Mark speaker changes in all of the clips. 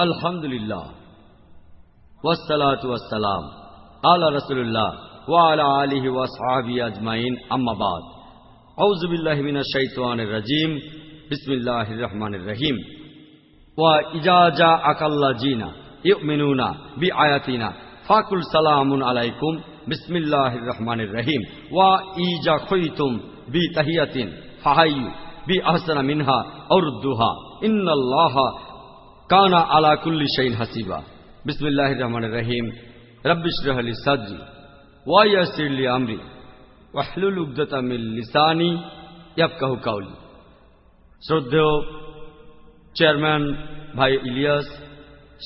Speaker 1: আলহামদুলিল্লাহ। ওয়াসালাত ওয়াসালাম আলা রসুল্লাহ ওয়ালা আলিহি ওয়াসহাবি আজমাইন। আম্মাবাদ আউজুবিল্লাহি মিনাশ রাজিম। বিসমিল্লাহির রহমানির রহিম। ওয়া ইজাজা আকাল্লা জিনা ইউমিনুনা বিআয়াতিনা ফাকুল সালামুন আলাইকুম। বিসমিল্লাহির রহমানির রহিম। ওয়া ইজা খৈতুম বি তাহিয়াতিন। ফাহাইয়ু বি আহসানা মিনহা আরদুহা ইন্নাল্লাহা কানা আলা কুল্লি শাইন হাসিবা। বিসমিল্লাহির রহমানির রহিম। রব্বিশ রহলি সাদরি ওয়া ইয়াসির লি আমরি। ওয়াহলুল উকদাতা মিন লিসানি ইয়াফকাহু কাউলি শ্রদ্ধেয় চেয়ারম্যান ভাই ইলিয়াস,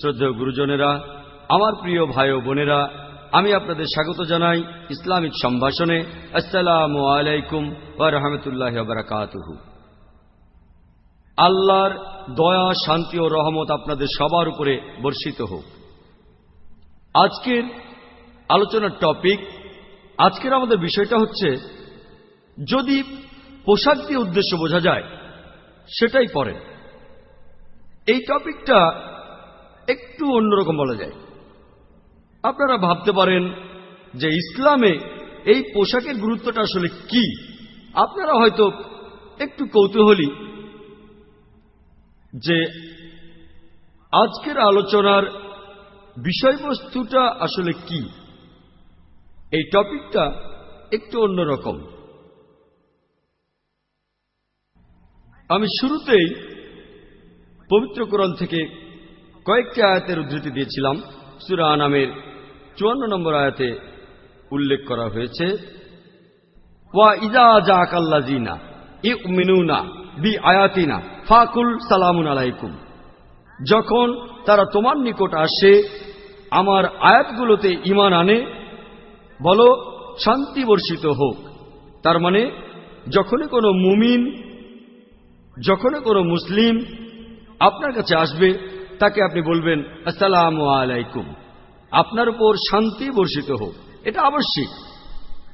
Speaker 1: শ্রদ্ধেয় গুরুজনেরা, আমার প্রিয় ভাই ও বোনেরা, আমি আপনাদের স্বাগত জানাই ইসলামিক সম্ভাষণে। আসসালামু আলাইকুম ওয়া রাহমাতুল্লাহি ওয়া বারাকাতুহু। আল্লাহর দয়া, শান্তি ও রহমত আপনাদের সবার উপরে বর্ষিত হোক। আজকের আলোচনার টপিক, আজকের আমাদের বিষয়টা হচ্ছে, যদি পোশাক দিয়ে উদ্দেশ্য বোঝা যায়, সেটাই পরে এই টপিকটা একটু অন্যরকম বলা যায়। আপনারা ভাবতে পারেন যে ইসলামে এই পোশাকের গুরুত্বটা আসলে কি? আপনারা হয়তো একটু কৌতূহলী যে আজকের আলোচনার বিষয়বস্তুটা আসলে কি? এই টপিকটা একটু অন্যরকম। আমি শুরুতেই পবিত্র থেকে কয়েকটি আয়াতের উদ্ধৃতি দিয়েছিলাম। সুরা নামের চুয়ান্ন নম্বর আয়াতে উল্লেখ করা হয়েছে, ওয়া ইজা জা আকাল্লা জিনা ই মিনুনা বি আয়াতিনা ফাকুল সালামুন আলাইকুম। যখন তারা তোমার নিকট আসে, আমার আয়াতগুলোতে ইমান আনে, বলো, শান্তি বর্ষিত হোক। তার মানে যখনই কোনো মুমিন, যখনই কোনো মুসলিম আপনার কাছে আসবে, তাকে আপনি বলবেন, আসসালাম আলাইকুম। আপনার উপর শান্তি বর্ষিত হোক। এটা আবশ্যিক।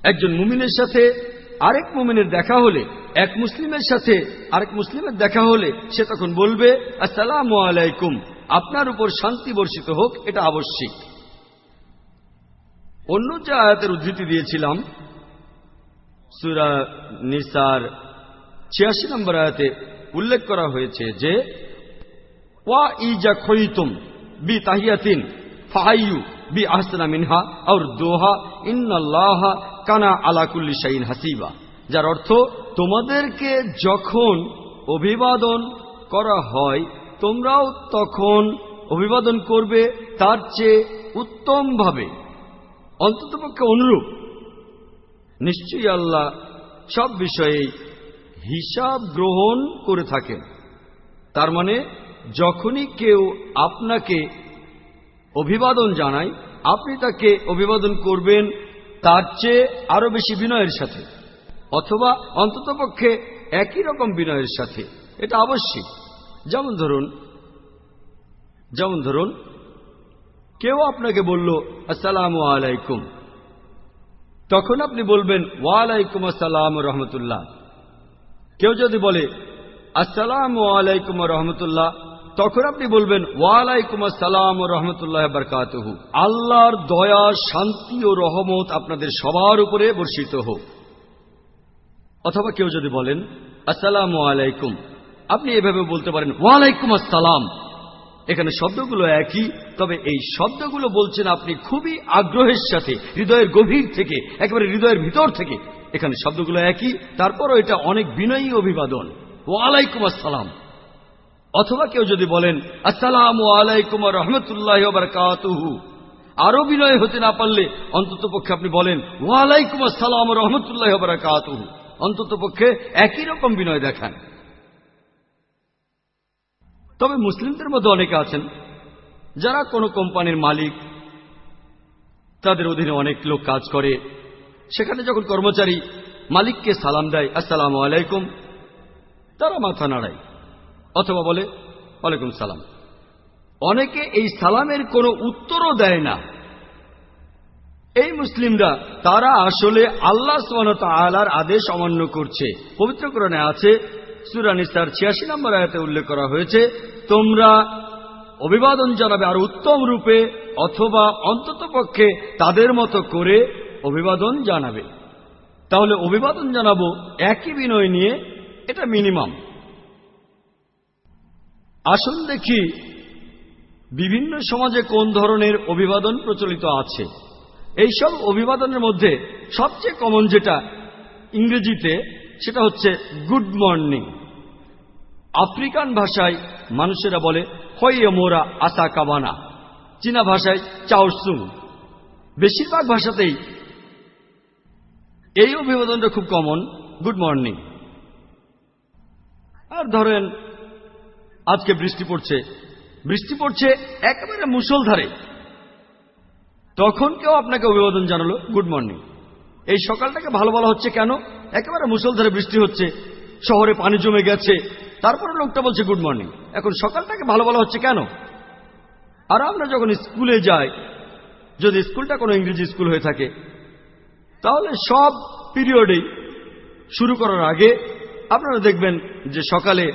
Speaker 1: একজন মুমিনের সাথে আরেক মুমিনের দেখা হলে, এক মুসলিমের সাথে আরেক মুসলিমের দেখা হলে সে তখন বলবে, আসসালাম আলাইকুম, আপনার উপর শান্তি বর্ষিত হোক, এটা আবশ্যিক। অন্য যে আয়াতের উদ্ধৃতি দিয়েছিলাম, সুরা নিসার ছিয়াশি নম্বর আয়াতে উল্লেখ করা হয়েছে যে, ওয়া ইজা খইতুম বি তাহিয়াতিন, ফাহাইয়ু বি আহসানা মিনহা আর দোহা ইন্নাল্লাহ কানা আলাকুল্লি শাইন হাসিবা যার অর্থ, তোমাদেরকে যখন অভিবাদন করা হয়, তোমরাও তখন অভিবাদন করবে তার চেয়ে উত্তমভাবে। অন্ততপক্ষে অনুরূপ। নিশ্চয়ই আল্লাহ সব বিষয়েই হিসাব গ্রহণ করে থাকেন। তার মানে যখনই কেউ আপনাকে অভিবাদন জানায় আপনি তাকে অভিবাদন করবেন, তার চেয়ে আরও বেশি বিনয়ের সাথে, অথবা অন্ততপক্ষে একই রকম বিনয়ের সাথে। এটা আবশ্যিক। যেমন ধরুন যেমন ধরুন, কেউ আপনাকে বলল, আসসালাম আলাইকুম। তখন আপনি বলবেন, ওয়ালাইকুম আসসালাম রহমতুল্লাহ। কেউ যদি বলে, আসসালাম আলাইকুম রহমতুল্লাহ তখন আপনি বলবেন, ওয়ালাইকুম আসসালাম ও রহমতুল্লাহ বরকাতহু। আল্লাহর দয়া, শান্তি ও রহমত আপনাদের সবার উপরে বর্ষিত হোক। অথবা কেউ যদি বলেন, আসসালাম আলাইকুম। আপনি এভাবে বলতে পারেন, ওয়ালাইকুম আসসালাম। এখানে শব্দগুলো একই, তবে এই শব্দগুলো বলছেন আপনি খুবই আগ্রহের সাথে, হৃদয়ের গভীর থেকে, একেবারে হৃদয়ের ভিতর থেকে। এখানে শব্দগুলো একই, তারপরও এটা অনেক বিনয়ী অভিবাদন। ওয়ালাইকুম আসসালাম। অথবা কেউ যদি বলেন, আসসালাম আলাইকুম রহমতুল্লাহ বারকাতুহু। আরও বিনয় হতে না পারলে অন্তত পক্ষে আপনি বলেন ওয়ালাইকুম আসসালাম রহমতুল্লাহ বারকাতুহু। অন্তত পক্ষে একই রকম বিনয় দেখান। তবে মুসলিমদের মধ্যে অনেকে আছেন, যারা কোনো কোম্পানির মালিক, তাদের অধীনে অনেক লোক কাজ করে। সেখানে যখন কর্মচারী মালিককে সালাম দেয়, আসসালাম আলাইকুম, তারা মাথা নাড়ায়। অথবা বলে, ওয়ালাইকুম সালাম। অনেকে এই সালামের কোনো উত্তরও দেয় না। এই মুসলিমরা, তারা আসলে আল্লাহ আলার আদেশ অমান্য করছে। পবিত্রকরণে আছে সুরানিসার ছিয়াশি নম্বর আয়াতে উল্লেখ করা হয়েছে, তোমরা অভিবাদন জানাবে আর উত্তম রূপে অথবা অন্তত পক্ষে তাদের মতো করে অভিবাদন জানাবে। তাহলে অভিবাদন জানাব একই বিনয় নিয়ে, এটা মিনিমাম। আসুন দেখি বিভিন্ন সমাজে কোন ধরনের অভিবাদন প্রচলিত আছে। এইসব অভিবাদনের মধ্যে সবচেয়ে কমন যেটা ইংরেজিতে, সেটা হচ্ছে গুড মর্নিং আফ্রিকান ভাষায় মানুষেরা বলে মোরা আসা কাবানা। চীনা ভাষায় চাওসুং বেশিরভাগ ভাষাতেই এই অভিবাদনটা খুব কমন গুড মর্নিং আর ধরেন আজকে বৃষ্টি পড়ছে। বৃষ্টি পড়ছে একেবারে মুসলধারে তখন কেউ আপনাকে অভিবাদন জানালো, গুড মর্নিং। এই সকালটাকে ভালো বলা হচ্ছে কেন? একেবারে মুসলধারে বৃষ্টি হচ্ছে, শহরে পানি জমে গেছে, তারপরে লোকটা বলছে, গুড মর্নিং। এখন সকালটাকে ভালো বলা হচ্ছে কেন? আর আমরা যখন স্কুলে যাই, যদি স্কুলটা কোনো ইংরেজি স্কুল হয়ে থাকে, তাহলে সব পিরিয়ডেই শুরু করার আগে আপনারা দেখবেন যে সকালে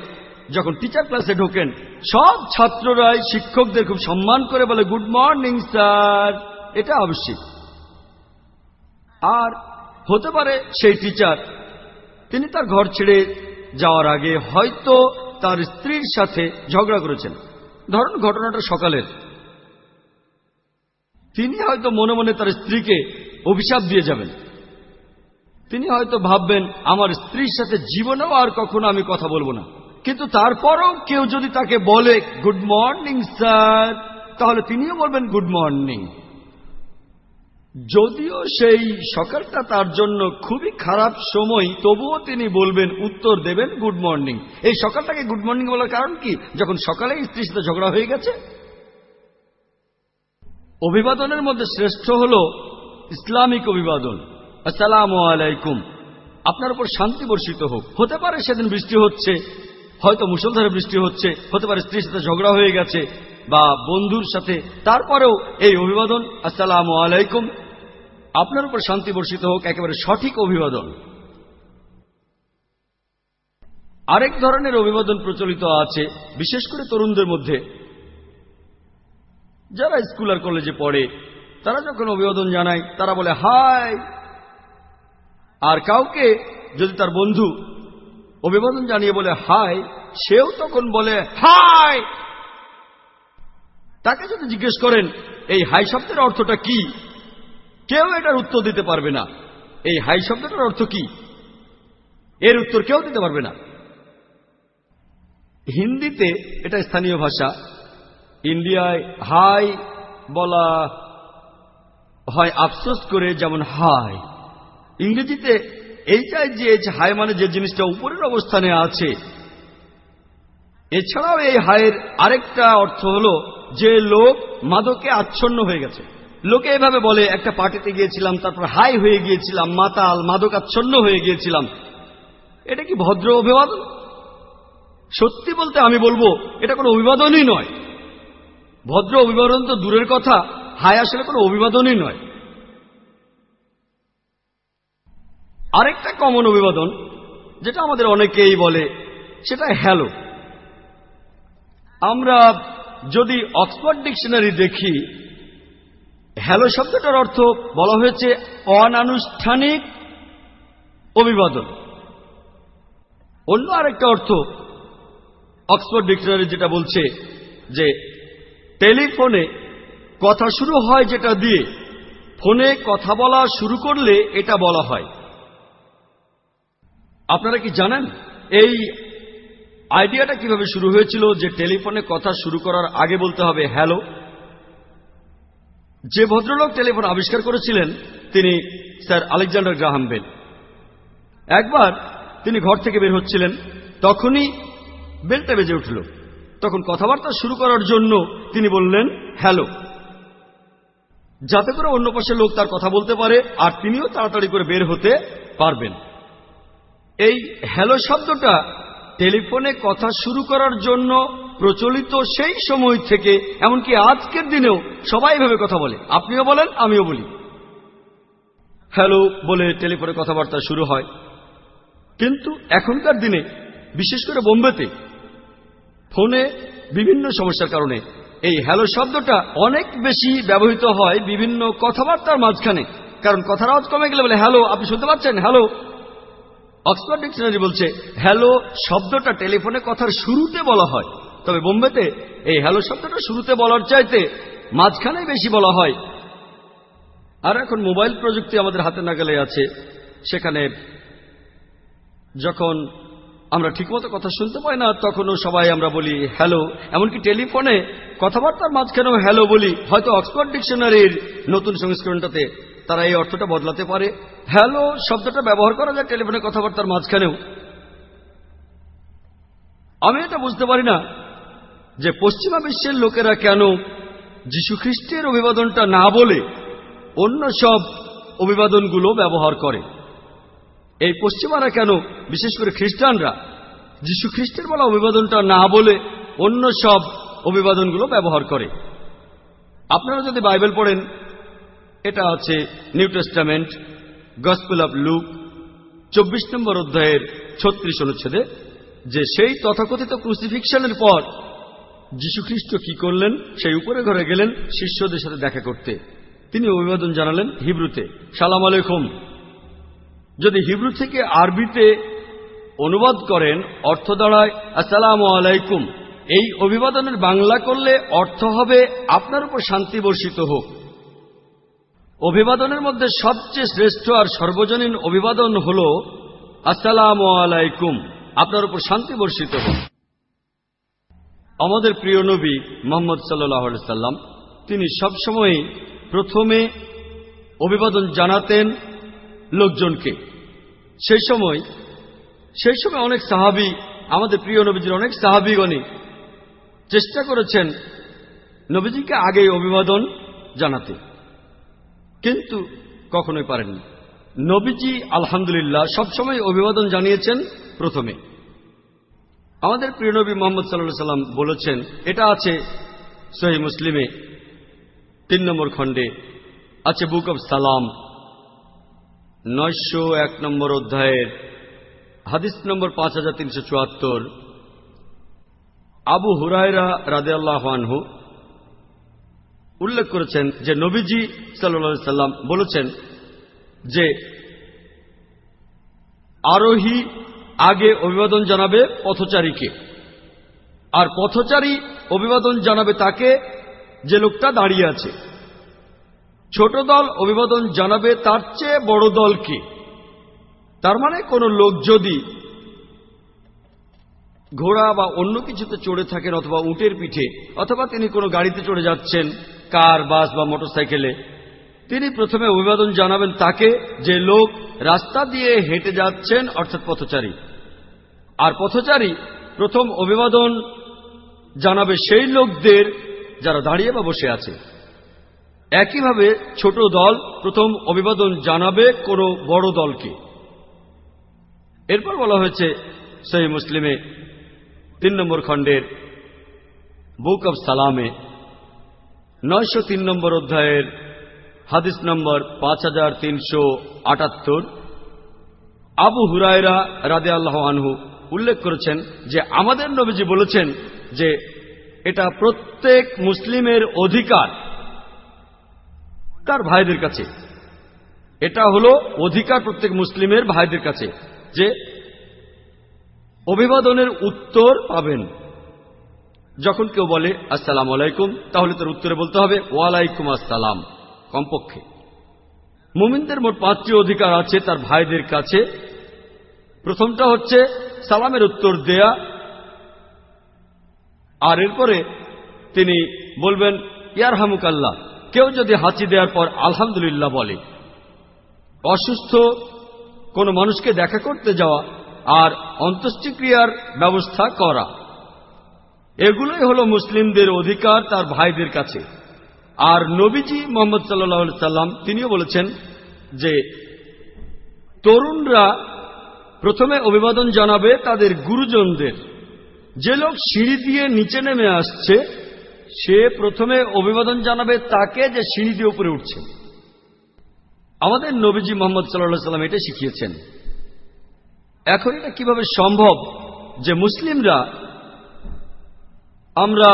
Speaker 1: যখন টিচার ক্লাসে ঢোকেন, সব ছাত্ররাই শিক্ষকদের খুব সম্মান করে বলে গুড মর্নিং স্যার এটা আবশ্যিক। আর হতে পারে সেই টিচার তিনি তার ঘর ছেড়ে যাওয়ার আগে হয়তো তার স্ত্রীর সাথে ঝগড়া করেছেন। ধরুন ঘটনাটা সকালের। তিনি হয়তো মনে মনে তার স্ত্রীকে অভিশাপ দিয়ে যাবেন। তিনি হয়তো ভাববেন, আমার স্ত্রীর সাথে জীবনেও আর কখনো আমি কথা বলব না। কিন্তু তারপরও কেউ যদি তাকে বলে গুড মর্নিং স্যার তাহলে তিনিও বলবেন গুড মর্নিং যদিও সেই সকালটা তার জন্য খুবই খারাপ সময়, তবুও তিনি বলবেন, উত্তর দেবেন গুড মর্নিং এই সকালটাকে গুড মর্নিং বলার কারণ কি? যখন সকালে স্ত্রীর সাথে ঝগড়া হয়ে গেছে। অভিবাদনের মধ্যে শ্রেষ্ঠ হল ইসলামিক অভিবাদন। আসসালাম আলাইকুম। আপনার উপর শান্তি বর্ষিত হোক। হতে পারে সেদিন বৃষ্টি হচ্ছে হয়তো মুসলধারে বৃষ্টি হচ্ছে, হতে পারে স্ত্রীর সাথে ঝগড়া হয়ে গেছে বা বন্ধুর সাথে। তারপরেও এই অভিবাদন, আসসালাম আলাইকুম। আপনার উপর শান্তি বর্ষিত হোক, একেবারে সঠিক অভিবাদন। আরেক ধরনের অভিবাদন প্রচলিত আছে, বিশেষ করে তরুণদের মধ্যে। যারা স্কুল আর কলেজে পড়ে, তারা যখন অভিবাদন জানায়, তারা বলে, হাই! আর কাউকে, যদি তার বন্ধু অভিবাদন জানিয়ে বলে হাই সেও তখন বলে হাই তাকে যদি জিজ্ঞেস করেন, এই হাই শব্দের অর্থটা কি? কেউ এটার উত্তর দিতে পারবে না। এই হাই শব্দটার অর্থ কি? এর উত্তর কেউ দিতে পারবে না। হিন্দিতে এটা স্থানীয় ভাষা। ইন্ডিয়ায় হাই বলা হয় আফসোস করে যেমন হাই ইংরেজিতে এইটাই যে হাই মানে যে জিনিসটা উপরের অবস্থানে আছে, এছাড়াও এই হায়ের আরেকটা অর্থ হলো যে লোক মাদকে আচ্ছন্ন হয়ে গেছে। লোকে এভাবে বলে, একটা পার্টিতে গিয়েছিলাম, তারপর হাই হয়ে গিয়েছিলাম, মাতাল মাদক আচ্ছন্ন হয়ে গিয়েছিলাম। এটা কি ভদ্র অভিবাদন? সত্যি বলতে আমি বলব, এটা কোনো অভিবাদনই নয়। ভদ্র অভিবাদন তো দূরের কথা, হায় আসলে কোনো অভিবাদনই নয়। আরেকটা কমন অভিবাদন, যেটা আমাদের অনেকেই বলে, সেটা হ্যালো আমরা যদি অক্সফোর্ড ডিকশনারি দেখি হ্যালো শব্দটার অর্থ বলা হয়েছে অনানুষ্ঠানিক অভিবাদন। অন্য আরেকটা অর্থ অক্সফোর্ড ডিকশনারি যেটা বলছে যে, টেলিফোনে কথা শুরু হয় যেটা দিয়ে, ফোনে কথা বলা শুরু করলে এটা বলা হয়। আপনারা কি জানেন এই আইডিয়াটা কীভাবে শুরু হয়েছিল যে টেলিফোনে কথা শুরু করার আগে বলতে হবে হ্যালো? যে ভদ্রলোক টেলিফোন আবিষ্কার করেছিলেন, তিনি স্যার আলেকজান্ডার গ্রাহাম বেল। একবার তিনি ঘর থেকে বের হচ্ছিলেন, তখনই বেলটা বেজে উঠল। তখন কথাবার্তা শুরু করার জন্য তিনি বললেন, হ্যালো। যাতে করে অন্য পাশে লোক তার কথা বলতে পারে, আর তিনিও তাড়াতাড়ি করে বের হতে পারবেন। এই হ্যালো শব্দটা টেলিফোনে কথা শুরু করার জন্য প্রচলিত সেই সময় থেকে, এমনকি আজকের দিনেও সবাই এভাবে কথা বলে। আপনিও বলেন, আমিও বলি। হ্যালো বলে টেলিফোনে কথাবার্তা শুরু হয়। কিন্তু এখনকার দিনে, বিশেষ করে বোম্বেতে, ফোনে বিভিন্ন সমস্যার কারণে এই হ্যালো শব্দটা অনেক বেশি ব্যবহৃত হয় বিভিন্ন কথাবার্তার মাঝখানে। কারণ কথার আওয়াজ কমে গেলে বলে হ্যালো আপনি শুনতে পাচ্ছেন? হ্যালো অক্সফোর্ড ডিকশনারি বলছে হ্যালো শব্দটা টেলিফোনে কথার শুরুতে বলা হয়। তবে বোম্বেতে এই হ্যালো শব্দটা শুরুতে বলার চাইতে মাঝখানে বেশি বলা হয়। আর এখন মোবাইল প্রযুক্তি আমাদের হাতে নাগালে আছে। সেখানে যখন আমরা ঠিকমতো কথা শুনতে পাই না, তখনও সবাই আমরা বলি হ্যালো এমনকি টেলিফোনে কথাবার্তার মাঝখানেও হ্যালো বলি। হয়তো অক্সফোর্ড ডিকশনারির নতুন সংস্করণটাতে তারা এই অর্থটা বদলাতে পারে। হ্যালো, শব্দটা ব্যবহার করা যায় টেলিফোনে কথাবার্তার মাঝখানেও। আমি এটা বুঝতে পারি না যে পশ্চিমা বিশ্বের লোকেরা কেন যীশু খ্রিস্টের অভিবাদনটা না বলে অন্য সব অভিবাদনগুলো ব্যবহার করে। এই পশ্চিমারা কেন, বিশেষ করে খ্রিস্টানরা যীশু খ্রিস্টের বলা অভিবাদনটা না বলে অন্য সব অভিবাদনগুলো ব্যবহার করে? আপনারা যদি বাইবেল পড়েন এটা আছে New Testament, gospel of Luke, চব্বিশ নম্বর অধ্যায়ের ছত্রিশ অনুচ্ছেদে, যে সেই তথাকথিত ক্রুসিফিকশনের পর যীশুখ্রিস্ট কি করলেন? সেই উপরে ঘরে গেলেন শিষ্যদের সাথে দেখা করতে। তিনি অভিবাদন জানালেন হিব্রুতে, সালাম আলাইকুম। যদি হিব্রু থেকে আরবিতে অনুবাদ করেন, অর্থ দাঁড়ায়, আসসালাম আলাইকুম। এই অভিবাদনের বাংলা করলে অর্থ হবে, আপনার উপর শান্তি বর্ষিত হোক। অভিবাদনের মধ্যে সবচেয়ে শ্রেষ্ঠ আর সর্বজনীন অভিবাদন হল, আসসালাম আলাইকুম। আপনার উপর শান্তি বর্ষিত হোক। আমাদের প্রিয় নবী মোহাম্মদ সাল্লাম, তিনি সবসময় প্রথমে অভিবাদন জানাতেন লোকজনকে। সেই সময় সেই সময় অনেক সাহাবি, আমাদের প্রিয় নবীজির অনেক সাহাবিগণই চেষ্টা করেছেন নবীজিকে আগেই অভিবাদন জানাতে। কিন্তু কখনোই পারেননি। নবীজি আলহামদুলিল্লাহ সবসময় অভিবাদন জানিয়েছেন প্রথমে। আমাদের প্রিয় নবী মোহাম্মদ সাল্লাহ সাল্লাম বলেছেন, এটা আছে সহি মুসলিমে, তিন নম্বর খণ্ডে, আছে বুক অব সালাম, নয়শো এক নম্বর অধ্যায়ের, হাদিস নম্বর পাঁচ হাজার তিনশো চুয়াত্তর, আবু হুরায়রা রাদে আল্লাহানহু উল্লেখ করেছেন যে নবীজি সাল্লা সাল্লাম বলেছেন যে আরোহী আগে অভিবাদন জানাবে পথচারীকে। আর পথচারী অভিবাদন জানাবে তাকে যে লোকটা দাঁড়িয়ে আছে। ছোট দল অভিবাদন জানাবে তার চেয়ে বড় দলকে। তার মানে কোনো লোক যদি ঘোড়া বা অন্য কিছুতে চড়ে থাকেন অথবা উটের পিঠে, অথবা তিনি কোনো গাড়িতে চড়ে যাচ্ছেন কার, বাস বা মোটরসাইকেলে। তিনি প্রথমে অভিবাদন জানাবেন তাকে যে লোক রাস্তা দিয়ে হেঁটে যাচ্ছেন, অর্থাৎ পথচারী। আর পথচারী প্রথম অভিবাদন জানাবে সেই লোকদের যারা দাঁড়িয়ে বা বসে আছে। একইভাবে ছোট দল প্রথম অভিবাদন জানাবে কোনো বড় দলকে। এরপর বলা হয়েছে সেই মুসলিমে তিন নম্বর খণ্ডের বুক অব সালামে নয়শো তিন নম্বর অধ্যায়ের হাদিস নম্বর পাঁচ হাজার তিনশো আটাত্তর। আবু হুরায়রা রাদে আল্লাহ আনহু উল্লেখ করেছেন যে আমাদের নবীজি বলেছেন যে এটা প্রত্যেক মুসলিমের অধিকার তার ভাইদের কাছে। এটা হলো অধিকার প্রত্যেক মুসলিমের ভাইদের কাছে যে অভিবাদনের উত্তর পাবেন। যখন কেউ বলে, আসসালাম আলাইকুম তাহলে তার উত্তরে বলতে হবে, ওয়ালাইকুম আসসালাম কমপক্ষে। মুমিনদের মোট পাঁচটি অধিকার আছে তার ভাইদের কাছে। প্রথমটা হচ্ছে, সালামের উত্তর দেয়া। আর এরপরে তিনি বলবেন ইয়ার হামুকাল্লাহ কেউ যদি হাঁচি দেওয়ার পর আলহামদুলিল্লাহ বলে। অসুস্থ কোনো মানুষকে দেখা করতে যাওয়া আর অন্ত্যেষ্টিক্রিয়ার ব্যবস্থা করা। এগুলোই হল মুসলিমদের অধিকার তার ভাইদের কাছে। আর নবীজি মোহাম্মদ সাল্লাহ সাল্লাম তিনিও বলেছেন যে, তরুণরা প্রথমে অভিবাদন জানাবে তাদের গুরুজনদের। যে লোক সিঁড়ি দিয়ে নিচে নেমে আসছে, সে প্রথমে অভিবাদন জানাবে তাকে যে সিঁড়ি দিয়ে উপরে উঠছে। আমাদের নবীজি মোহাম্মদ সাল্লাহ সাল্লাম এটা শিখিয়েছেন। এখন এটা কীভাবে সম্ভব যে মুসলিমরা আমরা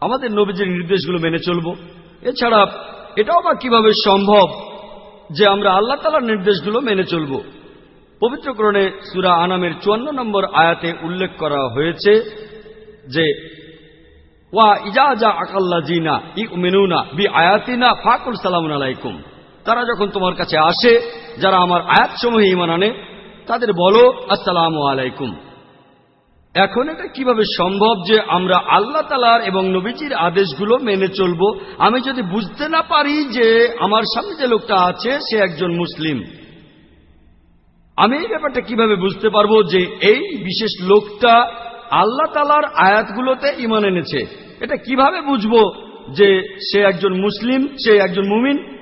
Speaker 1: আমাদের নবীজির নির্দেশগুলো মেনে চলব। এছাড়া এটাও বা কীভাবে সম্ভব যে আমরা আল্লাহ তালার নির্দেশগুলো মেনে চলব? পবিত্রকরণে সুরা আনামের চুয়ান্ন নম্বর আয়াতে উল্লেখ করা হয়েছে যে, ওয়া ইজাজা আকাল্লা জিনা ই মেনুনা বি আয়াতিনা ফাকুল সালাম আলাইকুম। তারা যখন তোমার কাছে আসে, যারা আমার আয়াত আয়াতসমূহে ইমান আনে, তাদের বলো, আসসালাম আলাইকুম। এখন এটা কীভাবে সম্ভব যে আমরা আল্লাহ তালার এবং নবীজির আদেশগুলো মেনে চলব? আমি যদি বুঝতে না পারি যে আমার সামনে যে লোকটা আছে, সে একজন মুসলিম। আমি এই ব্যাপারটা কীভাবে বুঝতে পারব যে এই বিশেষ লোকটা আল্লাহ তালার আয়াতগুলোতে ইমান এনেছে? এটা কীভাবে বুঝব যে সে একজন মুসলিম, সে একজন মুমিন?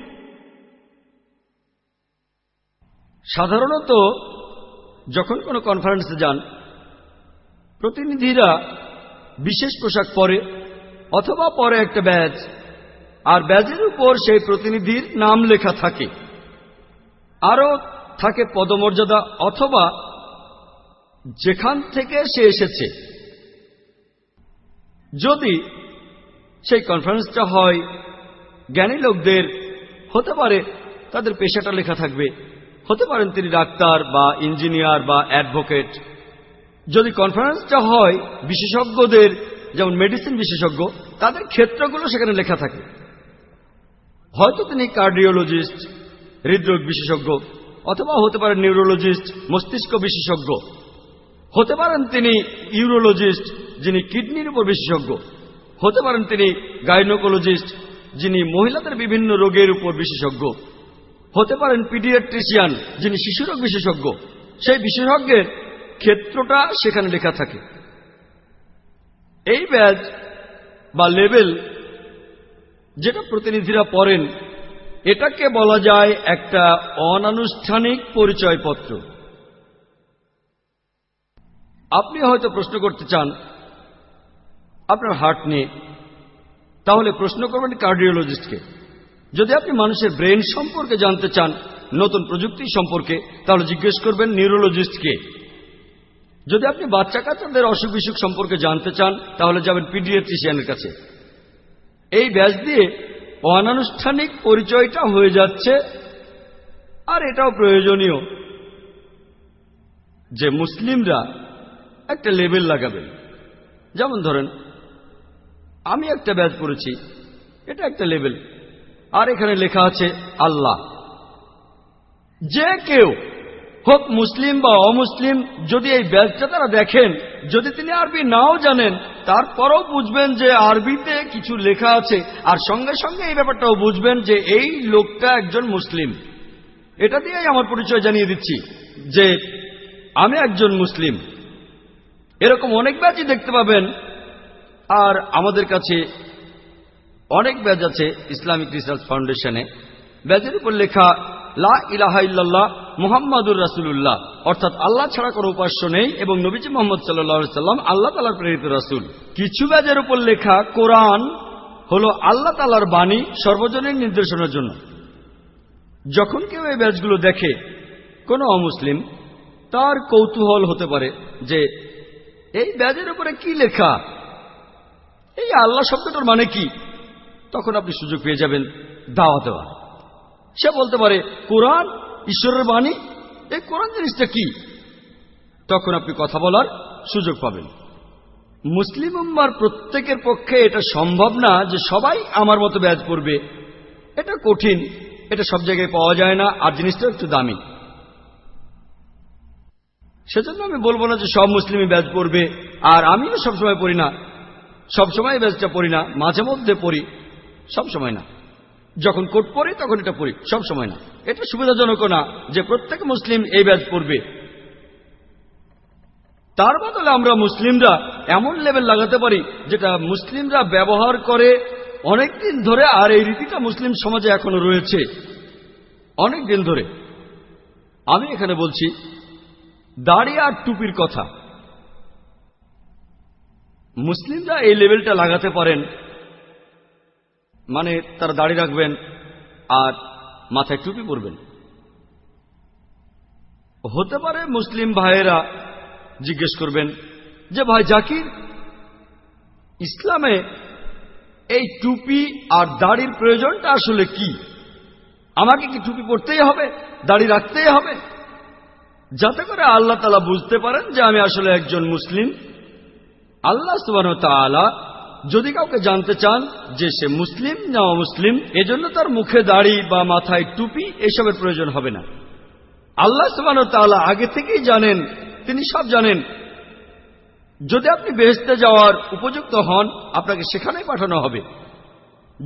Speaker 1: সাধারণত যখন কোনো কনফারেন্সে যান প্রতিনিধিরা বিশেষ পোশাক পরে অথবা পরে একটা ব্যাজ, আর ব্যাজের উপর সেই প্রতিনিধির নাম লেখা থাকে। আরও থাকে পদমর্যাদা অথবা যেখান থেকে সে এসেছে। যদি সেই কনফারেন্সটা হয়, জ্ঞানী লোকদের, হতে পারে তাদের পেশাটা লেখা থাকবে। হতে পারেন তিনি ডাক্তার বা ইঞ্জিনিয়ার বা অ্যাডভোকেট। যদি কনফারেন্সটা হয়, বিশেষজ্ঞদের, যেমন মেডিসিন বিশেষজ্ঞ, তাদের ক্ষেত্রগুলো সেখানে লেখা থাকে। হয়তো তিনি কার্ডিওলজিস্ট হৃদরোগ বিশেষজ্ঞ, অথবা হতে পারেন নিউরোলজিস্ট মস্তিষ্ক বিশেষজ্ঞ। হতে পারেন তিনি ইউরোলজিস্ট যিনি কিডনির উপর বিশেষজ্ঞ। হতে পারেন তিনি গাইনোকোলজিস্ট যিনি মহিলাদের বিভিন্ন রোগের উপর বিশেষজ্ঞ। হতে পারেন পিডিয়াট্রিশিয়ান যিনি শিশুরোগ বিশেষজ্ঞ। সেই বিশেষজ্ঞের ক্ষেত্রটা সেখানে লেখা থাকে। এই ব্যাজ বা লেবেল যেটা প্রতিনিধিরা পড়েন, এটাকে বলা যায় একটা অনানুষ্ঠানিক পরিচয়পত্র। আপনি হয়তো প্রশ্ন করতে চান, আপনার হার্ট নিয়ে। তাহলে প্রশ্ন করবেন কার্ডিওলজিস্টকে। যদি আপনি মানুষের ব্রেন সম্পর্কে জানতে চান, নতুন প্রযুক্তি সম্পর্কে, তাহলে জিজ্ঞেস করবেন নিউরোলজিস্টকে। যদি আপনি বাচ্চা কাচ্চাদের অসুখ বিসুখ সম্পর্কে জানতে চান, তাহলে যাবেন পিডিয়াট্রিশিয়ানের কাছে। এই ব্যাচ দিয়ে অনানুষ্ঠানিক পরিচয়টা হয়ে যাচ্ছে, আর এটাও প্রয়োজনীয় যে মুসলিমরা একটা লেবেল লাগাবেন। যেমন ধরেন, আমি একটা ব্যাচ পড়েছি, এটা একটা লেবেল, আর এখানে লেখা আছে আল্লাহ। যে কেউ হোক মুসলিম বা অমুসলিম, যদি এই ব্যাচটা দেখেন, যদি তিনি আরবি নাও জানেন, তারপরও বুঝবেন যে আরবিতে কিছু লেখা আছে, আর সঙ্গে সঙ্গে এই ব্যাপারটাও বুঝবেন যে এই লোকটা একজন মুসলিম। এটা দিয়েই আমার পরিচয় জানিয়ে দিচ্ছি যে আমি একজন মুসলিম। এরকম অনেক ব্যাচই দেখতে পাবেন, আর আমাদের কাছে অনেক ব্যাচ আছে ইসলামিক রিসার্চ ফাউন্ডেশনে। ব্যাচের উপর লেখা লা ইলাহা ইল্লাল্লাহ মুহাম্মাদুর রাসুল্লাহ অর্থাৎ আল্লাহ ছাড়া কোনো উপাস্য নেই এবং নবীজি মোহাম্মদ সাল্লা সাল্লাম আল্লাহ তালার প্রেরিত রাসুল। কিছু ব্যাজের উপর লেখা কোরআন হল আল্লাহ তালার বাণী সর্বজনের নির্দেশনার জন্য। যখন কেউ এই ব্যাজগুলো দেখে, কোনো অমুসলিম, তার কৌতূহল হতে পারে যে, এই ব্যাজের উপরে কি লেখা? এই আল্লাহ শব্দটার মানে কি? তখন আপনি সুযোগ পেয়ে যাবেন দাওয়া দেওয়া সে বলতে পারে, কোরআন ঈশ্বরের বাণী? এই কোরআন জিনিসটা কি? তখন আপনি কথা বলার সুযোগ পাবেন। মুসলিম উম্মার প্রত্যেকের পক্ষে এটা সম্ভব না যে সবাই আমার মতো ব্যাজ পড়বে। এটা কঠিন, এটা সব জায়গায় পাওয়া যায় না, আর জিনিসটা একটু দামি। সেজন্য আমি বলব না যে সব মুসলিমই ব্যাজ পড়বে, আর আমিও সবসময় পড়ি না। সবসময় ব্যাজটা পড়ি না, মাঝে মধ্যে পড়ি, সবসময় না। যখন কোট পড়ি, তখন এটা পরি সব সময় না। এটা সুবিধাজনক না যে প্রত্যেক মুসলিম এই ব্যাজ পরবে তার বদলে আমরা মুসলিমরা এমন লেভেল লাগাতে পারি যেটা মুসলিমরা ব্যবহার করে অনেক দিন ধরে আর এই রীতিটা মুসলিম সমাজে এখনও রয়েছে। অনেক দিন ধরে। আমি এখানে বলছি, দাড়ি আর টুপির কথা। মুসলিমরা এই লেভেলটা লাগাতে পারেন মানে তারা দাড়ি রাখবেন আর মাথায় টুপি পরবেন। হতে পারে মুসলিম ভাইয়েরা জিজ্ঞেস করবেন যে, ভাই জাকির, ইসলামে এই টুপি আর দাড়ির প্রয়োজনটা আসলে কি? আমাকে কি টুপি পড়তেই হবে, দাড়ি রাখতেই হবে? যাতে করে আল্লাহ তালা বুঝতে পারেন যে, আমি আসলে একজন মুসলিম। আল্লাহ সুবাহ তালা যদি কাউকে জানতে চান যে সে মুসলিম না অমুসলিম, এজন্য তার মুখে দাড়ি বা মাথায় টুপি এসবের প্রয়োজন হবে না। আল্লাহ সুবাহ তালা আগে থেকেই জানেন, তিনি সব জানেন। যদি আপনি বেহেস্তে যাওয়ার উপযুক্ত হন, আপনাকে সেখানেই পাঠানো হবে।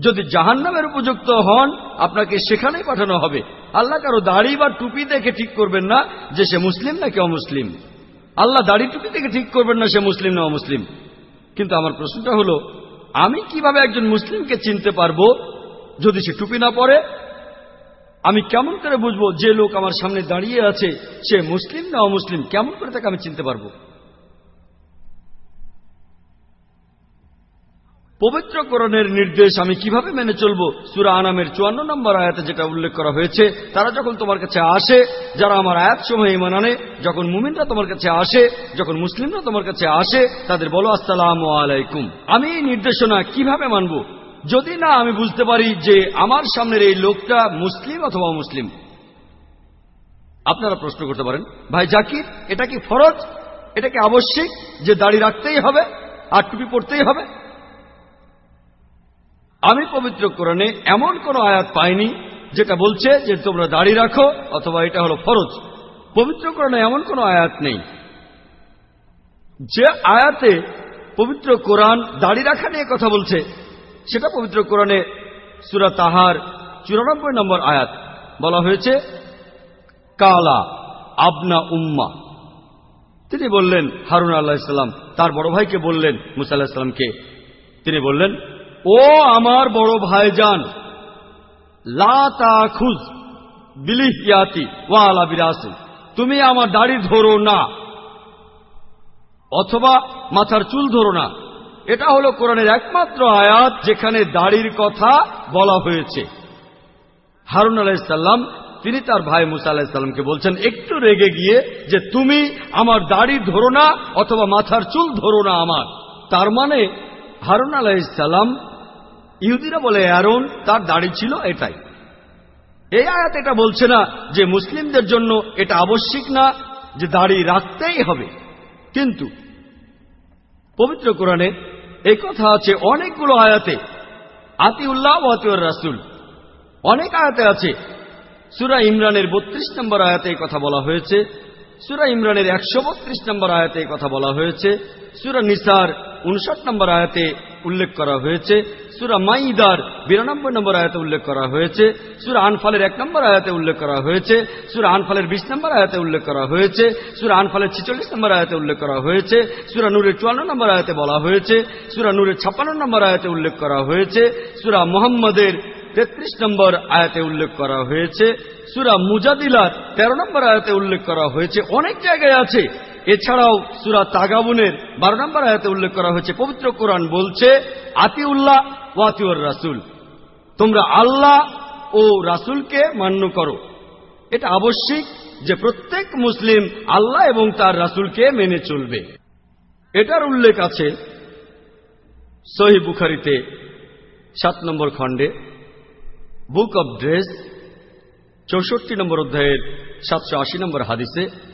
Speaker 1: যদি জাহান্নামের উপযুক্ত হন, আপনাকে সেখানেই পাঠানো হবে। আল্লাহ কারও দাড়ি বা টুপি দেখে ঠিক করবেন না যে সে মুসলিম নাকি অমুসলিম। আল্লাহ দাড়ি টুপি দেখে ঠিক করবেন না সে মুসলিম না অমুসলিম। কিন্তু আমার প্রশ্নটা হলো, আমি কীভাবে একজন মুসলিমকে চিনতে পারব যদি সে টুপি না পরে? আমি কেমন করে বুঝব যে লোক আমার সামনে দাঁড়িয়ে আছে, সে মুসলিম না অমুসলিম? কেমন করে তাকে আমি চিনতে পারব? পবিত্রকরণের নির্দেশ আমি কীভাবে মেনে চলব? সুরা আনামের চুয়ান্ন নম্বর আয়াতে যেটা উল্লেখ করা হয়েছে, তারা যখন তোমার কাছে আসে, যারা আমার আয়াত সময় ইমান আনে, যখন মুমিনরা তোমার কাছে আসে, যখন মুসলিমরা তোমার কাছে আসে, তাদের বলো, আসসালাম আলাইকুম। আমি এই নির্দেশনা কীভাবে মানব? যদি না, আমি বুঝতে পারি যে আমার সামনের এই লোকটা মুসলিম অথবা মুসলিম আপনারা প্রশ্ন করতে পারেন, ভাই জাকির, এটা কি ফরজ? এটা কি আবশ্যিক যে দাড়ি রাখতেই হবে, আর টুপি পড়তেই হবে? আমি পবিত্র কোরআনে এমন কোন আয়াত পাইনি যেটা বলছে যে তোমরা দাড়ি রাখো অথবা এটা হলো ফরজ। পবিত্র কোরআনে এমন কোন আয়াত নেই। যে আয়াতে পবিত্র কোরআন দাড়ি রাখা নিয়ে কথা বলছে, সেটা পবিত্র কোরআনে সুরা তাহার চুরানব্বই নম্বর আয়াত বলা হয়েছে, কালা আবনা উম্মা। তিনি বললেন, হারুন আল্লাহ ইসলাম তার বড় ভাইকে বললেন, মুসা আল্লাহ ইসলামকে তিনি বললেন ও আমার বড় ভাইজান লাখুজ বিলিহিয়াতি ওয়ালা বিরাসি, তুমি আমার দাড়ি ধরো না, অথবা মাথার চুল ধরো না। এটা হলো কোরআনের একমাত্র আয়াত যেখানে দাড়ির কথা বলা হয়েছে। হারুন আলাইসাল্লাম তিনি তার ভাই মুসা আলাহিসাল্লামকে বলছেন, একটু রেগে গিয়ে যে তুমি আমার দাড়ি ধরো না অথবা মাথার চুল ধরো না আমার। তার মানে হারুন আলাইসাল্লাম ইহুদিরা বলে, অ্যারন, তার দাড়ি ছিল এটাই। এই আয়াত এটা বলছে না যে মুসলিমদের জন্য এটা আবশ্যিক না, যে দাড়ি রাখতেই হবে। কিন্তু পবিত্র কোরআনে এই কথা আছে অনেকগুলো আয়াতে। আতিউল্লাহ ও আতিউর রাসুল। অনেক আয়াতে আছে। সুরা ইমরানের বত্রিশ নম্বর আয়াতে এই কথা বলা হয়েছে। সুরা ইমরানের একশো বত্রিশ নম্বর আয়াতে এই কথা বলা হয়েছে। সুরা নিসার উনষাট নম্বর আয়াতে উল্লেখ করা হয়েছে। সুরা মাইদার বিরানব্বই নম্বর আয়াতে উল্লেখ করা হয়েছে। সুরা আনফালের এক নম্বর আয়াতে উল্লেখ করা হয়েছে। সুরা আনফালের বিশ নম্বর আয়াতে উল্লেখ করা হয়েছে। সুরা আনফালের ছিচল্লিশ নম্বর আয়াতে উল্লেখ করা হয়েছে। সুরা নূরের চুয়ান্ন নম্বর আয়াতে বলা হয়েছে। সুরা নূরের ছাপ্পান্ন নম্বর আয়াতে উল্লেখ করা হয়েছে। সুরা মোহাম্মদের তেত্রিশ নম্বর আয়াতে উল্লেখ করা হয়েছে। সুরা মুজাদিলার তেরো নম্বর আয়াতে উল্লেখ করা হয়েছে। অনেক জায়গায় আছে। এছাড়াও সুরা তাগাবুনের বারো নম্বর আয়াতে উল্লেখ করা হয়েছে, পবিত্র কোরআন বলছে, আতিউল্লাহ ওয়াতিউর রাসুল। তোমরা আল্লাহ ও রাসুলকে মান্য করো। এটা আবশ্যিক যে প্রত্যেক মুসলিম আল্লাহ এবং তার রাসুলকে মেনে চলবে। এটার উল্লেখ আছে সহি বুখারিতে সাত নম্বর খণ্ডে, বুক অব ড্রেস চৌষট্টি নম্বর অধ্যায়ের সাতশো আশি নম্বর হাদিসে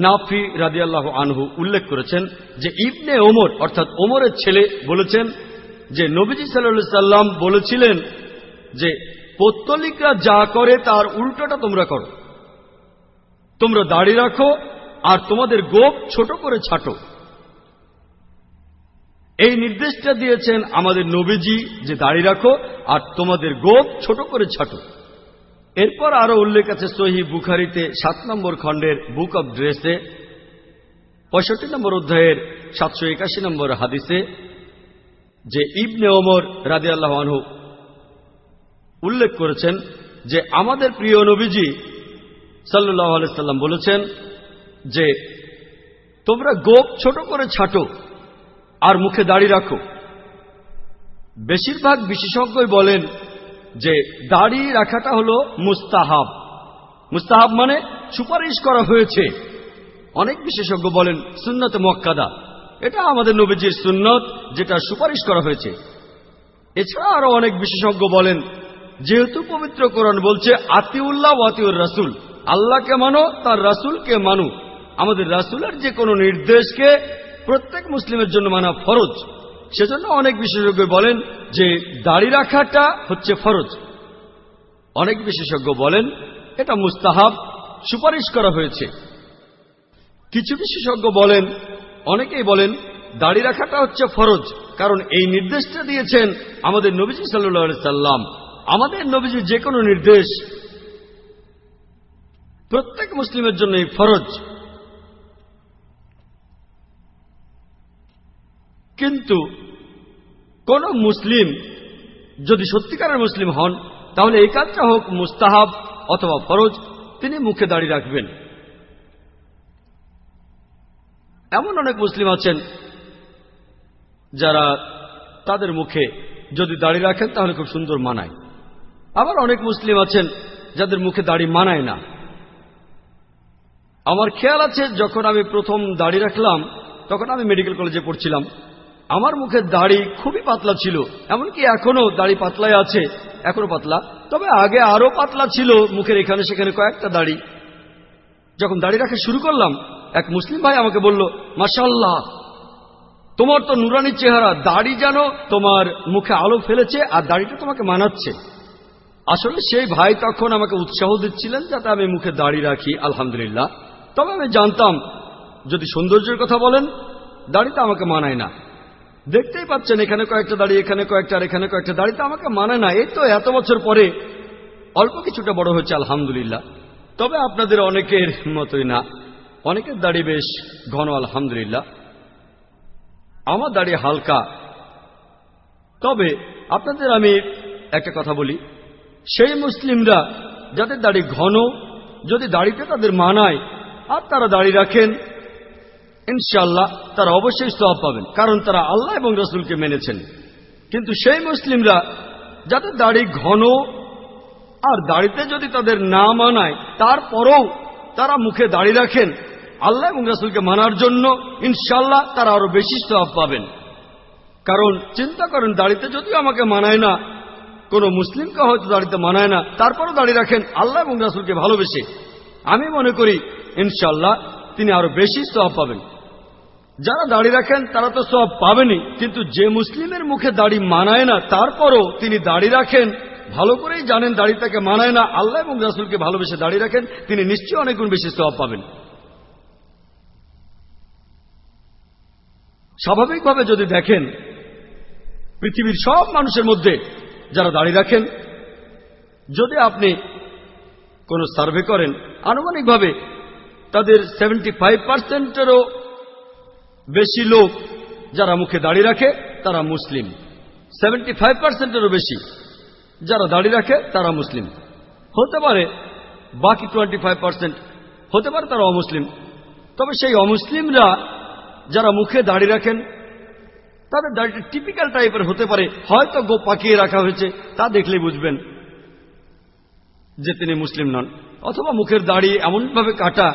Speaker 1: নাফি রাদিয়াল্লাহ আনহু উল্লেখ করেছেন যে ইবনে ওমর, অর্থাৎ ওমরের ছেলে বলেছেন যে নবীজি সাল্লা সাল্লাম বলেছিলেন যে পত্তলিকরা যা করে তার উল্টোটা তোমরা করো। তোমরা দাড়ি রাখো আর তোমাদের গোপ ছোট করে ছাটো। এই নির্দেশটা দিয়েছেন আমাদের নবীজি যে দাড়ি রাখো আর তোমাদের গোপ ছোট করে ছাটো। এরপর আরও উল্লেখ আছে সহি বুখারিতে সাত নম্বর খণ্ডের বুক অব ড্রেসে, পঁয়ষট্টি নম্বর অধ্যায়ের সাতশো একাশি নম্বর হাদিসে, যে ইবনে ওমর রাজি আনহু উল্লেখ করেছেন যে আমাদের প্রিয় নবীজি সাল্লাহ আলাইসাল্লাম বলেছেন যে, তোমরা গোপ ছোট করে ছাটো আর মুখে দাড়ি রাখো। বেশিরভাগ বিশেষজ্ঞই বলেন যে দাড়ি রাখাটা হলো মুস্তাহাব। মুস্তাহাব মানে সুপারিশ করা হয়েছে। অনেক বিশেষজ্ঞ বলেন, সুন্নত মক্কাদা এটা আমাদের নবীজির সুন্নত যেটা সুপারিশ করা হয়েছে। এছাড়া আরও অনেক বিশেষজ্ঞ বলেন, যেহেতু পবিত্র কোরআন বলছে, আতিউল্লাহ আতিউর রাসুল। আল্লাহকে মানো, তার রাসুলকে মানো। আমাদের রাসুলের যে কোনো নির্দেশকে প্রত্যেক মুসলিমের জন্য মানা ফরজ। সেজন্য অনেক বিশেষজ্ঞ বলেন যে দাড়ি রাখাটা হচ্ছে ফরজ। অনেক বিশেষজ্ঞ বলেন এটা মুস্তাহাব, সুপারিশ করা হয়েছে। কিছু বিশেষজ্ঞ বলেন, অনেকেই বলেন দাড়ি রাখাটা হচ্ছে ফরজ, কারণ এই নির্দেশটা দিয়েছেন আমাদের নবীজি সাল্লা সাল্লাম। আমাদের নবীজি যে কোনো নির্দেশ প্রত্যেক মুসলিমের জন্য এই ফরজ। কিন্তু কোন মুসলিম যদি সত্যিকারের মুসলিম হন, তাহলে এই কাজটা হোক মুস্তাহাব অথবা ফরজ, তিনি মুখে দাড়ি রাখবেন। এমন অনেক মুসলিম আছেন যারা তাদের মুখে যদি দাড়ি রাখেন, তাহলে খুব সুন্দর মানায়। আবার অনেক মুসলিম আছেন যাদের মুখে দাড়ি মানায় না। আমার খেয়াল আছে, যখন আমি প্রথম দাড়ি রাখলাম, তখন আমি মেডিকেল কলেজে পড়ছিলাম। আমার মুখের দাড়ি খুবই পাতলা ছিল, এমনকি এখনও দাড়ি পাতলাই আছে, এখনও পাতলা। তবে আগে আরও পাতলা ছিল মুখের এখানে সেখানে কয়েকটা দাড়ি। যখন দাড়ি রাখা শুরু করলাম, এক মুসলিম ভাই আমাকে বলল মাসাল্লাহ তোমার তো নুরানি চেহারা, দাড়ি যেন তোমার মুখে আলো ফেলেছে আর দাড়িটা তোমাকে মানাচ্ছে। আসলে সেই ভাই তখন আমাকে উৎসাহ দিচ্ছিলেন, যাতে আমি মুখে দাড়ি রাখি, আলহামদুলিল্লাহ। তবে আমি জানতাম, যদি সৌন্দর্যের কথা বলেন, দাড়িটা আমাকে মানায় না। দেখতেই পাচ্ছেন, এখানে কয়েকটা দাড়ি এখানে কয়েকটা, আর এখানে কয়েকটা দাড়িতে আমাকে মানে না, এই তো এত বছর পরে অল্প কিছুটা বড় হয়েছে, আলহামদুলিল্লাহ। তবে আপনাদের অনেকের মতোই না, অনেকের দাড়ি বেশ ঘন, আলহামদুলিল্লাহ। আমার দাড়ি হালকা। তবে আপনাদের আমি একটা কথা বলি, সেই মুসলিমরা যাদের দাড়ি ঘন, যদি দাড়িতে তাদের মানায়, আর তারা দাড়ি রাখেন ইনশাল্লাহ তারা অবশ্যই সব পাবেন, কারণ তারা আল্লাহ এবং রসুলকে মেনেছেন। কিন্তু সেই মুসলিমরা, যাদের দাড়ি ঘন আর দাড়িতে যদি তাদের না মানায়, তারপরও তারা মুখে দাড়ি রাখেন আল্লাহ এবং রসুলকে মানার জন্য ইনশাল্লাহ তারা আরও বেশি সব পাবেন। কারণ চিন্তা করেন, দাড়িতে যদিও আমাকে মানায় না, কোন মুসলিমকে হয়তো দাড়িতে মানায় না, তারপরও দাঁড়িয়ে রাখেন আল্লাহ এবং রাসুলকে ভালোবেসে। আমি মনে করি ইনশাল্লাহ তিনি আরও বেশি সব পাবেন। যারা দাড়ি রাখেন, তারা তো সব পাবেনি কিন্তু যে মুসলিমের মুখে দাড়ি মানায় না, তারপরও তিনি দাড়ি রাখেন। ভালো করেই জানেন দাড়ি তাকে মানায় না। আল্লাহ এবং রাসুলকে ভালোবেসে দাড়ি রাখেন, তিনি নিশ্চয়ই অনেক গুণ বেশি সব পাবেন। স্বাভাবিকভাবে যদি দেখেন, পৃথিবীর সব মানুষের মধ্যে যারা দাঁড়িয়ে রাখেন, যদি আপনি কোন সার্ভে করেন, আনুমানিকভাবে তাদের সেভেন্টি ফাইভ পার্সেন্টেরও বেশি লোক যারা মুখে দাঁড়িয়ে রাখে, তারা মুসলিম। সেভেন্টি ফাইভ পার্সেন্টেরও বেশি যারা দাঁড়িয়ে রাখে, তারা মুসলিম। হতে পারে বাকি টোয়েন্টি ফাইভ পার্সেন্ট হতে পারে তারা অমুসলিম। তবে সেই অমুসলিমরা যারা মুখে দাড়ি রাখেন, তাদের দাড়িটা টিপিক্যাল টাইপের হতে পারে। হয়তো গো পাকিয়ে রাখা হয়েছে, তা দেখলেই বুঝবেন যে তিনি মুসলিম নন। অথবা মুখের দাড়ি এমনভাবে কাটা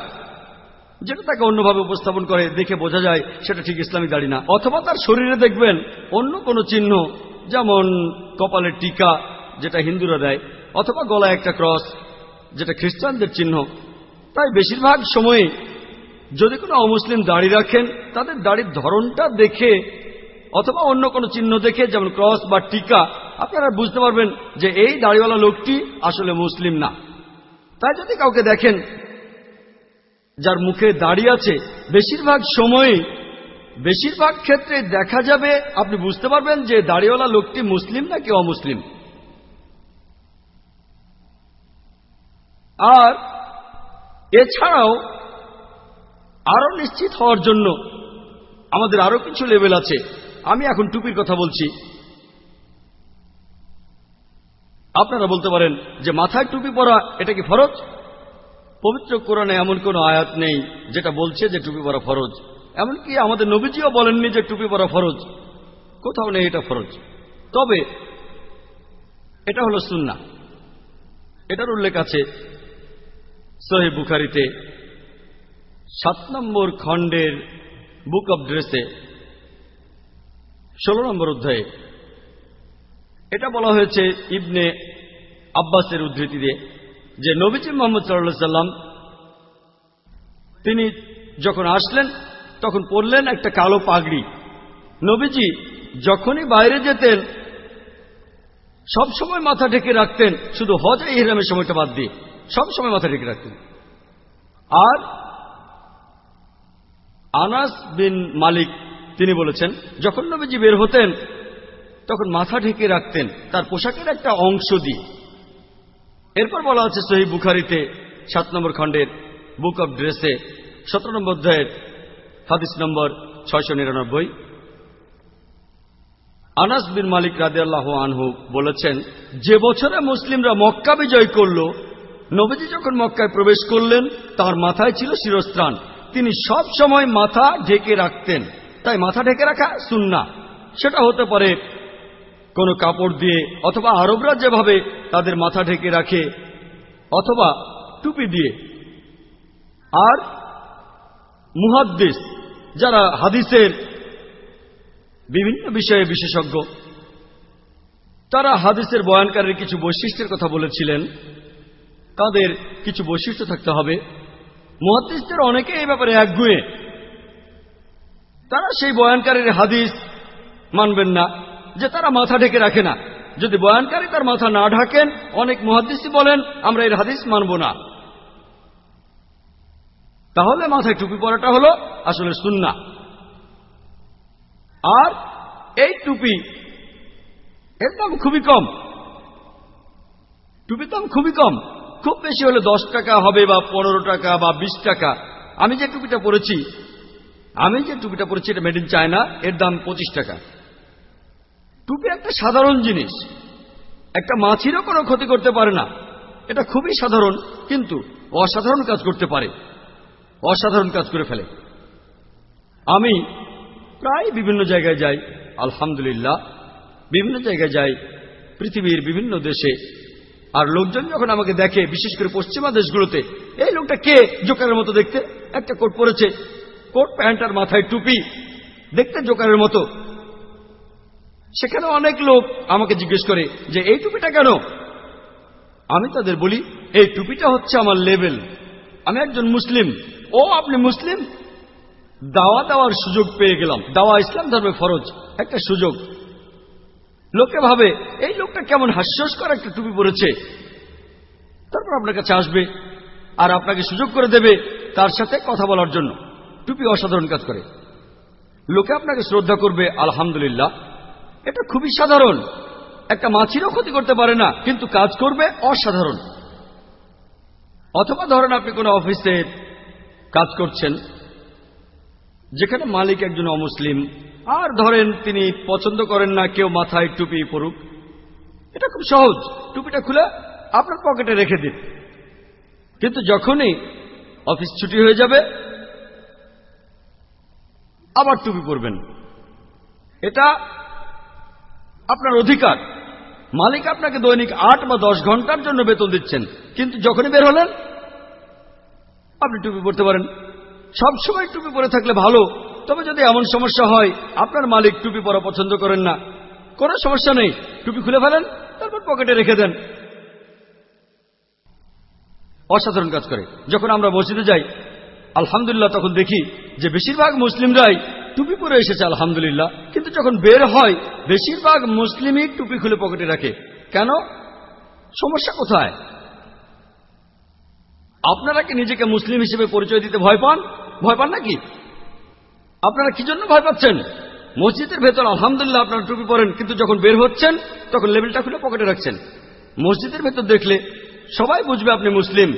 Speaker 1: যেটা তাকে অন্যভাবে উপস্থাপন করে, দেখে বোঝা যায় সেটা ঠিক ইসলামিক দাড়ি না। অথবা তার শরীরে দেখবেন অন্য কোনো চিহ্ন, যেমন কপালের টিকা, যেটা হিন্দুরা দেয়, অথবা গলায় একটা ক্রস, যেটা খ্রিস্টানদের চিহ্ন। তাই বেশিরভাগ সময়ে যদি কোনো অমুসলিম দাড়ি রাখেন, তাদের দাড়ির ধরনটা দেখে, অথবা অন্য কোনো চিহ্ন দেখে, যেমন ক্রস বা টিকা, আপনারা বুঝতে পারবেন যে এই দাড়িওয়ালা লোকটি আসলে মুসলিম না। তাই যদি কাউকে দেখেন যার মুখে দাড়ি আছে, বেশিরভাগ সময়ে বেশিরভাগ ক্ষেত্রে দেখা যাবে, আপনি বুঝতে পারবেন যে দাড়িওয়ালা লোকটি মুসলিম নাকি অমুসলিম। আর এছাড়াও, আরও নিশ্চিত হওয়ার জন্য আমাদের আরও কিছু লেভেল আছে। আমি এখন টুপির কথা বলছি। আপনারা বলতে পারেন যে মাথায় টুপি পরা এটা কি ফরজ? পবিত্র কোরআনে এমন কোন আয়াত নেই যেটা বলছে যে টুপি পরা ফরজ। এমনকি আমাদের নবীজিও বলেননি যে টুপি পরা ফরজ। কোথাও নেই এটা ফরজ। তবে এটা হলো সুন্না এটার উল্লেখ আছে সহি বুখারিতে, সাত নম্বর খণ্ডের বুক অব ড্রেসে, ষোলো নম্বর অধ্যায়ে। এটা বলা হয়েছে ইবনে আব্বাসের উদ্ধৃতি দিয়ে যে নবীজি মোহাম্মদ সাল্লাহ সাল্লাম, তিনি যখন আসলেন, তখন পরলেন একটা কালো পাগড়ি। নবীজি যখনই বাইরে যেতেন, সব সময় মাথা ঢেকে রাখতেন, শুধু হজ ইহরামের সময়টা বাদ দিয়ে, সব সময় মাথা ঢেকে রাখতেন। আর আনাস বিন মালিক, তিনি বলেছেন, যখন নবীজি বের হতেন, তখন মাথা ঢেকে রাখতেন, তার পোশাকের একটা অংশ দিয়ে। এরপর বলা হচ্ছে সহি বুখারিতে সাত নম্বর খণ্ডের বুক অব ড্রেসে সতেরো নম্বর অধ্যায়ের হাদিস নম্বর ছয়শো নিরানব্বই। আনাস বিন মালিক রাদে আল্লাহ আনহু বলেছেন, যে বছরে মুসলিমরা মক্কা বিজয় করল, নবীজি যখন মক্কায় প্রবেশ করলেন, তার মাথায় ছিল শিরস্ত্রাণ। তিনি সব সময় মাথা ঢেকে রাখতেন। তাই মাথা ঢেকে রাখা সুন্না সেটা হতে পারে কোনো কাপড় দিয়ে অথবা আরবরা যেভাবে তাদের মাথা ঢেকে রাখে, অথবা টুপি দিয়ে। আর মুহাদ্দিস, যারা হাদিসের বিভিন্ন বিষয়ে বিশেষজ্ঞ, তারা হাদিসের বয়ানকারীর কিছু বৈশিষ্ট্যের কথা বলেছিলেন। তাদের কিছু বৈশিষ্ট্য থাকতে হবে। মহাদিসদের অনেকে এই ব্যাপারে একগুয়ে। তারা সেই বয়ানকারীর হাদিস মানবেন না। যে তারা মাথা ঢেকে রাখে না। যদি বয়ানকারী তার মাথা না ঢাকেন, অনেক মহাদিসই বলেন, আমরা এর হাদিস মানব না। তাহলে মাথায় টুপি পরাটা হলো আসলে সুন্না। আর এই টুপি, এর দাম খুবই কম। টুপির দাম খুবই কম। খুব বেশি হলে দশ টাকা হবে বা পনেরো টাকা বা বিশ টাকা। আমি যে টুপিটা পরেছি, আমি যে টুপিটা পরেছি এটা মেড ইন চায়না এর দাম পঁচিশ টাকা। টুপি একটা সাধারণ জিনিস। একটা মাছিরও কোনো ক্ষতি করতে পারে না। এটা খুবই সাধারণ, কিন্তু অসাধারণ কাজ করতে পারে। অসাধারণ কাজ করে ফেলে। আমি প্রায় বিভিন্ন জায়গায় যাই, আলহামদুলিল্লাহ। বিভিন্ন জায়গায় যাই, পৃথিবীর বিভিন্ন দেশে। আর লোকজন যখন আমাকে দেখে, বিশেষ করে পশ্চিমা দেশগুলোতে, এই লোকটা কে? জোকারের মতো দেখতে। একটা কোট পরেছে। কোট প্যান্ট আর মাথায় টুপি। দেখতে জোকারের মতো। সেখানে অনেক লোক আমাকে জিজ্ঞেস করে যে, এই টুপিটা কেন? আমি তাদের বলি, এই টুপিটা হচ্ছে আমার লেভেল আমি একজন মুসলিম। ও, আপনি মুসলিম? দাওয়া দেওয়ার সুযোগ পেয়ে গেলাম। দাওয়া ইসলাম ধর্মে ফরজ। একটা সুযোগ। লোকে ভাবে, এই লোকটা কেমন হাস্যস্কর একটা টুপি পরেছে। তারপর আপনার কাছে আসবে আর আপনাকে সুযোগ করে দেবে তার সাথে কথা বলার জন্য। টুপি অসাধারণ কাজ করে। লোকে আপনাকে শ্রদ্ধা করবে, আলহামদুলিল্লাহ। এটা খুবই সাধারণ। একটা মাছিরও ক্ষতি করতে পারে না, কিন্তু কাজ করবে অসাধারণ। অথবা ধরেন আপনি কোনো অফিসে কাজ করছেন, যেখানে মালিক একজন অমুসলিম, আর ধরেন তিনি পছন্দ করেন না, কেউ মাথায় টুপি পরুক, এটা খুব সহজ। টুপিটা খুলে আপনার পকেটে রেখে দিন। কিন্তু যখনই অফিস ছুটি হয়ে যাবে, আবার টুপি পরবেন। এটা আপনার অধিকার। মালিক আপনাকে দৈনিক আট বা দশ ঘণ্টার জন্য বেতন দিচ্ছেন, কিন্তু যখনই বের হলেন, আপনি টুপি পরতে পারেন। সবসময় টুপি পরে থাকলে ভালো, তবে যদি এমন সমস্যা হয়, আপনার মালিক টুপি পরা পছন্দ করেন না। কোনো সমস্যা নেই, টুপি খুলে ফেলেন, তারপর পকেটে রেখে দেন। অসাধারণ কাজ করে। যখন আমরা মসজিদে যাই, আলহামদুলিল্লাহ তখন দেখি যে বেশিরভাগ মুসলিমরাই টুপি পরে এসেছে, আলহামদুলিল্লাহ। কিন্তু যখন বের হয়, বেশিরভাগ মুসলিমই টুপি খুলে পকেটে রাখে। কেন? সমস্যা কোথায়? আপনারা কি নিজেকে মুসলিম হিসেবে পরিচয় দিতে ভয় পান? ভয় পান নাকি? আপনারা কি জন্য ভয় পাচ্ছেন? মসজিদের ভেতর আলহামদুলিল্লাহ আপনারা টুপি পরেন, কিন্তু যখন বের হচ্ছেন, তখন লেবেলটা খুলে পকেটে রাখছেন। মসজিদের ভেতর দেখলে সবাই বুঝবে আপনি মুসলিম।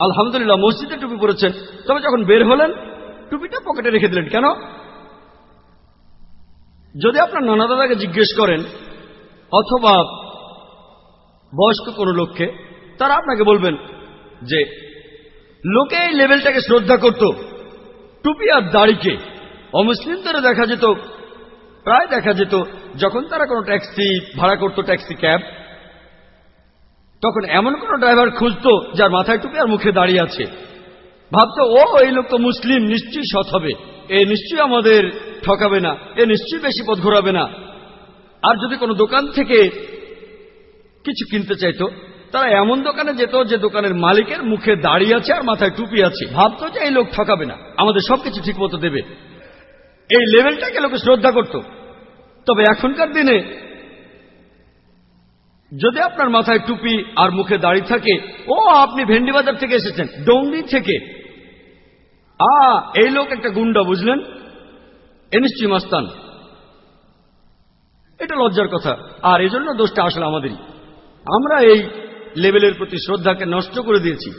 Speaker 1: আলহামদুলিল্লাহ, মসজিদে টুপি পরেছেন। তবে যখন বের হলেন টুপিটা পকেটে রেখে দিলেন। কেন? যদি আপনার নানা দাদাকে জিজ্ঞেস করেন, অথবা বয়স্ক কোনো লোককে, তারা আপনাকে বলবেন যে, লোকে এই লেভেলটাকে শ্রদ্ধা করত। টুপি আর দাড়িকে। অমুসলিমদের দেখা যেত, প্রায় দেখা যেত, যখন তারা কোনো ট্যাক্সি ভাড়া করত, ট্যাক্সি ক্যাব, তখন এমন কোন ড্রাইভার খুঁজত যার মাথায় টুপি আর মুখে দাঁড়িয়ে আছে। ভাবতো ও, এই লোক তো মুসলিম, নিশ্চয়ই সৎ হবে। এ নিশ্চয়ই আমাদের ঠকাবে না, এ নিশ্চয়ই বেশি পথ ঘোরাবে না। আর যদি কোনো দোকান থেকে কিছু কিনতে চাইতো, তারা এমন দোকানে যেত যে দোকানের মালিকের মুখে দাঁড়িয়ে আছে আর মাথায় টুপি আছে। ভাবতো যে এই লোক ঠকাবে না, আমাদের সবকিছু ঠিক মতো দেবে। এই লেভেলটাকে লোকে শ্রদ্ধা করত। তবে এখনকার দিনে যদি আপনার মাথায় টুপি আর মুখে দাড়ি থাকে, ও, আপনি ভেন্ডি বাজার থেকে এসেছেন ডঙ্গি থেকে আ, এই লোক একটা গুন্ডা, বুঝলেন? এ মাস্তান। এটা লজ্জার কথা। আর এজন্য দোষটা আসলে আমাদেরই। আমরা এই লেভেলের প্রতি শ্রদ্ধাকে নষ্ট করে দিয়েছি।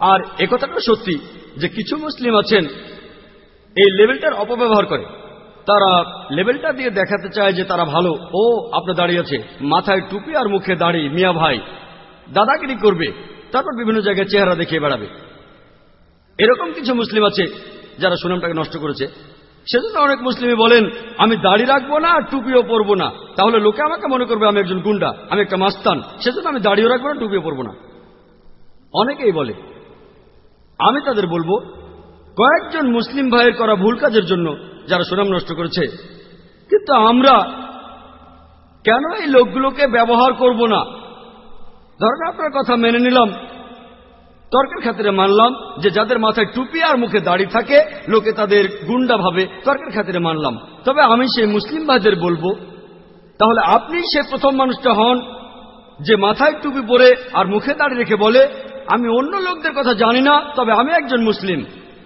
Speaker 1: আর একথাটা সত্যি যে কিছু মুসলিম আছেন, এই লেভেলটার অপব্যবহার করে। তারা লেভেলটা দিয়ে দেখাতে চায় যে তারা ভালো। ও আপনার দাঁড়িয়ে আছে। মাথায় টুপি আর মুখে দাড়ি। মিয়া ভাই, দাদাগিরি করবে। তারপর বিভিন্ন জায়গায় চেহারা দেখিয়ে বেড়াবে। এরকম কিছু মুসলিম আছে যারা সুনামটাকে নষ্ট করেছে। সেজন্য অনেক মুসলিমই বলেন, আমি দাড়ি রাখব না, আর টুপিও পরবো না। তাহলে লোকে আমাকে মনে করবে আমি একজন গুন্ডা, আমি একটা মাস্তান। সেজন্য আমি দাড়িও রাখব না, টুপিও পরবো না। অনেকেই বলে, আমি তাদের বলব, কয়েকজন মুসলিম ভাইয়ের করা ভুল কাজের জন্য যারা সুনাম নষ্ট করেছে। কিন্তু আমরা কেন এই লোকগুলোকে ব্যবহার করব না? ধরেন আপনার কথা মেনে নিলাম তর্কের খাতিরে মানলাম যে যাদের মাথায় টুপি আর মুখে দাড়ি থাকে, লোকে তাদের গুন্ডা ভাবে তর্কের খাতিরে মানলাম। তবে আমি সেই মুসলিম ভাইদের বলব, তাহলে আপনি সে প্রথম মানুষটা হন যে মাথায় টুপি পরে আর মুখে দাড়ি রেখে বলে, আমি অন্য লোকদের কথা জানি না, তবে আমি একজন মুসলিম।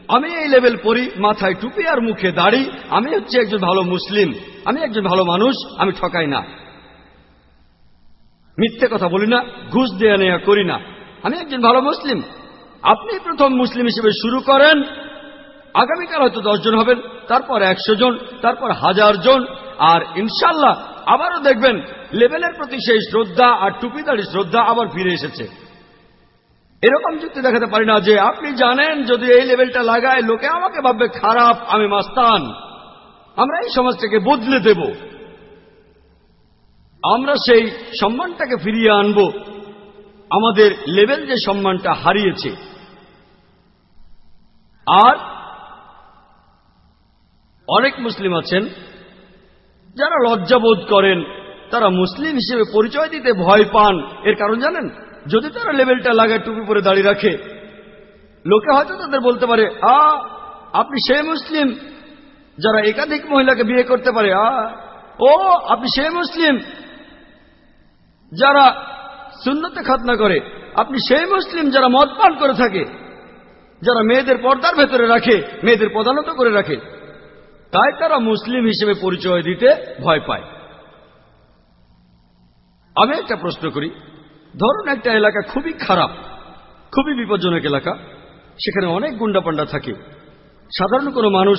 Speaker 1: আমি এই লেভেল পড়ি মাথায় টুপি আর মুখে দাড়ি, আমি হচ্ছে একজন ভালো মুসলিম। আমি একজন ভালো মানুষ, আমি ঠকাই না। মিথ্যে কথা বলি না, ঘুষ দেয়া নেয়া করি না। আমি একজন ভালো মুসলিম। আপনি প্রথম মুসলিম হিসেবে শুরু করেন, আগামীকাল হয়তো দশজন হবেন, তারপর একশো জন, তারপর হাজার জন, আর ইনশাল্লাহ আবারও দেখবেন লেভেলের প্রতি সেই শ্রদ্ধা আর টুপিদারি শ্রদ্ধা আবার ফিরে এসেছে। এরকম যুক্তি দেখাতে পারি না যে আপনি জানেন যদি এই লেভেলটা লাগায়, লোকে আমাকে ভাববে, খারাপ, আমি মাস্তান। আমরা এই সমাজটাকে বদলে দেব। আমরা সেই সম্মানটাকে ফিরিয়ে আনব। আমাদের লেভেল যে সম্মানটা হারিয়েছে, আর অনেক মুসলিম আছেন, যারা লজ্জাবোধ করেন, তারা মুসলিম হিসেবে পরিচয় দিতে ভয় পান। এর কারণ জানেন? যদি তারা লেভেলটা লাগায় টুপি পরে দাঁড়িয়ে রাখে, লোকে হয়তো তাদের বলতে পারে, আ, আপনি সেই মুসলিম যারা একাধিক মহিলাকে বিয়ে করতে পারে। আ, ও, আপনি সেই মুসলিম যারা শূন্যতে খাতনা করে। আপনি সেই মুসলিম যারা মদ পান করে থাকে, যারা মেয়েদের পর্দার ভেতরে রাখে, মেয়েদের প্রধানত করে রাখে, তাই তারা মুসলিম হিসেবে পরিচয় দিতে ভয় পায়। আমি একটা প্রশ্ন করি। ধরুন একটা এলাকা খুবই খারাপ, খুবই বিপজ্জনক এলাকা, সেখানে অনেক গুন্ডাপান্ডা থাকে। সাধারণ কোনো মানুষ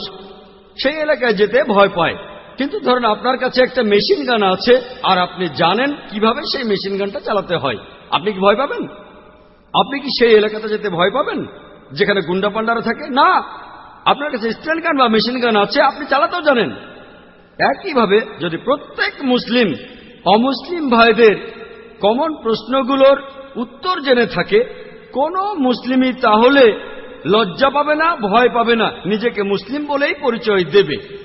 Speaker 1: সেই এলাকায় যেতে ভয় পায়। কিন্তু ধরেন আপনার কাছে একটা মেশিন গান আছে, আর আপনি জানেন কীভাবে সেই মেশিন গানটা চালাতে হয়। আপনি কি ভয় পাবেন? আপনি কি সেই এলাকাতে যেতে ভয় পাবেন? যেখানে গুন্ডা পান্ডারা থাকে? না। আপনার কাছে স্ট্যান্ড গান বা মেশিন গান আছে, আপনি চালাতেও জানেন। একইভাবে যদি প্রত্যেক মুসলিম, অমুসলিম ভাইদের কমন প্রশ্নগুলোর উত্তর জেনে থাকে, কোন মুসলিমই তাহলে লজ্জা পাবে না, ভয় পাবে না। নিজেকে মুসলিম বলেই পরিচয় দেবে।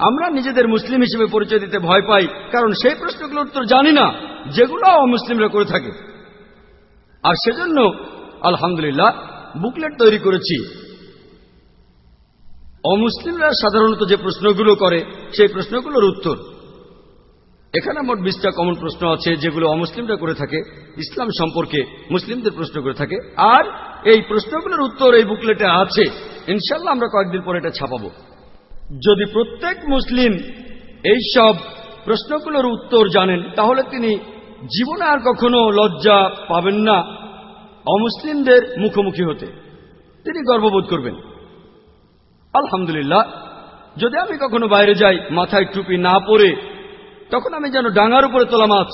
Speaker 1: আমরা নিজেদের মুসলিম হিসেবে পরিচয় দিতে ভয় পাই, কারণ সেই প্রশ্নগুলোর উত্তর জানি না, যেগুলো অমুসলিমরা করে থাকে। আর সেজন্য, আলহামদুলিল্লাহ, বুকলেট তৈরি করেছি। অমুসলিমরা সাধারণত যে প্রশ্নগুলো করে, সেই প্রশ্নগুলোর উত্তর। এখানে মোট বিশটা কমন প্রশ্ন আছে, যেগুলো অমুসলিমরা করে থাকে, ইসলাম সম্পর্কে মুসলিমদের প্রশ্ন করে থাকে। আর এই প্রশ্নগুলোর উত্তর এই বুকলেটে আছে। ইনশাল্লাহ আমরা কয়েকদিন পরে এটা ছাপাবো। যদি প্রত্যেক মুসলিম এই সব প্রশ্নগুলোর উত্তর জানেন, তাহলে তিনি জীবনে আর কখনো লজ্জা পাবেন না অমুসলিমদের মুখোমুখি হতে। তিনি গর্ববোধ করবেন। আলহামদুলিল্লাহ, যদি আমি কখনো বাইরে যাই, মাথায় টুপি না পরে, তখন আমি যেন ডাঙার উপরে তোলা মাছ।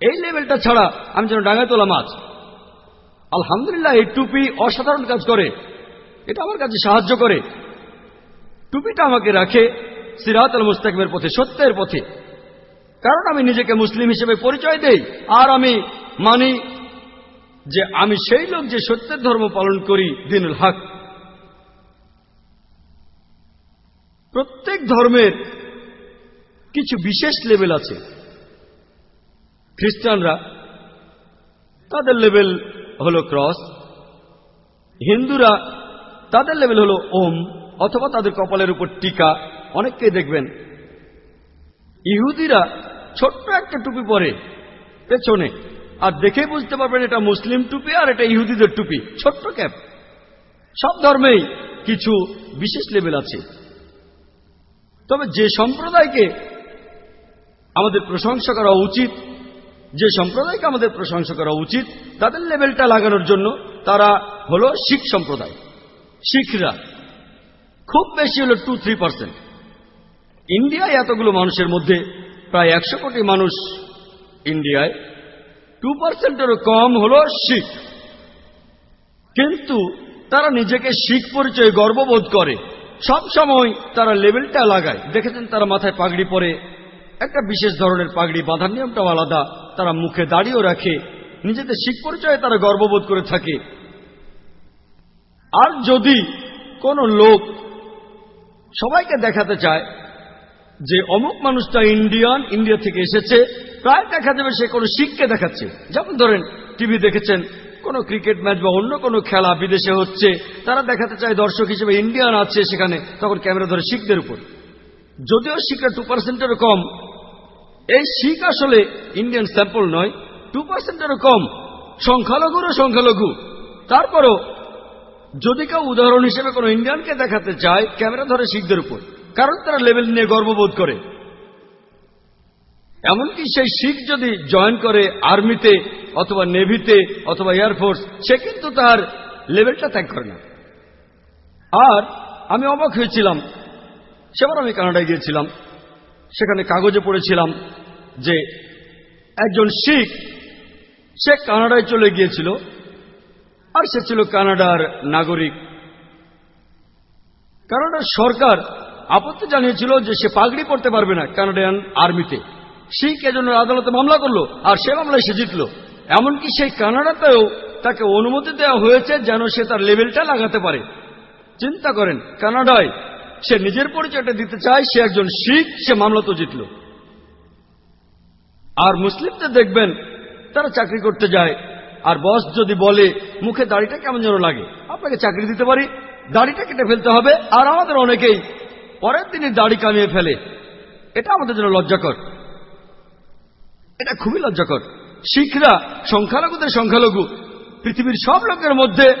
Speaker 1: এই লেভেলটা ছাড়া আমি যেন ডাঙায় তোলা মাছ। আলহামদুলিল্লাহ, এই টুপি অসাধারণ কাজ করে। এটা আমার কাছে সাহায্য করে। টুপিটা আমাকে রাখে সিরাত আল মুস্তাকিমের পথে, সত্যের পথে। কারণ আমি নিজেকে মুসলিম হিসেবে পরিচয় দেই, আর আমি মানি যে আমি সেই লোক যে সত্যের ধর্ম পালন করি, দিনুল হক। প্রত্যেক ধর্মের কিছু বিশেষ লেভেল আছে। খ্রিস্টানরা তাদের লেভেল হলো ক্রস, হিন্দুরা তাদের লেভেল হলো ওম অথবা তাদের কপালের উপর টিকা, অনেককেই দেখবেন। ইহুদিরা ছোট্ট একটা টুপি পরে পেছনে, আর দেখেই বুঝতে পারবেন এটা মুসলিম টুপি আর এটা ইহুদিদের টুপি, ছোট্ট ক্যাপ। সব ধর্মেই কিছু বিশেষ লেভেল আছে। তবে যে সম্প্রদায়কে আমাদের প্রশংসা করা উচিত, যে সম্প্রদায়কে আমাদের প্রশংসা করা উচিত, তাদের লেভেলটা লাগানোর জন্য তারা হলো শিখ সম্প্রদায়, শিখরা। খুব বেশি হলো টু থ্রি পার্সেন্ট ইন্ডিয়ায় এতগুলো মানুষের মধ্যে প্রায় একশো কোটি মানুষ ইন্ডিয়ায়। টু পার্সেন্টেরও কম হল শিখ। কিন্তু তারা নিজেকে শিখ পরিচয়ে গর্ববোধ করে। সব সময় তারা লেভেলটা লাগায়। দেখেছেন তারা মাথায় পাগড়ি পরে। একটা বিশেষ ধরনের পাগড়ি বাঁধার নিয়মটাও আলাদা। তারা মুখে দাঁড়িয়েও রাখে। নিজেদের শিখ পরিচয়ে তারা গর্ববোধ করে থাকে। আর যদি কোনো লোক সবাইকে দেখাতে চায় যে অমুক মানুষটা ইন্ডিয়ান, ইন্ডিয়া থেকে এসেছে, প্রায় দেখা যাবে সে কোনো শিখকে দেখাচ্ছে। যেমন ধরেন, টিভি দেখেছেন, কোনো ক্রিকেট ম্যাচ বা অন্য কোনো খেলা বিদেশে হচ্ছে, তারা দেখাতে চায় দর্শক হিসেবে ইন্ডিয়ান আছে সেখানে, তখন ক্যামেরা ধরে শিখদের উপর। যদিও শিখরা টু পার্সেন্টেরও কম, এই শিখ আসলে ইন্ডিয়ান স্যাম্পল নয় টু পার্সেন্টেরও কম, সংখ্যালঘুরও সংখ্যালঘু। তারপরও যদি কেউ উদাহরণ হিসেবে কোনো ইন্ডিয়ানকে দেখাতে চায়, ক্যামেরা ধরে শিখদের উপর। কারণ তারা লেভেল নিয়ে গর্ববোধ করে। এমনকি সেই শিখ যদি জয়েন করে আর্মিতে অথবা নেভিতে অথবা এয়ারফোর্স সে কিন্তু তার লেভেলটা ত্যাগ করে না। আর আমি অবাক হয়েছিলাম। সেবার আমি কানাডায় গিয়েছিলাম। সেখানে কাগজে পড়েছিলাম যে একজন শিখ, সে কানাডায় চলে গিয়েছিল। আর সে ছিল কানাডার নাগরিক। কানাডার সরকার আপত্তি জানিয়েছিল যে সে পাগড়ি পড়তে পারবে না কানাডিয়ান আর্মিতে। শিখ এজন্য আদালতে মামলা করল, আর সে মামলায় সে জিতল। এমনকি সেই কানাডাতেও তাকে অনুমতি দেওয়া হয়েছে যেন সে তার লেভেলটা লাগাতে পারে। চিন্তা করেন, কানাডায় সে নিজের পরিচয়টা দিতে চায়, সে একজন শিখ, সে মামলা তো জিতল। আর মুসলিমদের দেখবেন, তারা চাকরি করতে যায় আর বস যদি বলে, মুখে দাড়িটা কেমন যেন লাগে? আপনাকে চাকরি দিতে পারি, দাড়িটা কেটে ফেলতে হবে, আর আমাদের অনেকেই পরের দিনই দাড়ি কামিয়ে ফেলে। এটা আমাদের জন্য লজ্জাকর। এটা খুবই লজ্জাকর। শিখরা, সংখ্যালঘুদের সংখ্যালঘু, পৃথিবীর সব লোকের মধ্যে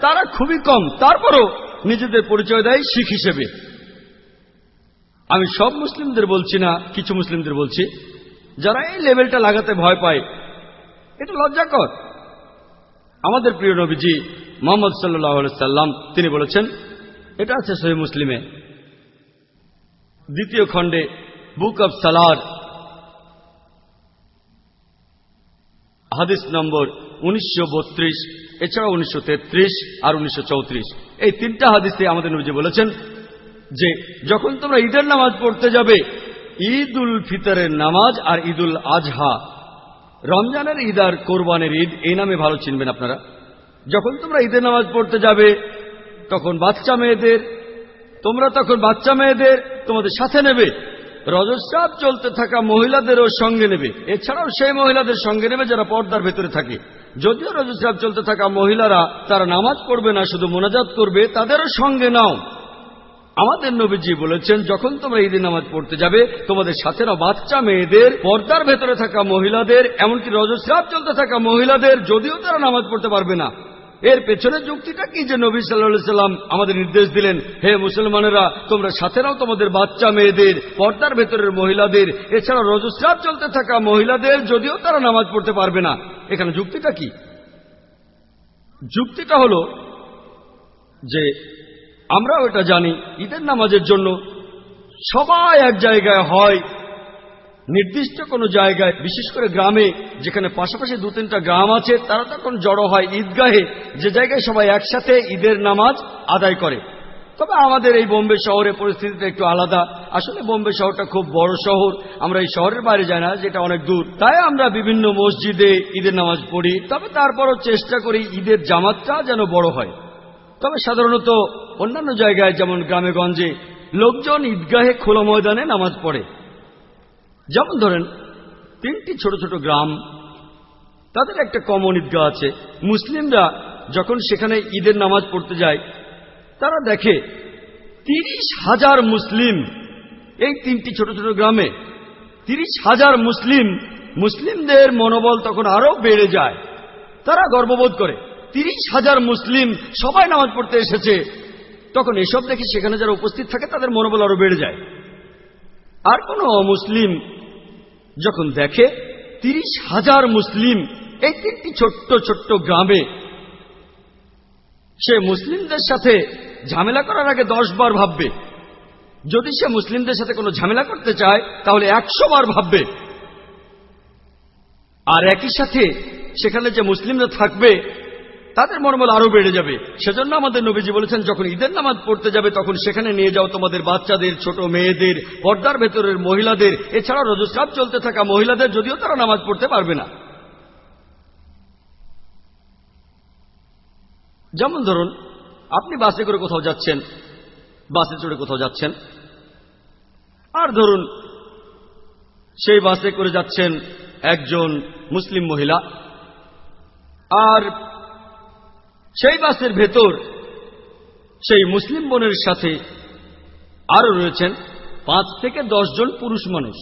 Speaker 1: তারা খুবই কম। তারপরও নিজেদের পরিচয় দেয় শিখ হিসেবে। আমি সব মুসলিমদের বলছি না, কিছু মুসলিমদের বলছি। যারা এই লেভেলটা লাগাতে ভয় পায়, এটা লজ্জাকর। আমাদের প্রিয় নবীজি মোহাম্মদ সাল্লাহ সাল্লাম, তিনি বলেছেন, এটা আছে সহি মুসলিমে। দ্বিতীয় খণ্ডে, বুক অব সালার হাদিস নম্বর উনিশশো বত্রিশ এছাড়া উনিশশো তেত্রিশ আর উনিশশো চৌত্রিশ। এই তিনটা হাদিসে আমাদের নবীজি বলেছেন যে, যখন তোমরা ঈদের নামাজ পড়তে যাবে ঈদ উল ফিতরের নামাজ আর ঈদ উল আজহা রমজানের ঈদ আর কোরবানের ঈদ, এই নামে ভালো চিনবেন আপনারা। যখন তোমরা ঈদের নামাজ পড়তে যাবে, তখন বাচ্চা মেয়েদের, তোমরা তখন বাচ্চা মেয়েদের তোমাদের সাথে নেবে। রজস্রাব চলতে থাকা মহিলাদেরও সঙ্গে নেবে। এছাড়াও সেই মহিলাদের সঙ্গে নেবে যারা পর্দার ভেতরে থাকে। যদিও রজস্রাব চলতে থাকা মহিলারা তারা নামাজ পড়বে না, শুধু মোনাজাত করবে, তাদেরও সঙ্গে নাও। আমাদের নবীজি বলেছেন, যখন তোমরা ঈদের নামাজ পড়তে যাবে, তোমাদের সাথেরা বাচ্চা মেয়েদের, পর্দার ভেতরে থাকা মহিলাদের, এমনকি রজস্রাব চলতে থাকা মহিলাদের, যদিও তারা নামাজ পড়তে পারবে না। এর পেছনে যুক্তিটা কি যে নবী সাল্লা সাল্লাম আমাদের নির্দেশ দিলেন, হে মুসলমানেরা, তোমরা সাথেরাও তোমাদের বাচ্চা মেয়েদের, পর্দার ভেতরের মহিলাদের, এছাড়া রজস্রাব চলতে থাকা মহিলাদের, যদিও তারা নামাজ পড়তে পারবে না। এখানে যুক্তিটা কি? যুক্তিটা হল যে আমরাও এটা জানি, ঈদের নামাজের জন্য সবাই এক জায়গায় হয়, নির্দিষ্ট কোনো জায়গায়, বিশেষ করে গ্রামে, যেখানে পাশাপাশি দু তিনটা গ্রাম আছে, তারা তখন জড়ো হয় ঈদগাহে, যে জায়গায় সবাই একসাথে ঈদের নামাজ আদায় করে। তবে আমাদের এই বোম্বে শহরে পরিস্থিতিটা একটু আলাদা। আসলে বোম্বে শহরটা খুব বড় শহর, আমরা এই শহরের বাইরে যাই না, যেটা অনেক দূর। তাই আমরা বিভিন্ন মসজিদে ঈদের নামাজ পড়ি, তবে তারপরও চেষ্টা করি ঈদের জামাতটা যেন বড় হয়। তবে সাধারণত অন্যান্য জায়গায়, যেমন গ্রামে গঞ্জে লোকজন ঈদগাহে খোলা ময়দানে নামাজ পড়ে। যেমন ধরেন, তিনটি ছোট ছোট গ্রাম, তাদের একটা কমন ঈদগাহ আছে। মুসলিমরা যখন সেখানে ঈদের নামাজ পড়তে যায়, তারা দেখে তিরিশ হাজার মুসলিম এই তিনটি ছোট ছোট গ্রামে, তিরিশ হাজার মুসলিম, মুসলিমদের মনোবল তখন আরও বেড়ে যায়। তারা গর্ববোধ করে। তিরিশ হাজার মুসলিম সবাই নামাজ পড়তে এসেছে। তখন এসব দেখে সেখানে যারা উপস্থিত থাকে, তাদের মনোবল আরও বেড়ে যায়। আর কোন অমুসলিম যখন দেখে, তিরিশ হাজার মুসলিম এই তিনটি ছোট্ট ছোট্ট গ্রামে, সে মুসলিমদের সাথে ঝামেলা করার আগে দশ বার ভাববে, যদি সে মুসলিমদের সাথে কোনো ঝামেলা করতে চায়, তাহলে একশো বার ভাববে। আর একই সাথে সেখানে যে মুসলিমরা থাকবে তাদের মনোবল আরও বেড়ে যাবে। সেজন্য আমাদের নবীজি বলেছেন, যখন ঈদের নামাজ পড়তে যাবে, তখন সেখানে নিয়ে যাও তোমাদের বাচ্চাদের, ছোট মেয়েদের, পর্দার ভেতরের মহিলাদের। এছাড়া রজস্রাব চলতে থাকা মহিলাদের, যদিও তারা নামাজ পড়তে পারবে না। যেমন ধরুন, আপনি বাসে করে কোথাও যাচ্ছেন, বাসে চড়ে কোথাও যাচ্ছেন। আর ধরুন, সেই বাসে করে যাচ্ছেন একজন মুসলিম মহিলা। আর সেই বাসের ভেতর সেই মুসলিম বোনের সাথে আরও রয়েছেন পাঁচ থেকে জন পুরুষ মানুষ।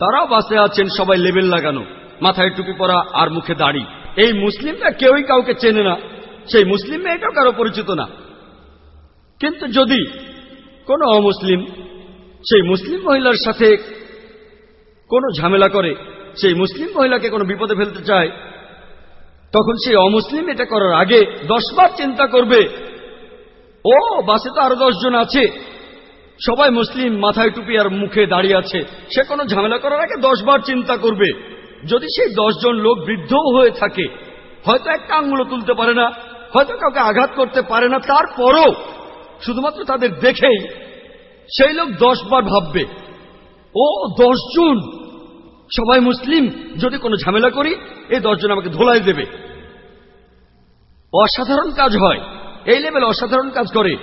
Speaker 1: তারাও বাসে আছেন, সবাই লেবেল লাগানো, মাথায় টুপি পরা আর মুখে দাড়ি। এই মুসলিমরা কেউই কাউকে চেনে না, সেই মুসলিম মেয়েটাও কারও পরিচিত না। কিন্তু যদি কোনো অমুসলিম সেই মুসলিম মহিলার সাথে কোনো ঝামেলা করে, সেই মুসলিম মহিলাকে কোনো বিপদে ফেলতে চায় তখন সেই অমুসলিম এটা করার আগে দশবার চিন্তা করবে, ও, বাসে তো আরও দশজন আছে। সবাই মুসলিম, মাথায় টুপি আর মুখে দাঁড়িয়ে আছে। সে কোনো ঝামেলা করার আগে দশবার চিন্তা করবে। যদি সেই জন লোক বৃদ্ধও হয়ে থাকে, হয়তো একটা আঙ্গুলো তুলতে পারে না, হয়তো কাউকে আঘাত করতে পারে না। তারপরও শুধুমাত্র তাদের দেখেই সেই লোক দশ বার ভাববে, ও জন সবাই মুসলিম, যদি কোনো ঝামেলা করি, এই দশজন আমাকে ধোলাই দেবে। অসাধারণ কাজ হয়। এই লেভেল অসাধারণ কাজ করে।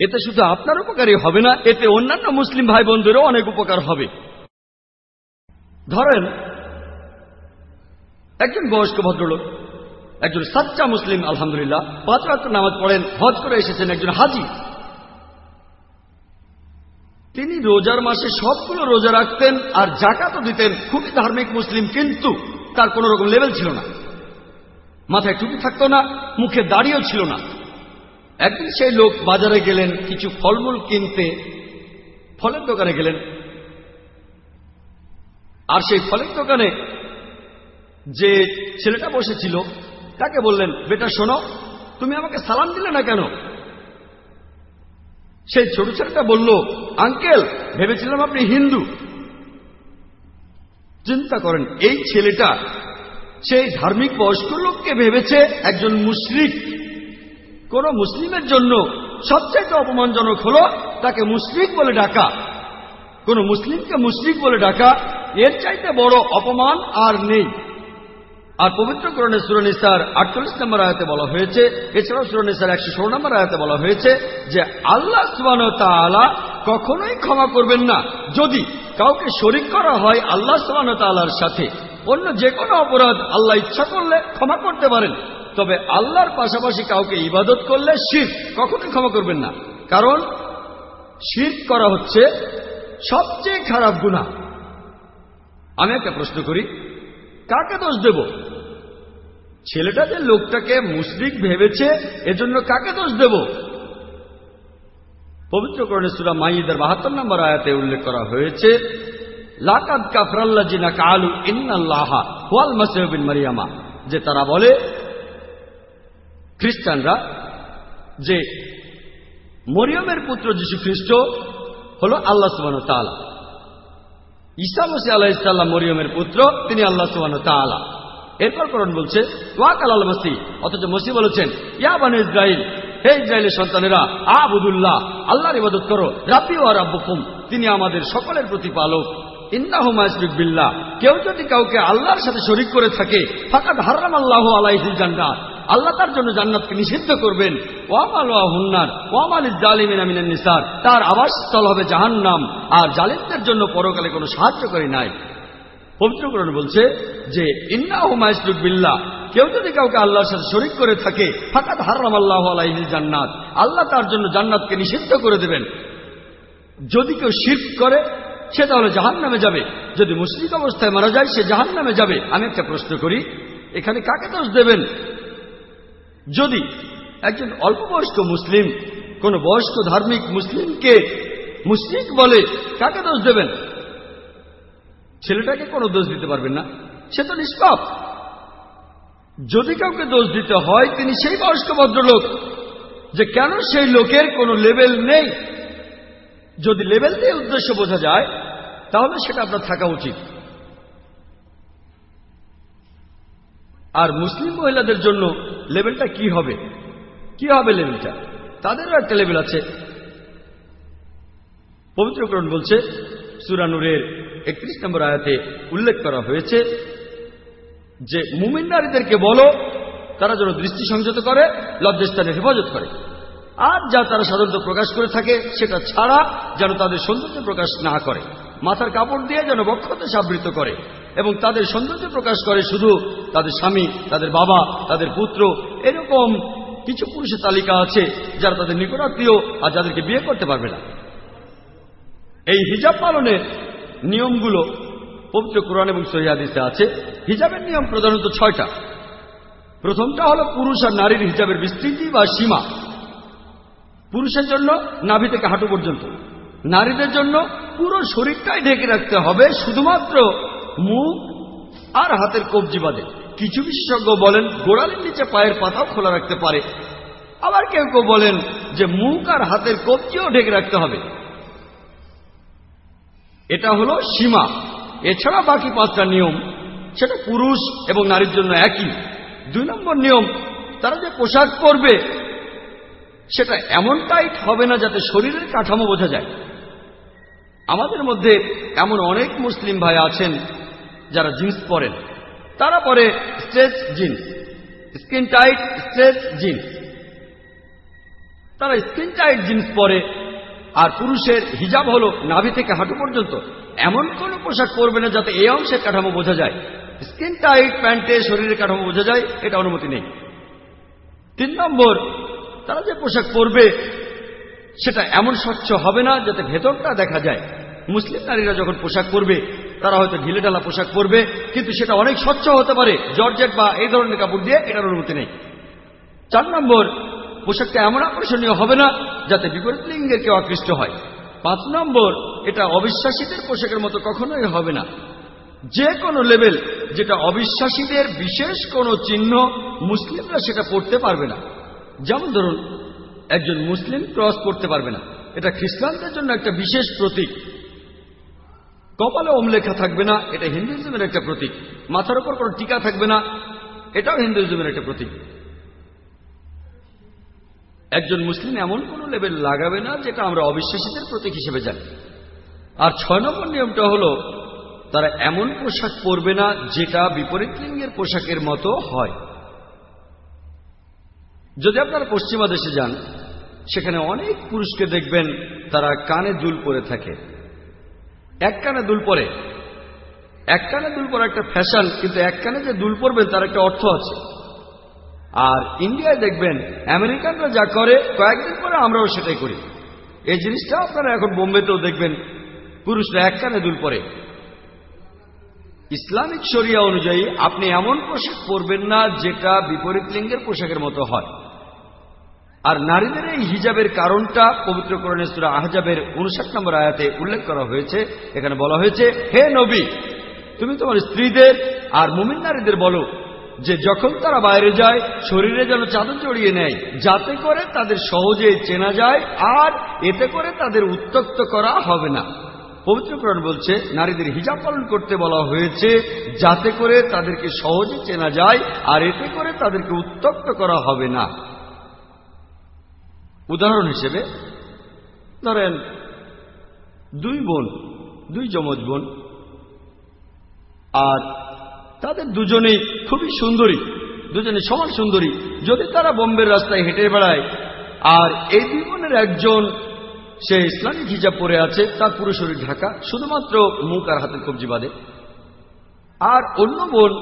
Speaker 1: এতে শুধু আপনার উপকারই হবে না, এতে অন্যান্য মুসলিম ভাই বোনদেরও অনেক উপকার হবে। ধরেন, একজন বয়স্ক ভদ্রলোক, একজন সাচ্চা মুসলিম, আলহামদুলিল্লাহ, পাঁচ রাত নামাজ পড়েন, হজ করে এসেছেন একজন হাজি। তিনি রোজার মাসে সবগুলো রোজা রাখতেন আর জাকাতও দিতেন খুবই ধার্মিক মুসলিম, কিন্তু তার কোন রকম লেভেল ছিল না। মাথায় টুপি থাকতো না, মুখে দাড়িও ছিল না। একদিন সেই লোক বাজারে গেলেন, কিছু ফলমূল কিনতে। ফলের দোকানে গেলেন। আর সেই ফলের দোকানে যে ছেলেটা বসেছিল, তাকে বললেন, বেটা শোনো, তুমি আমাকে সালাম দিলে না কেন? সেই ছোট ছেলেটা বলল, আঙ্কেল, ভেবেছিলাম আপনি হিন্দু। চিন্তা করেন, এই ছেলেটা সেই ধার্মিক বয়স্ক লোককে ভেবেছে একজন মুশরিক কোন মুসলিমের জন্য সবচেয়ে অপমানজনক হল তাকে মুশরিক বলে ডাকা। কোন মুসলিমকে মুশরিক বলে ডাকা, এর চাইতে বড় অপমান আর নেই। আর পবিত্র করণের সুরনিসার আটচল্লিশ নম্বর আয়াতে বলা হয়েছে, এছাড়াও সুরনিসার একশো ষোলো নম্বর আয়াতে বলা হয়েছে যে আল্লাহ সুবান তালা কখনোই ক্ষমা করবেন না। যদি কাউকে শরিক করা হয় আল্লাহ সুবান তালার সাথে, অন্য যে কোনো অপরাধ আল্লাহ ইচ্ছা করলে ক্ষমা করতে পারেন। তবে আল্লাহর পাশাপাশি কাউকে ইবাদত করলে শির কখনোই ক্ষমা করবেন না। কারণ শির করা হচ্ছে সবচেয়ে খারাপ গুণা আমি একটা প্রশ্ন করি, কাকে দোষ দেব? ছেলেটা যে লোকটাকে মুশরিক ভেবেছে, এজন্য কাকে দোষ দেব? পবিত্র সুরা মাইদের বাহাত্তর নম্বর আয়াতে উল্লেখ করা হয়েছে, লাকাদ কাফরাল্লাজিনা কালু ইন্নাল্লাহা ওয়াল মাসিবিন মারিয়ামা যে তারা বলে, খ্রিস্টানরা যে মরিয়মের পুত্র যীশু খ্রিস্ট হল আল্লাহ সুবান তালা ঈসা মসি আল্লাহ ইসাল্লাম মরিয়মের পুত্র, তিনি আল্লাহ সুবান তালা এরপর করণ বলছে ওয়াকাল আল মসি অথচ মসি বলেছেন, ইয়া ইয়াবান ইসরাইল হে ইসরায়েলের সন্তানেরা, আবুদুল্লাহ, আল্লাহর ইবাদত করো, রাব্বি ও রাব্বুকুম, তিনি আমাদের সকলের প্রতিপালক। বিল্লাহ, কেউ যদি কাউকে আল্লাহর সাথে শরিক করে থাকে ফাঁকা হারাম আল্লাহ আলাইহিল জান্নাত, আল্লাহ তার জন্য জান্নাতকে নিষিদ্ধ করবেন। ওয়ামাল হুন্নার ওয়ামাল জালিমিন আমিনান নিসার, তার আবাসস্থল হবে জাহান্নাম, আর জালিমদের জন্য পরকালে কোনো সাহায্য সাহায্যকারী নাই। পবিত্রকরণ বলছে যে ইন্না বিল্লাহ। কেউ যদি কাউকে আল্লাহর সাথে শরিক করে থাকে ফাঁকাত হারাম আল্লাহ আলাইহিল জান্নাত। আল্লাহ তার জন্য জান্নাতকে নিষিদ্ধ করে দেবেন। যদি কেউ শির্ক করে, সে তাহলে জাহান নামে যাবে। যদি মুসলিম অবস্থায় মারা যায়, সে জাহান নামে যাবে। আমি একটা প্রশ্ন করি, এখানে কাকে দোষ দেবেন? যদি একজন অল্প বয়স্ক মুসলিম, কোন বয়স্ক ধার্মিক মুসলিমকে মুসলিম বলে, কাকে দোষ দেবেন? ছেলেটাকে কোনো দোষ দিতে পারবেন না। সে তো নিষ্পাপ। যদি কাউকে দোষ দিতে হয়, তিনি সেই বয়স্ক ভদ্রলোক, যে কেন সেই লোকের কোনো লেভেল নেই। যদি লেভেল দিয়ে উদ্দেশ্য বোঝা যায়, তাহলে সেটা আপনার থাকা উচিত। আর মুসলিম মহিলাদের জন্য লেভেলটা কি হবে? কি হবে লেভেলটা তাদেরও একটা লেভেল আছে। পবিত্রকরণ বলছে সুরানুরের একত্রিশ নম্বর আয়াতে উল্লেখ করা হয়েছে যে মুমিন নারীদেরকে বলো, তারা যেন দৃষ্টি সংযত করে লজ্জাস্থানের হেফাজত করে। আর যা তারা সাধারণত প্রকাশ করে থাকে, সেটা ছাড়া যেন তাদের সৌন্দর্য প্রকাশ না করে। মাথার কাপড় দিয়ে যেন বক্ষতে সাবৃত করে এবং তাদের সৌন্দর্য প্রকাশ করে শুধু তাদের স্বামী, তাদের বাবা, তাদের পুত্র, এরকম কিছু পুরুষের তালিকা আছে যারা তাদের নিকটাত্মীয় আর যাদেরকে বিয়ে করতে পারবে না। এই হিজাব পালনের নিয়মগুলো পবিত্র কোরআন এবং সহিদিসে আছে। হিজাবের নিয়ম প্রধানত ছয়টা। প্রথমটা হলো পুরুষ আর নারীর হিজাবের বিস্তৃতি বা সীমা। পুরুষের জন্য নাভি থেকে হাঁটু পর্যন্ত। নারীদের জন্য পুরো শরীরটাই ঢেকে রাখতে হবে শুধুমাত্র মুখ আর হাতের কবজি বাদে। কিছু বিশেষজ্ঞ বলেন, গোড়ালির নিচে পায়ের পাতাও খোলা রাখতে পারে। আবার কেউ কেউ বলেন যে মুখ আর হাতের কবজিও ঢেকে রাখতে হবে। এটা হলো সীমা। এছাড়া বাকি পাঁচটা নিয়ম, সেটা পুরুষ এবং নারীর জন্য একই। দুই নম্বর নিয়ম, তারা যে পোশাক পরবে, সেটা এমন টাইট হবে না যাতে শরীরের কাঠামো বোঝা যায়। আমাদের মধ্যে এমন অনেক মুসলিম ভাই আছেন যারা জিন্স পরেন। তারা পরে stretch jeans, skin tight stretch jeans. তারা স্কিন টাইট জিন্স পরে আর পুরুষের হিজাব হলো নাভি থেকে হাঁটু পর্যন্ত। এমন কোন পোশাক পরবে না যাতে এই অংশের কাঠামো বোঝা যায়। স্কিন টাইট প্যান্টে শরীরের কাঠামো বোঝা যায়, এটা অনুমতি নেই। তিন নম্বর, তারা যে পোশাক পরবে, সেটা এমন স্বচ্ছ হবে না যাতে ভেতরটা দেখা যায়। মুসলিম নারীরা যখন পোশাক পরবে, তারা হয়তো ঢিলে ঢালা পোশাক পরবে, কিন্তু সেটা অনেক স্বচ্ছ হতে পারে। জর্জেট বা এই ধরনের কাপড় দিয়ে এটার অনুমতি নেই। চার নম্বর পোশাকটা এমন আকর্ষণীয় হবে না যাতে বিপরীত লিঙ্গের কেউ আকৃষ্ট হয়। পাঁচ নম্বর, এটা অবিশ্বাসীদের পোশাকের মতো কখনোই হবে না। যে কোনো লেভেল যেটা অবিশ্বাসীদের বিশেষ কোনো চিহ্ন মুসলিমরা সেটা পড়তে পারবে না। যেমন ধরুন, একজন মুসলিম ক্রস করতে পারবে না। এটা খ্রিস্টানদের জন্য একটা বিশেষ প্রতীক। কপালে ওম লেখা থাকবে না, এটা হিন্দুইজমের একটা প্রতীক। মাথার উপর কোনো টিকা থাকবে না, এটাও হিন্দুইজমের একটা প্রতীক। একজন মুসলিম এমন কোন লেভেল লাগাবে না যেটা আমরা অবিশ্বাসীদের প্রতীক হিসেবে জানি। আর ছয় নম্বর নিয়মটা হলো, তারা এমন পোশাক পরবে না যেটা বিপরীত লিঙ্গের পোশাকের মতো হয়। যদি আপনারা পশ্চিমা দেশে যান, সেখানে অনেক পুরুষকে দেখবেন তারা কানে দুল পরে থাকে। এক কানে দুল পরে। এক কানে দুল পরে একটা ফ্যাশন, কিন্তু এক কানে যে দুল পরবেন তার একটা অর্থ আছে। আর ইন্ডিয়ায় দেখবেন আমেরিকানরা যা করে, কয়েকদিন পরে আমরাও সেটাই করি। এই জিনিসটা আপনারা এখন বোম্বেতেও দেখবেন, পুরুষরা এক কানে দুল পরে। ইসলামিক শরিয়া অনুযায়ী আপনি এমন পোশাক পরবেন না যেটা বিপরীত লিঙ্গের পোশাকের মতো হয়। আর নারীদের এই হিজাবের কারণটা পবিত্র করণেশ্বরা আহজাবের উনষাট নম্বর আয়াতে উল্লেখ করা হয়েছে। এখানে বলা হয়েছে, হে নবী, তুমি তোমার স্ত্রীদের আর মুমিন নারীদের বলো যে যখন তারা বাইরে যায়, শরীরে যেন চাদর জড়িয়ে নেয়, যাতে করে তাদের সহজে চেনা যায়, আর এতে করে তাদের উত্তক্ত করা হবে না। পবিত্রকরণ বলছে, নারীদের হিজাব পালন করতে বলা হয়েছে, যাতে করে তাদেরকে সহজে চেনা যায়, আর এতে করে তাদেরকে উত্তক্ত করা হবে না। উদাহরণ হিসেবে, ধরেন, দুই বোন, দুই যমজ বোন, আর তাদের দুজনেই খুবই সুন্দরী, দুজনে সমান সুন্দরী। যদি তারা বোম্বের রাস্তায় হেঁটে বেড়ায়, আর এই দুই বোনের একজন, সে ইসলামিক হিজাব পরে আছে, তার পুরো শরীর ঢাকা, শুধুমাত্র মুখ আর হাতের কবজি বাদে। আর অন্য বোন,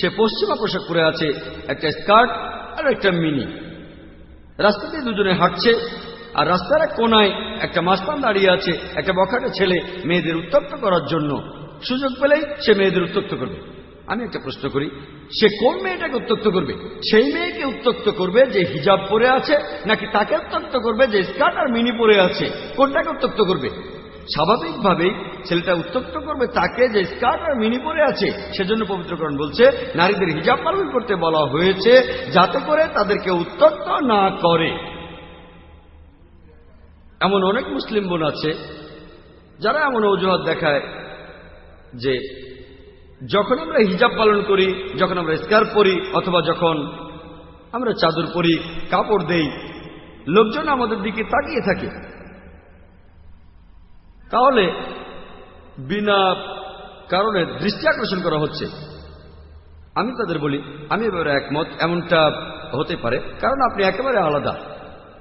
Speaker 1: সে পশ্চিমা পোশাক পরে আছে, একটা স্কার্ট আর একটা মিনি। রাস্তা দিয়ে দুজনে হাঁটছে, আর রাস্তার এক কোনায় একটা মাস্তান দাঁড়িয়ে আছে, একটা বখাটে ছেলে মেয়েদের উত্তপ্ত করার জন্য। সুযোগ পেলেই সে মেয়েদের উত্তক্ত করবে। আমি একটা প্রশ্ন করি, সে কোন মেয়েটাকে উত্তক্ত করবে? সেই মেয়েকে উত্তক্ত করবে যে হিজাব পরে আছে, নাকি তাকে উত্তক্ত করবে যে স্কার্ট আর মিনি পরে আছে? কোনটাকে উত্তক্ত করবে? স্বাভাবিকভাবেই ছেলেটা উত্তক্ত করবে তাকে যে স্কার্ট আর মিনি পরে আছে। সেজন্য পবিত্রকরণ বলছে, নারীদের হিজাব পালন করতে বলা হয়েছে যাতে করে তাদেরকে উত্তক্ত না করে। এমন অনেক মুসলিম বোন আছে, যারা এমন অজুহাত দেখায় যে যখন আমরা হিজাব পালন করি, যখন আমরা স্কার্ফ পরি, অথবা যখন আমরা চাদর পরি, কাপড় দেই, লোকজন আমাদের দিকে তাকিয়ে থাকে। তাহলে বিনা কারণে দৃষ্টি আকর্ষণ করা হচ্ছে। আমি তাদের বলি, আমি এবারে একমত, এমনটা হতে পারে, কারণ আপনি একেবারে আলাদা।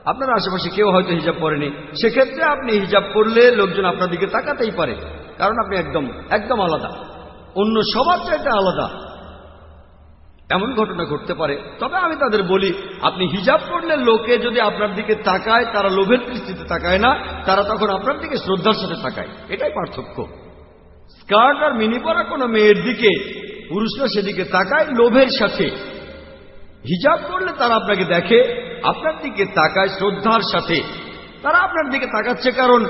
Speaker 1: আপনার আশেপাশে কেউ হয়তো হিজাব পরেনি। সেক্ষেত্রে আপনি হিজাব পরলে লোকজন আপনার দিকে তাকাতেই পারে, কারণ আপনি একদম একদম আলাদা। অন্য সবার চাইতে আলাদা। এমন ঘটনা ঘটতে পারে। তবে আমি তাদের বলি, আপনি হিজাব পড়লে লোকে যদি আপনার দিকে তাকায়, তারা লোভের দৃষ্টিতে তাকায় না, তারা তখন আপনার দিকে শ্রদ্ধার সাথে তাকায়। এটাই পার্থক্য। স্কার্ট আর মিনি পরা কোনো মেয়ের দিকে, পুরুষরা সেদিকে তাকায় লোভের সাথে। হিজাব করলে তারা আপনাকে দেখে, আপনার দিকে তাকায় শ্রদ্ধার সাথে। তারা আপনার দিকে তাকাচ্ছে কারণ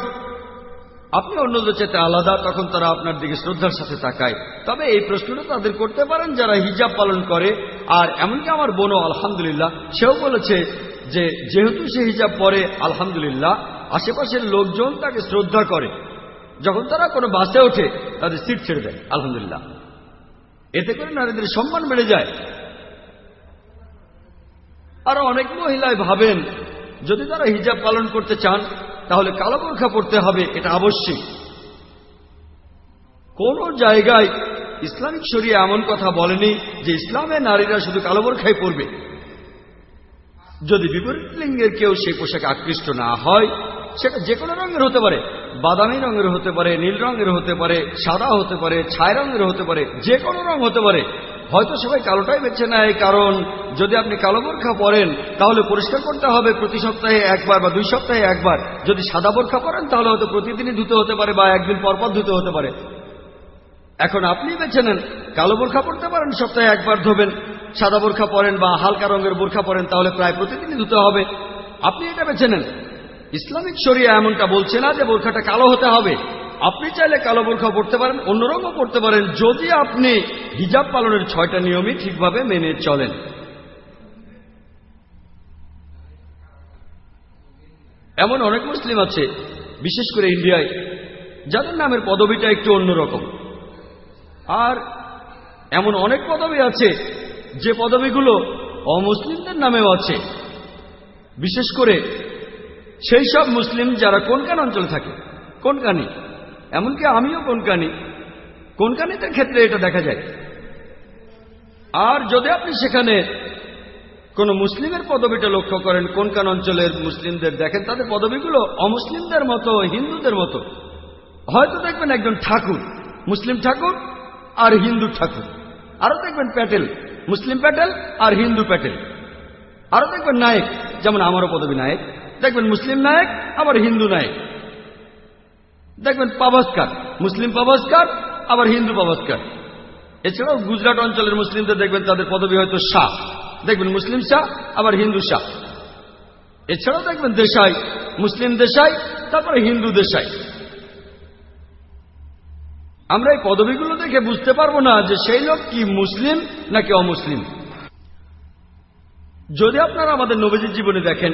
Speaker 1: আপনি অন্যদের চেতে আলাদা, তখন তারা আপনার দিকে শ্রদ্ধার সাথে তাকায়। তবে এই প্রশ্নটা তাদের করতে পারেন যারা হিজাব পালন করে। আর এমনকি আমার বোনও আলহামদুলিল্লাহ, সেও বলেছে যে যেহেতু সে হিজাব পরে, আলহামদুলিল্লাহ, আশেপাশের লোকজন তাকে শ্রদ্ধা করে। যখন তারা কোনো বাসে ওঠে, তাদের সিট ছেড়ে দেয়, আলহামদুলিল্লাহ। এতে করে নারীদের সম্মান বেড়ে যায়। আরও অনেক মহিলায় ভাবেন, যদি তারা হিজাব পালন করতে চান তাহলে কালো বোরখা পড়তে হবে, এটা আবশ্যিক। কোন জায়গায় ইসলামিক শরিয়া এমন কথা বলেনি যে ইসলামে নারীরা শুধু কালো বোরখাই পরবে যদি বিপরীত লিঙ্গের কেউ সেই পোশাকে আকৃষ্ট না হয়, সেটা যে কোনো রঙের হতে পারে, বাদামি রঙের হতে পারে, নীল রঙের হতে পারে, সাদা হতে পারে ছায় রঙের হতে পারে, যে কোনো রং হতে পারে হয়তো সবাই কালোটাই বেছে নেয়, কারণ যদি আপনি কালো বোরখা পরেন, তাহলে পরিষ্কার করতে হবে প্রতি সপ্তাহে একবার বা দুই সপ্তাহে একবার। যদি সাদা বোরখা পরেন, তাহলে হয়তো প্রতিদিনই ধুতে হতে পারে বা একদিন পরপর ধুতে হতে পারে। এখন আপনি বেছে নেন, কালো বোরখা পরতে পারেন, সপ্তাহে একবার ধোবেন। সাদা বোরখা পরেন বা হালকা রঙের বোরখা পরেন, তাহলে প্রায় প্রতিদিনই ধুতে হবে। আপনি এটা বেছে নেন। ইসলামিক শরিয়া এমনটা বলছে না যে বোরখাটা কালো হতে হবে। আপনি চাইলে কালো বোরখা পড়তে পারেন, অন্য রঙও পড়তে পারেন। যদি আপনি হিজাব পালনের ছয়টা নিয়মই ঠিকভাবে মেনে চলেন। এমন অনেক মুসলিম আছে, বিশেষ করে ইন্ডিয়ায়, যাদের নামের পদবিটা একটু অন্যরকম। আর এমন অনেক পদবি আছে, যে পদবিগুলো অমুসলিমদের নামেও আছে। বিশেষ করে সেই সব মুসলিম যারা কোনকান অঞ্চলে থাকে কোনকানি এমনকি আমিও কোনকানি। কোনকানিদের ক্ষেত্রে এটা দেখা যায়। আর যদি আপনি সেখানে কোন মুসলিমের পদবিটা লক্ষ্য করেন, কোনকান অঞ্চলের মুসলিমদের দেখেন, তাদের পদবিগুলো অমুসলিমদের মতো, হিন্দুদের মতো। হয়তো দেখবেন একজন ঠাকুর, মুসলিম ঠাকুর আর হিন্দু ঠাকুর। আরও দেখবেন প্যাটেল, মুসলিম প্যাটেল আর হিন্দু প্যাটেল। আরও দেখবেন নায়ক, যেমন আমারও পদবী নায়ক। দেখবেন মুসলিম নায়ক, আবার হিন্দু নায়ক। দেখবেন পাভাস্কার, মুসলিম পাভাস্কার, আবার হিন্দু পাভাস্কার। এছাড়াও গুজরাট অঞ্চলের মুসলিমদের দেখবেন তাদের পদবি হয়তো শাহ। দেখবেন মুসলিম শাহ, আবার হিন্দু শাহ। এছাড়াও দেখবেন দেশাই, মুসলিম দেশাই, তারপরে হিন্দু দেশাই। আমরা এই পদবিগুলো দেখে বুঝতে পারব না যে সেই লোক কি মুসলিম নাকি অমুসলিম। যদি আপনারা আমাদের নবীজির জীবনে দেখেন,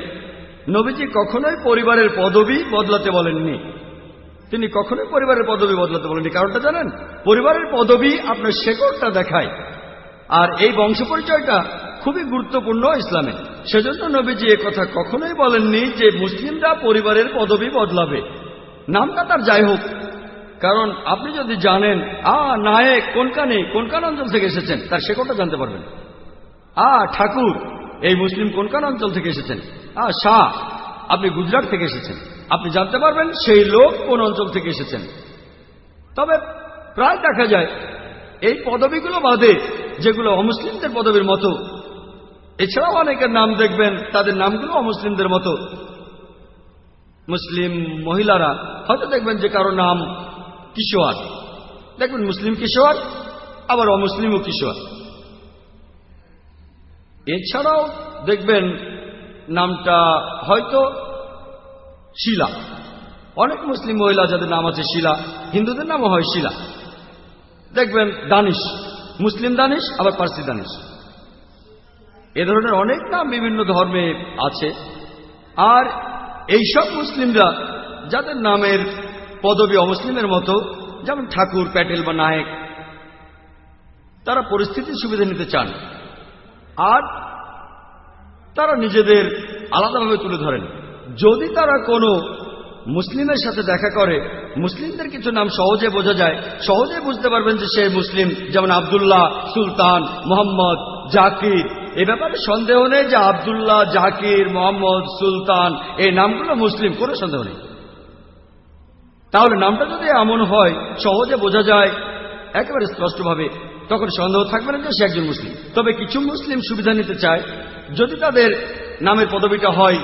Speaker 1: নবীজি কখনোই পরিবারের পদবি বদলাতে বলেননি। তিনি কখনোই পরিবারের পদবি বদলাতে বলেননি। কারণটা জানেন? পরিবারের পদবি আপনার শেকড়টা দেখায়। আর এই বংশ পরিচয়টা খুবই গুরুত্বপূর্ণ ইসলামে। সেজন্য নবীজি কথা কখনোই বলেননি যে মুসলিমরা পরিবারের পদবি বদলাবে। নামটা তার যাই হোক। কারণ আপনি যদি জানেন, আ, নায়ক কোনখানে কোনখান অঞ্চল থেকে এসেছেন? তার শেকড়টা জানতে পারবেন। আ, ঠাকুর, এই মুসলিম কোন কোন অঞ্চল থেকে এসেছেন? আ, শাহ, আপনি গুজরাট থেকে এসেছেন। আপনি জানতে পারবেন, সেই লোক কোন অঞ্চল থেকে এসেছেন। তবে প্রায় দেখা যায়, এই পদবিগুলো বাদে যেগুলো অমুসলিমদের পদবীর মতো, এছাড়াও অনেকের নাম দেখবেন, তাদের নামগুলো অমুসলিমদের মতো। মুসলিম মহিলারা, হয়তো দেখবেন যে কারও নাম কিশোয়ার দেখবেন মুসলিম কিশোয়ার আবার অমুসলিমও কিশোয়ার এছাড়াও দেখবেন নামটা হয়তো শিলা। অনেক মুসলিম মহিলা যাদের নাম আছে শিলা, হিন্দুদের নামও হয় শিলা। দেখবেন দানিশ, মুসলিম দানিশ, আবার পার্সি দানিশ। এ ধরনের অনেক নাম বিভিন্ন ধর্মে আছে। আর এইসব মুসলিমরা যাদের নামের পদবী অমুসলিমের মতো, যেমন ঠাকুর, প্যাটেল বা নায়ক, তারা পরিস্থিতির সুবিধা নিতে চান। আর তারা নিজেদের আলাদাভাবে তুলে ধরেন। যদি তারা কোনো মুসলিমের সাথে দেখা করে, মুসলিমদের কিছু নাম সহজে বোঝা যায় সহজে বুঝতে পারবেন যে সে মুসলিম, যেমন আবদুল্লাহ, সুলতান, মোহাম্মদ, জাকির। এ ব্যাপারে সন্দেহ নেই যে আবদুল্লাহ, জাকির, মোহাম্মদ, সুলতান, এই নামগুলো মুসলিম, কোনো সন্দেহ নেই। তাহলে নামটা যদি এমন হয়, সহজে বোঝা যায়, একেবারে স্পষ্টভাবে, তখন সন্দেহ থাকবে না যে সে একজন মুসলিম। তবে কিছু মুসলিম সুবিধা নিতে চায়। যদি তাদের নামের পদবিটা হয়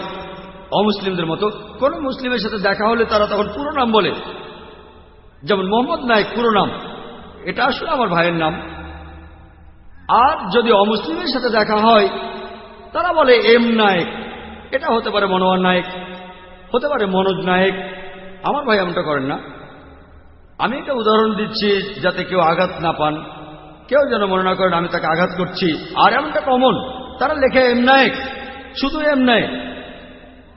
Speaker 1: অমুসলিমদের মতো। কোন মুসলিমের সাথে দেখা হলে তারা তখন পুরো নাম বলে। যেমন মোহাম্মদ নায়ক, পুরো নাম। এটা আসলে আমার ভাইয়ের নাম। আর যদি অমুসলিমের সাথে দেখা হয়, তারা বলে এম নায়ক। এটা হতে পারে মনোয়ার নায়ক, হতে পারে মনোজ নায়ক। আমার ভাই এমনটা করেন না। আমি একটা উদাহরণ দিচ্ছি যাতে কেউ আঘাত না পান। কেউ যেন মনে না করেন আমি তাকে আঘাত করছি। আর এমনটা কমন। তারা লেখে এম নায়ক। শুধু এম নায়ক।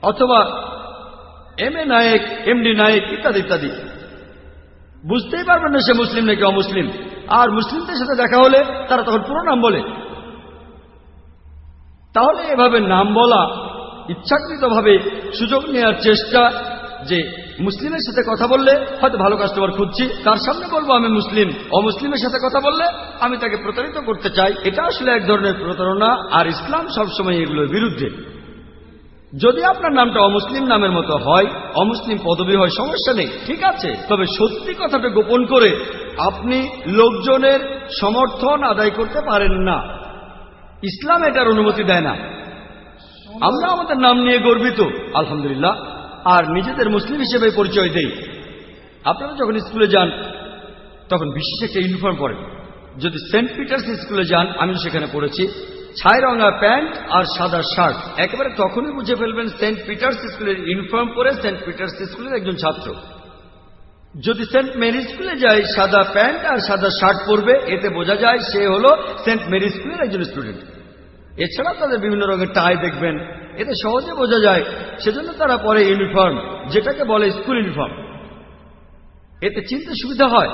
Speaker 1: অথবা এম এ নায়ক, এমডি নায়ক ইত্যাদি ইত্যাদি। বুঝতেই পারবেন না সে মুসলিম নাকি অমুসলিম। আর মুসলিমদের সাথে দেখা হলে তারা তখন পুরো নাম বলে। তাহলে এভাবে নাম বলা, ইচ্ছাকৃতভাবে সুযোগ নেওয়ার চেষ্টা যে মুসলিমের সাথে কথা বললে হয়তো ভালো কাস্টমার খুঁজছি, তার সামনে বলব আমি মুসলিম, অমুসলিমের সাথে কথা বললে আমি তাকে প্রতারিত করতে চাই। এটা আসলে এক ধরনের প্রতারণা, আর ইসলাম সবসময় এগুলোর বিরুদ্ধে। যদি আপনার নামটা অমুসলিম নামের মতো হয়, অমুসলিম পদবী হয়, সমস্যা নেই, ঠিক আছে। তবে সত্যি কথাটা গোপন করে, আপনি লোকজনের সমর্থন আদায় করতে পারেন না। ইসলাম এটার অনুমতি দেয় না। আমরা আমাদের নাম নিয়ে গর্বিত, আলহামদুলিল্লাহ। আর নিজেদের মুসলিম হিসেবে পরিচয় দেই। আপনারা যখন স্কুলে যান, তখন বিশেষ একটা ইউনিফর্ম পরেন। যদি সেন্ট পিটার্স স্কুলে যান, আমি সেখানে পড়েছি। ছাই রঙা প্যান্ট আর সাদা শার্ট। একেবারে তখনই বুঝে ফেলবেন সেন্ট পিটার্স স্কুলের ইউনিফর্ম পরে সেন্ট পিটার্স স্কুলের একজন ছাত্র। যদি সেন্ট মেরি স্কুলে যায়, সাদা প্যান্ট আর সাদা শার্ট পরবে, এতে বোঝা যায় সে হলো সেন্ট মেরি স্কুলের একজন স্টুডেন্ট। এছাড়া তাদের বিভিন্ন রঙের টাই দেখবেন। এতে সহজে বোঝা যায় সেজন্য তারা পরে ইউনিফর্ম, যেটাকে বলে স্কুল ইউনিফর্ম। এতে চিনতে সুবিধা হয়।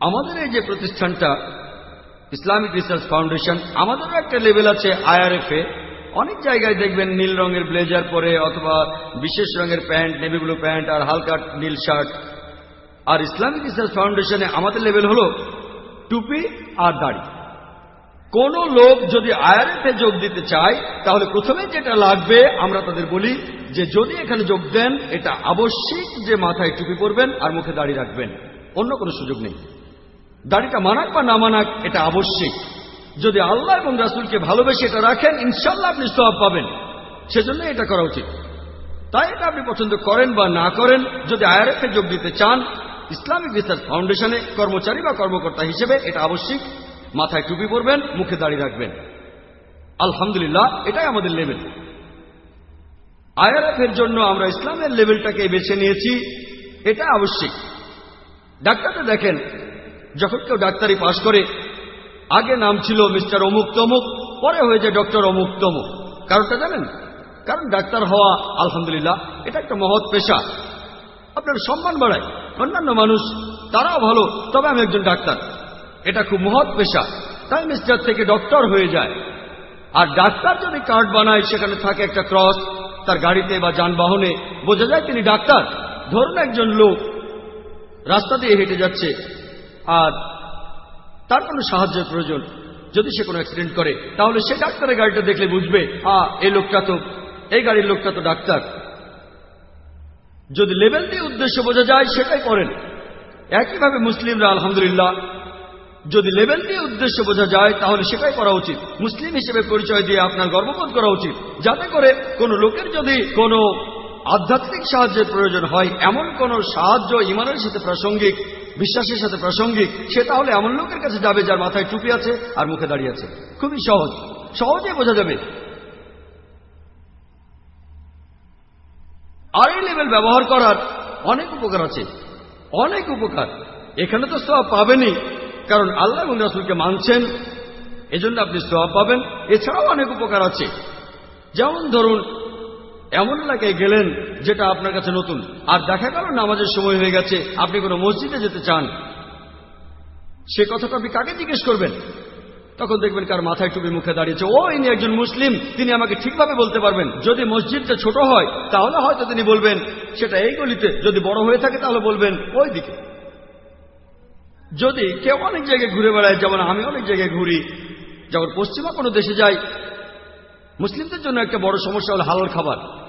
Speaker 1: আমাদের এই যে প্রতিষ্ঠানটা ইসলামিক রিসার্চ ফাউন্ডেশন, আমাদেরও একটা লেভেল আছে আইআরএফ এ। অনেক জায়গায় দেখবেন নীল রঙের ব্লেজার পরে অথবা বিশেষ রঙের প্যান্ট, নেভি ব্লু প্যান্ট আর হালকা নীল শার্ট। আর ইসলামিক রিসার্চ ফাউন্ডেশনে আমাদের লেভেল হলো টুপি আর দাড়ি। কোন লোক যদি এ যোগ দিতে চায়, তাহলে প্রথমে যেটা লাগবে, আমরা তাদের বলি যে যদি এখানে যোগ দেন, এটা আবশ্যিক যে মাথায় টুপি পরবেন আর মুখে দাড়ি রাখবেন। অন্য কোনো সুযোগ নেই। দাড়িটা মানাক বা না মানাক, এটা আবশ্যিক। যদি আল্লাহ এবং রাসুলকে ভালোবেসে এটা রাখেন ইনশাল্লাহ আপনি সব পাবেন। সেজন্য এটা করা উচিত। তাই এটা আপনি পছন্দ করেন বা না করেন, যদি আইআরএফ যোগ দিতে চান, ইসলামিক রিসার্চ ফাউন্ডেশনে কর্মচারী বা কর্মকর্তা হিসেবে এটা আবশ্যিক। মাথায় টুপি পরবেন, মুখে দাঁড়িয়ে রাখবেন। আলহামদুলিল্লাহ, এটাই আমাদের লেভেল। আইআরএফ এর জন্য আমরা ইসলামের লেভেলটাকে বেছে নিয়েছি, এটা আবশ্যিক। ডাক্তারটা দেখেন যখন কেউ ডাক্তারি পাশ করে, আগে নাম ছিল মিস্টার অমুক তমুক, পরে হয়ে যায় ডক্টর অমুক তমুক। কারণটা জানেন? কারণ ডাক্তার হওয়া, আলহামদুলিল্লাহ, এটা একটা মহৎ পেশা। আপনার সম্মান বাড়ায়। অন্যান্য মানুষ, তারাও ভালো, তবে আমি একজন ডাক্তার। এটা খুব মহৎ পেশা। তাই মিস্টার থেকে ডক্টর হয়ে যায়। আর ডাক্তার যদি কার্ড বানায়, সেখানে থাকে একটা ক্রস, তার গাড়িতে বা যানবাহনে, বোঝা যায় তিনি ডাক্তার। ধরুন একজন লোক রাস্তা দিয়ে হেঁটে যাচ্ছে আর তার কোনো সাহায্যের প্রয়োজন যদি সে কোনো অ্যাক্সিডেন্ট করে, তাহলে সে ডাক্তারের গাড়িটা দেখলে বুঝবে, আ, এই লোকটা তো, এই গাড়ির লোকটা তো ডাক্তার। যদি লেভেল দিয়ে উদ্দেশ্য বোঝা যায়, সেটাই করেন। একইভাবে মুসলিমরা, আলহামদুলিল্লাহ, যদি লেভেল দিয়ে উদ্দেশ্য বোঝা যায়, তাহলে সেটাই করা উচিত। মুসলিম হিসেবে পরিচয় দিয়ে আপনার গর্ববোধ করা উচিত। যাতে করে কোনো লোকের যদি কোনো আধ্যাত্মিক সাহায্যের প্রয়োজন হয়, এমন কোন সাহায্য ইমানের সাথে প্রাসঙ্গিক বিশ্বাসের সাথে প্রাসঙ্গিক, সে তাহলে এমন লোকের কাছে যাবে যার মাথায় টুপি আছে আর মুখে দাঁড়িয়ে আছে। খুবই সহজ। সহজে বোঝা যাবে। আর এই লেভেল ব্যবহার করার অনেক উপকার আছে। অনেক উপকার। এখানে তো সব পাবেনই, কারণ আল্লাহ এবং রাসুলকে মানছেন, এজন্য আপনি সব পাবেন। এছাড়াও অনেক উপকার আছে। যেমন ধরুন এমন এলাকায় গেলেন যেটা আপনার কাছে নতুন। আর দেখা গেল নামাজের সময় হয়ে গেছে, আপনি কোনো মসজিদে যেতে চান। সে কথাটা আপনি কাকে জিজ্ঞেস করবেন? তখন দেখবেন কার মাথায় টুপি মুখে দাঁড়িয়েছে। ও, ইনি একজন মুসলিম, তিনি আমাকে ঠিকভাবে বলতে পারবেন। যদি মসজিদটা ছোট হয়, তাহলে হয়তো তিনি বলবেন, সেটা এই গলিতে যদি বড় হয়ে থাকে তাহলে বলবেন, ওই দিকে। যদি কেউ অনেক জায়গায় ঘুরে বেড়ায়, যেমন আমি অনেক জায়গায় ঘুরি যখন পশ্চিমা কোনো দেশে যাই, মুসলিমদের জন্য একটা বড় সমস্যা হল হালাল খাবার।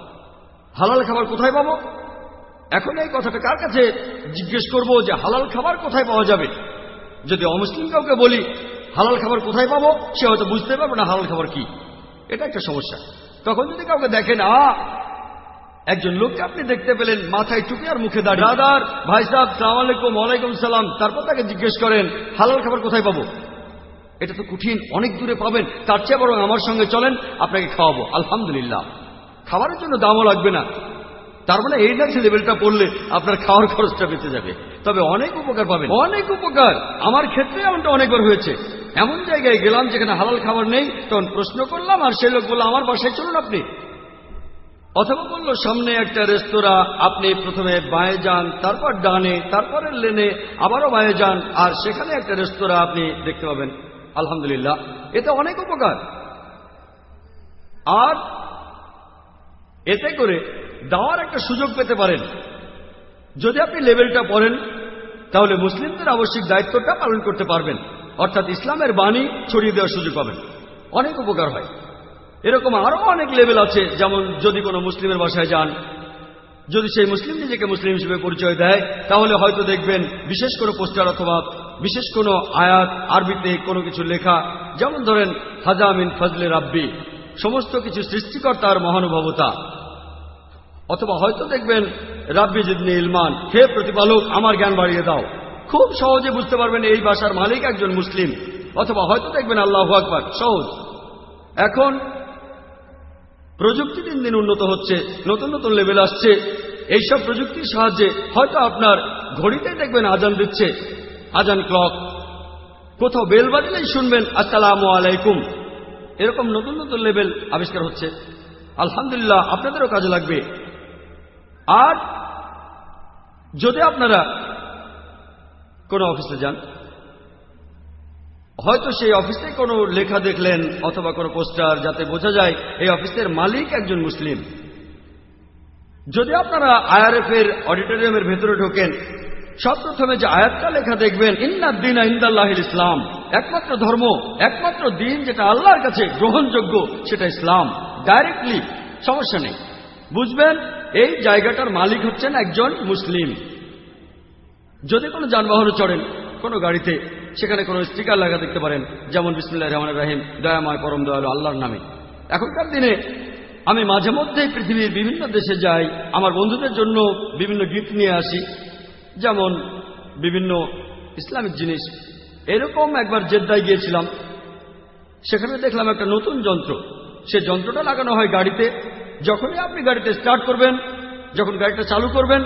Speaker 1: হালাল খাবার কোথায় পাবো? এখন এই কথাটা কার কাছে জিজ্ঞেস করব যে হালাল খাবার কোথায় পাওয়া যাবে? যদি অমুসলিম কাউকে বলি, হালাল খাবার কোথায় পাবো? সে হয়তো বুঝতে পারবে না হালাল খাবার কি। এটা একটা সমস্যা। তখন যদি কাউকে দেখেন, আ, একজন লোককে আপনি দেখতে পেলেন, মাথায় টুপি আর মুখে দাঁড়িয়ে দাদার ভাই সাহেব, সালাম আলাইকুম, ওয়ালাইকুম সালাম। তারপর তাকে জিজ্ঞেস করেন, হালাল খাবার কোথায় পাবো? এটা তো কঠিন, অনেক দূরে পাবেন। তার চেয়ে বরং আমার সঙ্গে চলেন, আপনাকে খাওয়াবো। আলহামদুলিল্লাহ। খাবারের জন্য দামও লাগবে না। তার মানে এই না লেভেলটা পড়লে আপনার খাওয়ার খরচটা বেঁচে যাবে। তবে অনেক উপকার পাবেন। অনেক উপকার। আমার ক্ষেত্রে এমনটা অনেকবার হয়েছে। এমন জায়গায় গেলাম যেখানে হালাল খাবার নেই, তখন প্রশ্ন করলাম, আর সেই লোক বলল, আমার বাসায় চলুন আপনি। অথবা বলল, সামনে একটা রেস্তোরাঁ, আপনি প্রথমে বাঁয়ে যান, তারপর ডানে, তারপরে লেনে, আবারও বাঁয়ে যান, আর সেখানে একটা রেস্তোরাঁ আপনি দেখতে পাবেন। আলহামদুলিল্লাহ, এতে অনেক উপকার। আর এতে করে দেওয়ার একটা সুযোগ পেতে পারেন। যদি আপনি লেভেলটা পড়েন, তাহলে মুসলিমদের আবশ্যিক দায়িত্বটা পালন করতে পারবেন। অর্থাৎ ইসলামের বাণী ছড়িয়ে দেওয়ার সুযোগ পাবেন। অনেক উপকার হয়। এরকম আরও অনেক লেভেল আছে, যেমন যদি কোনো মুসলিমের বাসায় যান, যদি সেই মুসলিম নিজেকে মুসলিম হিসেবে পরিচয় দেয়, তাহলে হয়তো দেখবেন বিশেষ কোনো পোস্টার অথবা বিশেষ কোনো আয়াত, আরবিতে কোনো কিছু লেখা, যেমন ধরেন হাজামিন ফজলে রাব্বি সমস্ত কিছু সৃষ্টিকর্তার মহানুভবতা। অথবা হয়তো দেখবেন, রাব্বি জিদনি ইলমান, হে প্রতিপালক, আমার জ্ঞান বাড়িয়ে দাও। খুব সহজে বুঝতে পারবেন এই বাসার মালিক একজন মুসলিম। অথবা হয়তো দেখবেন আল্লাহ আকবর, সহজ। এখন, প্রযুক্তি দিন দিন উন্নত হচ্ছে, নতুন নতুন লেভেল আসছে। এইসব প্রযুক্তির সাহায্যে হয়তো আপনার ঘড়িতে দেখবেন আজান দিচ্ছে। আজান ক্লক কোথাও বেল বাজলেই শুনবেন, আসসালাম আলাইকুম। এরকম নতুন নতুন লেভেল আবিষ্কার হচ্ছে। আলহামদুলিল্লাহ, আপনাদেরও কাজে লাগবে। আর যদি আপনারা কোনো অফিসে যান, হয়তো সেই অফিসে কোনো লেখা দেখলেন অথবা কোনো পোস্টার যাতে বোঝা যায় এই অফিসের মালিক একজন মুসলিম। যদি আপনারা আইআরএফ এর অডিটোরিয়ামের ভেতরে ঢোকেন সব প্রথমে যে আয়াতটা লেখা দেখবেন ইন্নাদ্দিন ইন্দাল্লাহিল ইসলাম। একমাত্র ধর্ম, একমাত্র দিন যেটা আল্লাহর কাছে গ্রহণযোগ্য, সেটা ইসলাম। ডাইরেক্টলি সমস্যা নেই। বুঝবেন, এই জায়গাটার মালিক হচ্ছেন একজন মুসলিম। যদি কোনো যানবাহনে চড়েন, কোনো গাড়িতে, সেখানে কোনো স্টিকার লাগা দেখতে পারেন, যেমন বিসমুল্লাহ রহমান রাহিম, দয়াময়, পরম দয়ালু, আল্লাহর নামে। এখনকার দিনে আমি মাঝে মধ্যেই পৃথিবীর বিভিন্ন দেশে যাই, আমার বন্ধুদের জন্য বিভিন্ন গিফট নিয়ে আসি। যেমন বিভিন্ন ইসলামিক জিনিস, এরকম একবার জেদ্দায় গিয়েছিলাম। সেখানে দেখলাম একটা নতুন যন্ত্র। সে যন্ত্রটা লাগানো হয় গাড়িতে। যখনই আপনি গাড়িতে স্টার্ট করবেন, যখন গাড়িটা চালু করবেন,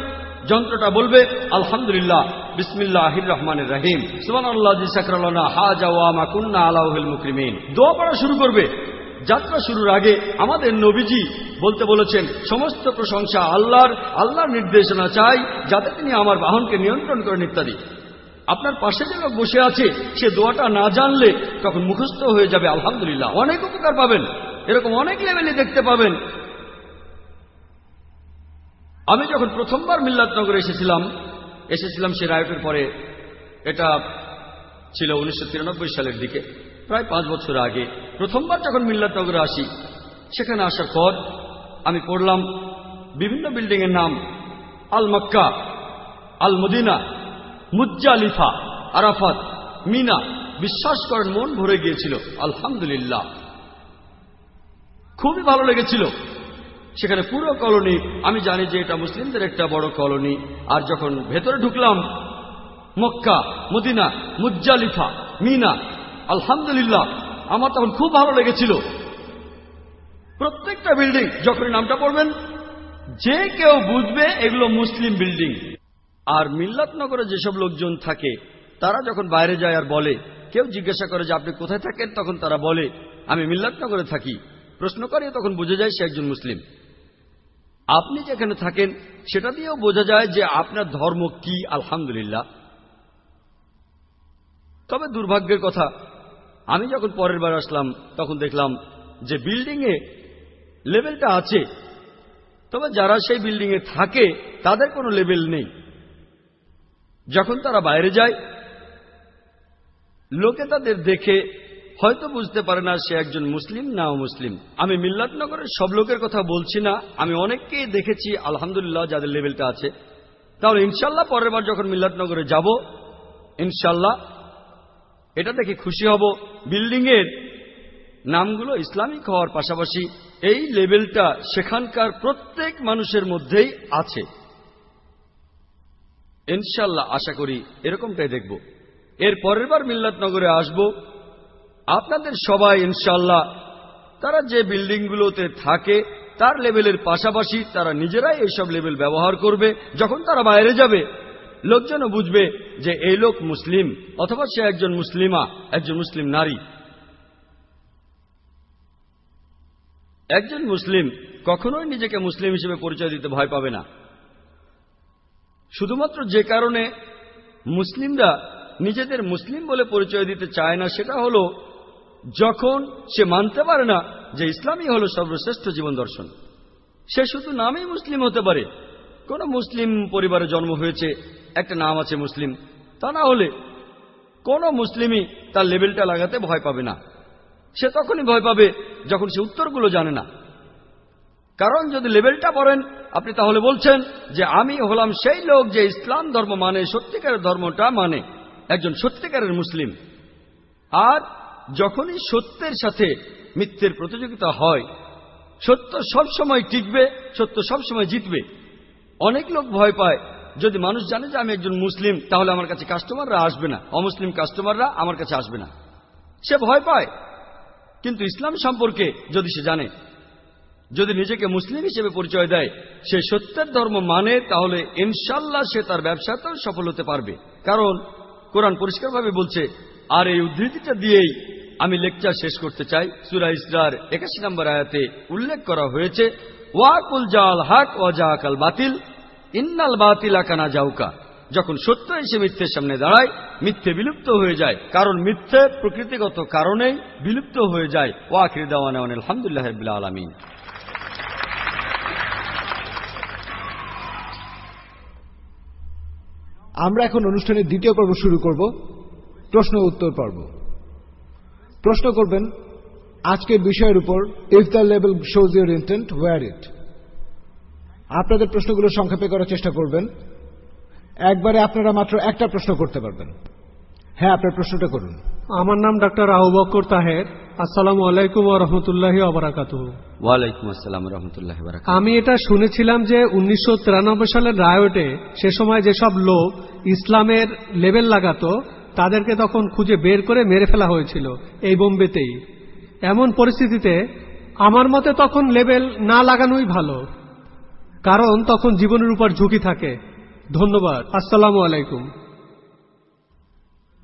Speaker 1: যন্ত্রটা বলবে, আলহামদুলিল্লাহ বিসমিল্লাহ রহমানের রাহিম। সুমান আল্লাহ সাকরালনা হাজা ওয়ামা কুন্না আলাহুল মুকরিমিন। দোয়া পড়া শুরু করবে। যাত্রা শুরুর আগে আমাদের নবীজি বলতে বলেছেন, সমস্ত প্রশংসা আল্লাহর আল্লাহর নির্দেশনা চাই যাতে তিনি আমার বাহনকে নিয়ন্ত্রণ করেন, ইত্যাদি। আপনার পাশে যে লোক বসে আছে, সে দোয়াটা না জানলে তখন মুখস্থ হয়ে যাবে, আলহামদুলিল্লাহ। অনেক উপকার পাবেন। এরকম অনেক লেভেলে দেখতে পাবেন। আমি যখন প্রথমবার মিল্লাতনগরে এসেছিলাম এসেছিলাম সে রায়টের পরে, এটা ছিল উনিশশো তিরানব্বই সালের দিকে। প্রায় পাঁচ বছর আগে প্রথমবার যখন মিল্লাতনগরে আসি, সেখানে আসার পর আমি পড়লাম বিভিন্ন বিল্ডিংয়ের নাম Al Makkah Al Madinah Muzdalifah, Arafat, Mina. বিশ্বাস করেন, মন ভরে গিয়েছিল, আলহামদুলিল্লাহ। খুবই ভালো লেগেছিল। সেখানে পুরো কলোনি, আমি জানি যে এটা মুসলিমদের একটা বড় কলোনি। আর যখন ভেতরে ঢুকলাম, মক্কা, মদিনা, মুজ্জালিফা, মিনা আলহামদুলিল্লাহ, আমার তখন খুব ভালো লেগেছিল। প্রত্যেকটা বিল্ডিং, যখনই নামটা পড়বেন, যে কেউ বুঝবে এগুলো মুসলিম বিল্ডিং। আর মিল্লাতনগরে যেসব লোকজন থাকে, তারা যখন বাইরে যায় আর বলে, কেউ জিজ্ঞাসা করে যে আপনি কোথায় থাকেন, তখন তারা বলে, আমি মিল্লাতনগরে থাকি। প্রশ্ন করে তখন বোঝা যায় সে একজন মুসলিম। আপনি যেখানে থাকেন, সেটা দিয়েও বোঝা যায় যে আপনার ধর্ম কি, আলহামদুলিল্লাহ। তবে দুর্ভাগ্যের কথা আমি যখন পরের বার আসলাম, তখন দেখলাম যে বিল্ডিংয়ে লেভেলটা আছে। তবে যারা সেই বিল্ডিংয়ে থাকে, তাদের কোনো লেভেল নেই। যখন তারা বাইরে যায়, লোকে তাদের দেখে হয়তো বুঝতে পারে না সে একজন মুসলিম না মুসলিম আমি মিল্লাতনগরের সব লোকের কথা বলছি না, আমি অনেককেই দেখেছি, আলহামদুলিল্লাহ, যাদের লেভেলটা আছে। তাহলে ইনশাল্লাহ পরের বার যখন মিল্লাতনগরে যাব, ইনশাল্লাহ এটা দেখে খুশি হব। বিল্ডিংয়ের নামগুলো ইসলামিক হওয়ার পাশাপাশি এই লেভেলটা সেখানকার প্রত্যেক মানুষের মধ্যেই আছে। ইনশাল্লাহ আশা করি এরকমটাই দেখব। এর পরের বার মিল্লাতনগরে আসব। আপনাদের সবাই ইনশাল্লাহ তারা যে বিল্ডিংগুলোতে থাকে, তার লেভেলের পাশাপাশি তারা নিজেরাই এইসব লেভেল ব্যবহার করবে। যখন তারা বাইরে যাবে লোকজনও বুঝবে যে এই লোক মুসলিম, অথবা সে একজন মুসলিমা, একজন মুসলিম নারী। একজন মুসলিম কখনোই নিজেকে মুসলিম হিসেবে পরিচয় দিতে ভয় পাবে না। শুধুমাত্র যে কারণে মুসলিমরা নিজেদের মুসলিম বলে পরিচয় দিতে চায় না, সেটা হলো যখন সে মানতে পারে না যে ইসলামই হলো সর্বশ্রেষ্ঠ জীবন দর্শন। সে শুধু নামেই মুসলিম হতে পারে। কোন মুসলিম পরিবারে জন্ম হয়েছে একটা নাম আছে মুসলিম, তা না হলে কোন মুসলিমই তার লেভেলটা লাগাতে ভয় পাবে না। সে তখনই ভয় পাবে যখন সে উত্তরগুলো জানে না। কারণ যদি লেভেলটা পড়েন, আপনি তাহলে বলছেন যে আমি হলাম সেই লোক যে ইসলাম ধর্ম মানে সত্যিকারের ধর্মটা মানে একজন সত্যিকারের মুসলিম। আর যখনই সত্যের সাথে মিথ্যের প্রতিযোগিতা হয়, সত্য সব সময় টিকবে, সত্য সব সময় জিতবে। অনেক লোক ভয় পায় যদি মানুষ জানে যে আমি একজন মুসলিম, তাহলে আমার কাছে কাস্টমাররা আসবে না। অমুসলিম কাস্টমাররা আমার কাছে আসবে না। সে ভয় পায়। কিন্তু ইসলাম সম্পর্কে যদি সে জানে, যদি নিজেকে মুসলিম হিসেবে পরিচয় দেয়, সে সত্যের ধর্ম মানে তাহলে ইনশাল্লাহ সে তার ব্যবসাতেও সফল হতে পারবে। কারণ কোরআন পরিষ্কারভাবে বলছে, আর এই উদ্ধৃতিটা দিয়েই আমি লেকচার শেষ করতে চাই। সুরা ইসরার একাশি নম্বর আয়াতে উল্লেখ করা হয়েছে, ওয়াকুল জাল হাক ও জাহাকাল বাতিল। ইন্নাল বাতিল আকানা জাউকা। যখন সত্য এসে মিথ্যের সামনে দাঁড়ায়, মিথ্যে বিলুপ্ত হয়ে যায়। কারণ মিথ্যে প্রকৃতিগত কারণেই বিলুপ্ত হয়ে যায়। ওয়াকির দেওয়ান আলহামদুলিল্লাহ আলমিন।
Speaker 2: আমরা এখন অনুষ্ঠানের দ্বিতীয় পর্ব শুরু করব। প্রশ্ন উত্তর পর্ব। প্রশ্ন করবেন, আজকের বিষয়ের উপর if the level shows your intent war it আপনাদের প্রশ্নগুলো সংক্ষেপে করার চেষ্টা করবেন। একবারে আপনারা মাত্র একটা প্রশ্ন করতে পারবেন। হ্যাঁ আপনার প্রশ্নটা করুন।
Speaker 3: আমার নাম ডাক্তার আবু বক্কর তাহের। আসসালামু আলাইকুম রহমতুল্লাহ অবরাকাত
Speaker 1: ওয়ালাইকুম আসসালাম রহমতুল্লাহ
Speaker 3: আমি এটা শুনেছিলাম যে উনিশশো তিরানব্বই সালের রায়টে সে সময় যেসব লোক ইসলামের লেবেল লাগাতো তাদেরকে তখন খুঁজে বের করে মেরে ফেলা হয়েছিল এই বোম্বেতেই। এমন পরিস্থিতিতে আমার মতে তখন লেবেল না লাগানোই ভালো। কারণ তখন জীবনের উপর ঝুঁকি থাকে। ধন্যবাদ। আসসালামু আলাইকুম।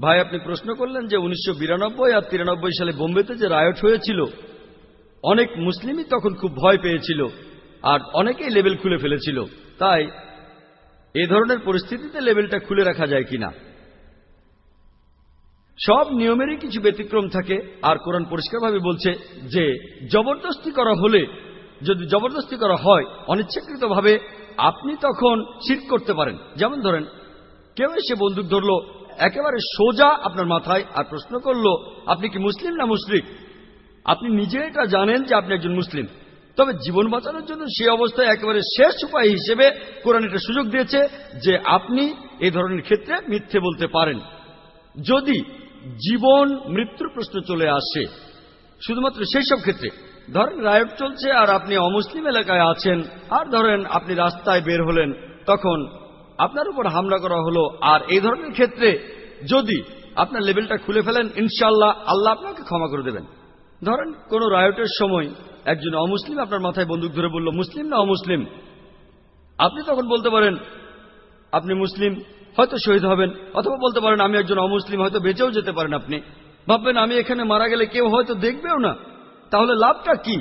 Speaker 1: ভাই, আপনি প্রশ্ন করলেন যে উনিশশো বিরানব্বই আর তিরানব্বই সালে বোম্বেতে যে রায়ট হয়েছিল, অনেক মুসলিমই তখন খুব ভয় পেয়েছিল আর অনেকেই লেবেল খুলে ফেলেছিল। তাই এ ধরনের পরিস্থিতিতে লেবেলটা খুলে রাখা যায় কিনা? সব নিয়মেরই কিছু ব্যতিক্রম থাকে আর কোরআন পরিষ্কারভাবে বলছে যে, জবরদস্তি করা হলে যদি জবরদস্তি করা হয়, অনিচ্ছাকৃতভাবে আপনি তখন শির করতে পারেন। যেমন ধরেন, কেউ এসে বন্দুক ধরল, একেবারে সোজা আপনার মাথায় আর প্রশ্ন করল, আপনি কি মুসলিম না মুশরিক? আপনি নিজে এটা জানেন যে আপনি একজন মুসলিম। তবে জীবন বাঁচানোর জন্য সেই অবস্থায় একেবারে শেষ উপায় হিসেবে কোরআন এটা সুযোগ দিয়েছে যে আপনি এই ধরনের ক্ষেত্রে মিথ্যে বলতে পারেন। যদি জীবন মৃত্যুর প্রশ্ন চলে আসে, শুধুমাত্র সেই সব ক্ষেত্রে ধরেন রায়ট চলছে আর আপনি অমুসলিম এলাকায় আছেন, আর ধরেন আপনি রাস্তায় বের হলেন, তখন আপনার উপর হামলা করা হলো। আর এই ধরনের ক্ষেত্রে যদি আপনার লেভেলটা খুলে ফেলেন ইনশাল্লাহ আল্লাহ আপনাকে ক্ষমা করে দেবেন। ধরেন কোন রায়টের সময় একজন অমুসলিম আপনার মাথায় বন্দুক ধরে বলল, মুসলিম না অমুসলিম? আপনি তখন বলতে পারেন, আপনি মুসলিম, হয়তো শহীদ হবেন। অথবা বলতে পারেন, আমি একজন অমুসলিম, হয়তো বেঁচেও যেতে পারেন আপনি। ভাববেন, আমি এখানে মারা গেলে কেউ হয়তো দেখবেও না। তাহলে লাভটা কি?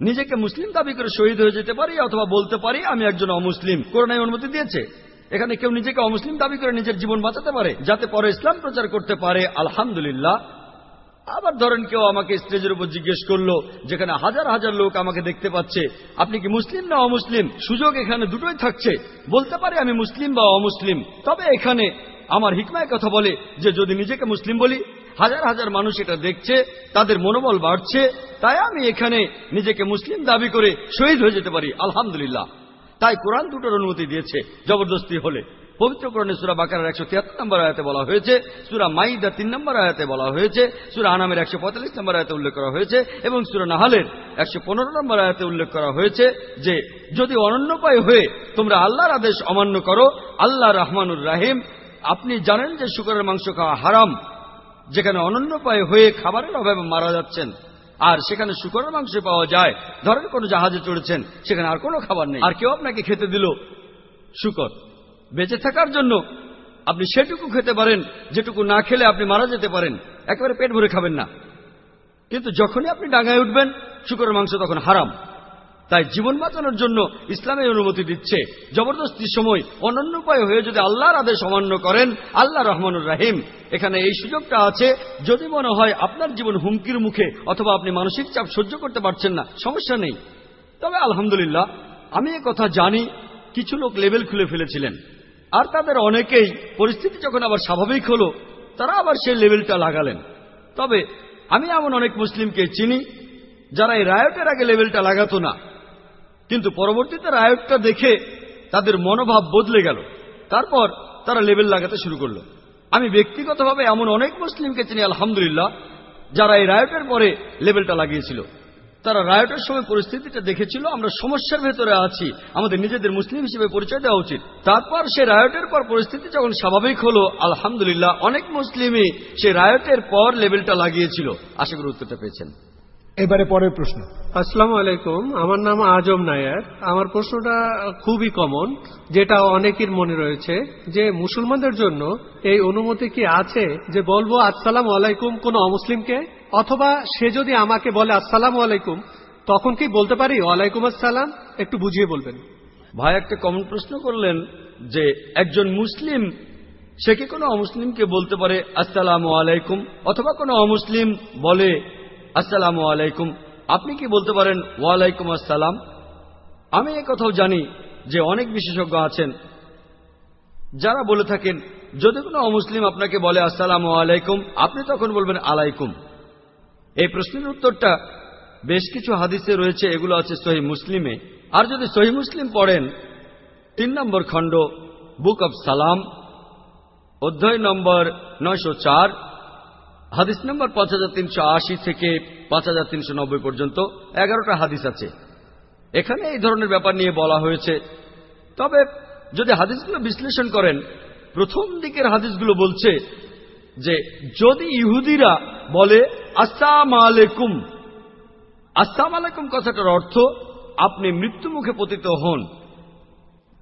Speaker 1: নিজেকে মুসলিম দাবি করে শহীদ হয়ে যেতে পারি অথবা বলতে পারি আমি একজন অমুসলিম। করোনায় অনুমতি দিয়েছে। এখানে কেউ নিজেকে অমুসলিম দাবি করে নিজের জীবন বাঁচাতে পারে, যাতে পরে ইসলাম প্রচার করতে পারে। আলহামদুলিল্লাহ। আবার ধরেন কেউ আমাকে স্টেজের উপর জিজ্ঞেস করল, যেখানে হাজার হাজার লোক আমাকে দেখতে পাচ্ছে, আপনি কি মুসলিম না অমুসলিম? সুযোগ এখানে দুটোই থাকছে। বলতে পারে আমি মুসলিম বা অমুসলিম। তবে এখানে আমার হিকমায় কথা বলে যে যদি নিজেকে মুসলিম বলি হাজার হাজার মানুষ এটা দেখছে, তাদের মনোবল বাড়ছে, তাই আমি এখানে নিজেকে মুসলিম দাবি করে শহীদ হয়ে যেতে পারি, আলহামদুলিল্লাহ। তাই কোরআন দুটোর অনুমতি দিয়েছে, জবরদস্তি হলে। পবিত্র কোরআনে সুরা বাকার একশো তিয়াত্তর নম্বর আয়াতে বলা হয়েছে, সুরা মাইদা তিন নম্বর আয়াতে বলা হয়েছে, সুরা আনামের একশো পঁয়তাল্লিশ নম্বর আয়াতে উল্লেখ করা হয়েছে এবং সুরা নাহালের একশো পনেরো নম্বর আয়াতে উল্লেখ করা হয়েছে যে, যদি অনন্যপায় হয়ে তোমরা আল্লাহর আদেশ অমান্য করো আল্লাহ রহমানুর রাহিম, আপনি জানেন যে শুকরের মাংস খাওয়া হারাম যেখানে অনন্যপায় হয়ে খাবারের অভাবে মারা যাচ্ছেন, আর সেখানে শুকরের মাংস পাওয়া যায় ধরেন কোনো জাহাজে চড়েছেন, সেখানে আর কোনো খাবার নেই। আর কেউ আপনাকে খেতে দিল শুকর। বেঁচে থাকার জন্য আপনি সেটুকু খেতে পারেন, যেটুকু না খেলে আপনি মারা যেতে পারেন। একেবারে পেট ভরে খাবেন না। কিন্তু যখনই আপনি ডাঙায় উঠবেন, শুকরের মাংস তখন হারাম। তাই জীবন বাঁচানোর জন্য ইসলামের অনুমতি দিচ্ছে। জবরদস্তির সময়, অনন্য উপায় হয়ে যদি আল্লাহর আদেশ অমান্য করেন, আল্লাহ রহমানুর রাহিম। এখানে এই সুযোগটা আছে, যদি মনে হয় আপনার জীবন হুমকির মুখে অথবা আপনি মানসিক চাপ সহ্য করতে পারছেন না, সমস্যা নেই। তবে আলহামদুলিল্লাহ, আমি কথা জানি, কিছু লোক লেভেল খুলে ফেলেছিলেন। আর তাদের অনেকেই পরিস্থিতি যখন আবার স্বাভাবিক হলো, তারা আবার সেই লেভেলটা লাগালেন। তবে আমি এমন অনেক মুসলিমকে চিনি, যারা এই রায়টের আগে লেভেলটা লাগাতো না। কিন্তু পরবর্তীতে রায়টটা দেখে তাদের মনোভাব বদলে গেল। তারপর তারা লেবেল লাগাতে শুরু করল। আমি ব্যক্তিগতভাবে এমন অনেক মুসলিমকে চিনি, আলহামদুলিল্লাহ, যারা এই রায়টের পরে লেবেলটা লাগিয়েছিল। তারা রায়টের সময় পরিস্থিতিটা দেখেছিল, আমরা সমস্যার ভেতরে আছি, আমাদের নিজেদের মুসলিম হিসেবে পরিচয় দেওয়া উচিত। তারপর সে রায়টের পর পরিস্থিতি যখন স্বাভাবিক হলো, আলহামদুলিল্লাহ, অনেক মুসলিমই সে রায়টের পর লেবেলটা লাগিয়েছিল। আশা করি উত্তরটা পেয়েছেন।
Speaker 2: এবারে পরের প্রশ্ন।
Speaker 3: আসসালামু আলাইকুম আমার নাম আজম নায়ার। আমার প্রশ্নটা খুবই কমন যেটা অনেকের মনে রয়েছে যে মুসলমানদের জন্য এই অনুমতি কি আছে যে বলব আসসালাম আলাইকুম কোন অমুসলিমকে? অথবা সে যদি আমাকে বলে আসসালাম আলাইকুম তখন কি বলতে পারি ওয়ালাইকুম আসসালাম একটু বুঝিয়ে বলবেন।
Speaker 1: ভাই একটা কমন প্রশ্ন করলেন যে একজন মুসলিম সে কি কোনো অমুসলিমকে বলতে পারে আসসালাম আলাইকুম অথবা কোনো অমুসলিম বলে আসসালামু আলাইকুম। আপনি কি বলতে পারেন, ওয়ালাইকুম আসসালাম? আমি কথাও জানি যে অনেক বিশেষজ্ঞ আছেন। যারা বলে থাকেন, যদি কোনো অমুসলিম আপনাকে বলে, আসসালামু আলাইকুম আপনি তখন বলবেন, আলাইকুম এই প্রশ্নের উত্তরটা বেশ কিছু হাদিসে রয়েছে, এগুলো আছে সহি মুসলিমে। আর যদি সহি মুসলিম পড়েন, তিন নম্বর খণ্ড, বুক অব সালাম অধ্যায় নম্বর নয়শো চার হাদিস নম্বর পাঁচ হাজার তিনশো আশি থেকে পাঁচ হাজার তিনশো নব্বই পর্যন্ত এগারোটা হাদিস আছে। এখানে এই ধরনের ব্যাপার নিয়ে বলা হয়েছে। তবে যদি হাদিসগুলো বিশ্লেষণ করেন, প্রথম দিকের হাদিসগুলো বলছে যে, যদি ইহুদিরা বলে, আসসালাম আলাইকুম। আসসালাম আলাইকুম কথাটার অর্থ, আপনি মৃত্যু মুখে পতিত হন।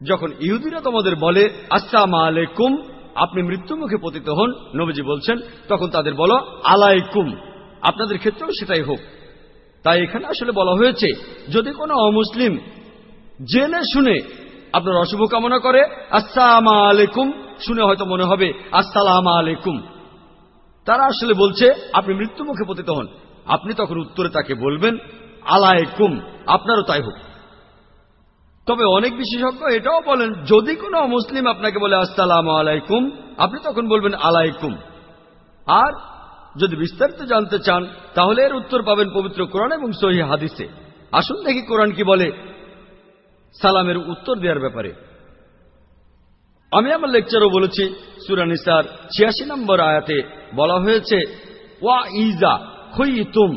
Speaker 1: যখন ইহুদিরা তোমাদের বলে, আসসালাম আলাইকুম আপনি মৃত্যু মুখে পতিত হন, নবীজি বলছেন, তখন তাদের বলো, আলাইকুম। আপনাদের ক্ষেত্রেও সেটাই হোক। তাই এখানে আসলে বলা হয়েছে, যদি কোনো অমুসলিম জেনে শুনে আপনার অশুভ কামনা করে, আসসালাম আলাইকুম, শুনে হয়তো মনে হবে, আসসালাম আলাইকুম। তারা আসলে বলছে, আপনি মৃত্যু মুখে পতিত হন। আপনি তখন উত্তরে তাকে বলবেন, আলাইকুম, আপনারও তাই হোক। তবে অনেক বিশেষজ্ঞ এটাও বলেন, যদি কোনো মুসলিম আপনাকে বলে, আসসালাম আলাইকুম আপনি তখন বলবেন, আলাইকুম আর যদি বিস্তারিত জানতে চান, তাহলে এর উত্তর পাবেন পবিত্র কোরআন এবং সহি হাদিসে। আসুন দেখি কোরআন কি বলে সালামের উত্তর দেওয়ার ব্যাপারে। আমি আমার লেকচারও বলেছি সুরানিসার ছিয়াশি নম্বর আয়াতে বলা হয়েছে, ওয়া ইজা খইতুম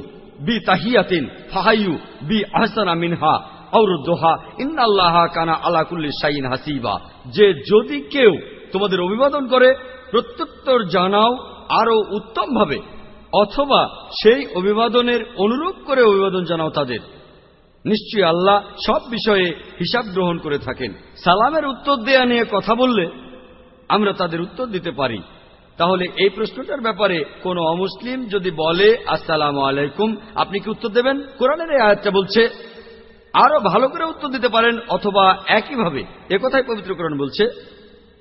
Speaker 1: বি তাহিয়াতিন ফাহাইয়ু বি আহসানা মিনহা আউরুদ্দোহা ইন্নাল্লাহা কানা আলা কুল্লি শাইন হাসিবা। যে যদি কেউ তোমাদের অভিবাদন করে, প্রত্যুত্তর জানাও আরও উত্তম ভাবে অথবা সেই অভিবাদনের অনুরূপ করে অভিবাদন জানাও তাদের। নিশ্চয়ই আল্লাহ সব বিষয়ে হিসাব গ্রহণ করে থাকেন। সালামের উত্তর দেয়া নিয়ে কথা বললে আমরা তাদের উত্তর দিতে পারি। তাহলে এই প্রশ্নটার ব্যাপারে কোন অমুসলিম যদি বলে, আসসালাম আলাইকুম আপনি কি উত্তর দেবেন? কোরআনের এই আয়াতটা বলছে আরও ভালো করে উত্তর দিতে পারেন অথবা একইভাবে একথাই পবিত্র কোরআন বলছে,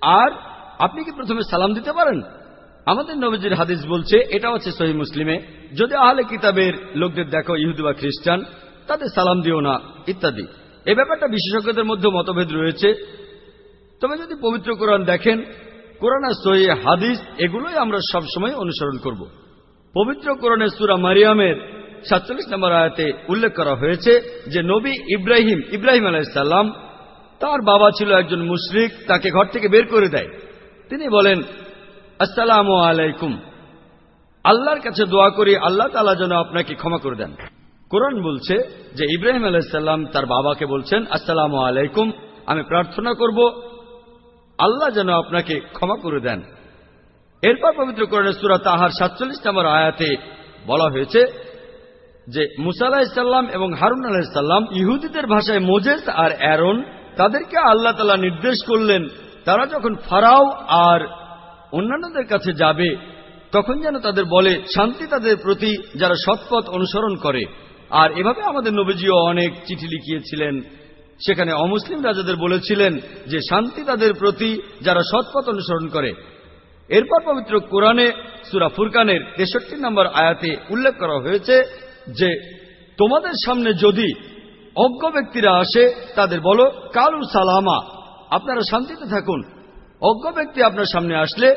Speaker 1: আর আপনি কি প্রথমে সালাম দিতে পারেন? আমাদের নবীজির হাদিস বলছে, এটা হচ্ছে সহি মুসলিমে, যদি আহলে কিতাবের লোকদের দেখো, ইহুদি বা খ্রিস্টান, তাদের সালাম দিও না, ইত্যাদি। এ ব্যাপারটা বিশেষজ্ঞদের মধ্যে মতভেদ রয়েছে। তবে যদি পবিত্র কোরআন দেখেন, কোরআন আর সহি হাদিস, এগুলোই আমরা সবসময় অনুসরণ করব। পবিত্র কোরআনের সুরা মারিয়ামের সাতচল্লিশ নম্বর আয়াতে উল্লেখ করা হয়েছে যে নবী ইব্রাহিম ইব্রাহিম আলাইসাল্লাম তার বাবা ছিল একজন মুশরিক, তাকে ঘর থেকে বের করে দেয়। তিনি বলেন, আসসালাম আলাইকুম। আল্লাহর কাছে দোয়া করি, আল্লাহ তালা যেন আপনাকে ক্ষমা করে দেন। কোরআন বলছে যে ইব্রাহিম আলাইসাল্লাম তার বাবাকে বলছেন, আসসালাম আলাইকুম, আমি প্রার্থনা করব, আল্লাহ যেন আপনাকে ক্ষমা করে দেন। এরপর পবিত্র কোরআনের সুরা তাহার সাতচল্লিশ নম্বর আয়াতে বলা হয়েছে যে মুসা আলাহিসাল্লাম এবং হারুন আলাহিসাল্লাম ইহুদিদের ভাষায় মোজেস আর অ্যারন, তাদেরকে আল্লাহ তালা নির্দেশ করলেন, তারা যখন ফারাও আর অন্যান্যদের কাছে যাবে, তখন যেন তাদের বলে শান্তি তাদের প্রতি যারা সৎপথ অনুসরণ করে। আর এভাবে আমাদের নবীজিও অনেক চিঠি লিখিয়েছিলেন। সেখানে অমুসলিম রাজাদের বলেছিলেন যে শান্তি তাদের প্রতি যারা সৎপথ অনুসরণ করে। এরপর পবিত্র কোরআনে, সুরা ফুরকানের তেষট্টি নম্বর আয়াতে উল্লেখ করা হয়েছে যে তোমাদের সামনে যদি অজ্ঞ ব্যক্তিরা আসে, তাদের বলো, কালু সালামা, আপনারা শান্তিতে থাকুন। অজ্ঞ ব্যক্তি আপনার সামনে আসলে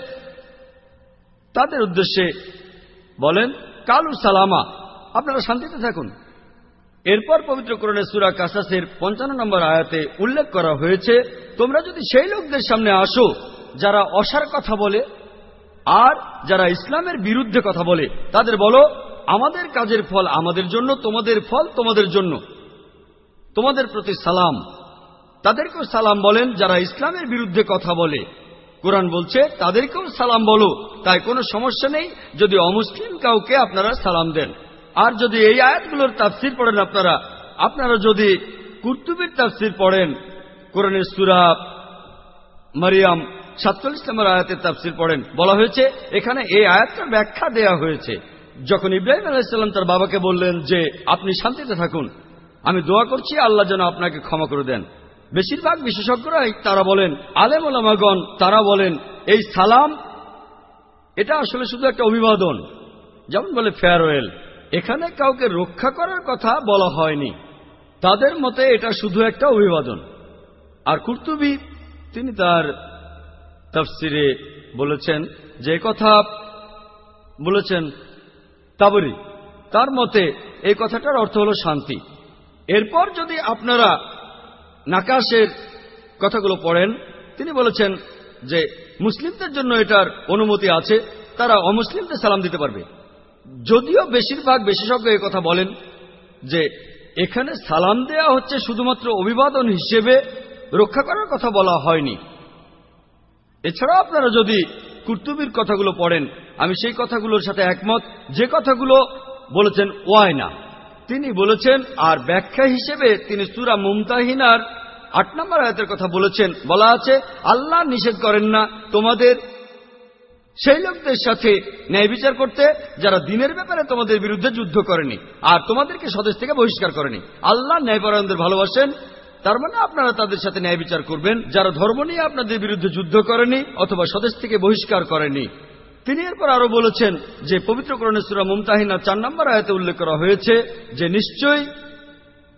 Speaker 1: তাদের উদ্দেশ্যে বলেন, কালু সালামা, আপনারা শান্তিতে থাকুন। এরপর পবিত্র করণে সুরা কাসাসের পঞ্চান্ন নম্বর আয়াতে উল্লেখ করা হয়েছে, তোমরা যদি সেই লোকদের সামনে আসো, যারা অসার কথা বলে আর যারা ইসলামের বিরুদ্ধে কথা বলে, তাদের বলো আমাদের কাজের ফল আমাদের জন্য, তোমাদের ফল তোমাদের জন্য। তোমাদের প্রতি সালাম। তাদেরকেও সালাম বলেন, যারা ইসলামের বিরুদ্ধে কথা বলে। কোরআন বলছে, তাদেরকেও সালাম বলো। তাই কোনো সমস্যা নেই, যদি অমুসলিম কাউকে আপনারা সালাম দেন। আর যদি এই আয়াতগুলোর তাফসির পড়েন আপনারা আপনারা যদি কুর্তুবির তাফসির পড়েন, কোরআনের সুরা মারিয়াম সাতচল্লিশ নম্বর আয়াতের তাফসির পড়েন। বলা হয়েছে, এখানে এই আয়াতটার ব্যাখ্যা দেয়া হয়েছে। যখন ইব্রাহিম আলাইসাল্লাম তার বাবাকে বললেন যে, আপনি শান্তিতে থাকুন। আমি দোয়া করছি, আল্লাহ যেন আপনাকে ক্ষমা করে দেন। বেশিরভাগ বিশেষজ্ঞরাই তারা বলেন, আলেম ওলামাগণ তারা বলেন, এই সালাম, এটা আসলে শুধু একটা অভিবাদন। যেমন বলে ফেয়ারওয়েল, এখানে কাউকে রক্ষা করার কথা বলা হয়নি। তাদের মতে এটা শুধু একটা অভিবাদন। আর কুর্তুবি, তিনি তার তফসিরে বলেছেন যে কথা বলেছেন তাবরি। তার মতে, এই কথাটার অর্থ হল শান্তি। এরপর যদি আপনারা নাকাশের কথাগুলো পড়েন, তিনি বলেছেন যে মুসলিমদের জন্য এটার অনুমতি আছে, তারা অমুসলিমদের সালাম দিতে পারবে। যদিও বেশিরভাগ বিশেষজ্ঞ এই কথা বলেন যে এখানে সালাম দেয়া হচ্ছে শুধুমাত্র অভিবাদন হিসেবে, রক্ষা করার কথা বলা হয়নি। এছাড়াও আপনারা যদি কুর্তুবির কথাগুলো পড়েন, আমি সেই কথাগুলোর সাথে একমত। যে কথাগুলো বলেছেন ওয়ায়না, তিনি বলেছেন, আর ব্যাখ্যা হিসেবে তিনি সুরা মুমতাহিনার আট নম্বর আয়তের কথা বলেছেন। বলা আছে, আল্লাহ নিষেধ করেন না তোমাদের, সেই লোকদের সাথে ন্যায় বিচার করতে, যারা দিনের ব্যাপারে তোমাদের বিরুদ্ধে যুদ্ধ করেনি, আর তোমাদেরকে স্বদেশ থেকে বহিষ্কার করেনি। আল্লাহ ন্যায়পরায়ণদের ভালোবাসেন তার মানে আপনারা তাদের সাথে ন্যায় বিচার করবেন। যারা ধর্ম নিয়ে আপনাদের বিরুদ্ধে যুদ্ধ করেনি অথবা স্বদেশ থেকে বহিষ্কার করেনি। তিনি এরপর আরও বলেছেন যে পবিত্র সুরা মুমতাহিনা চার নম্বর আয়তে উল্লেখ করা হয়েছে যে, নিশ্চয়ই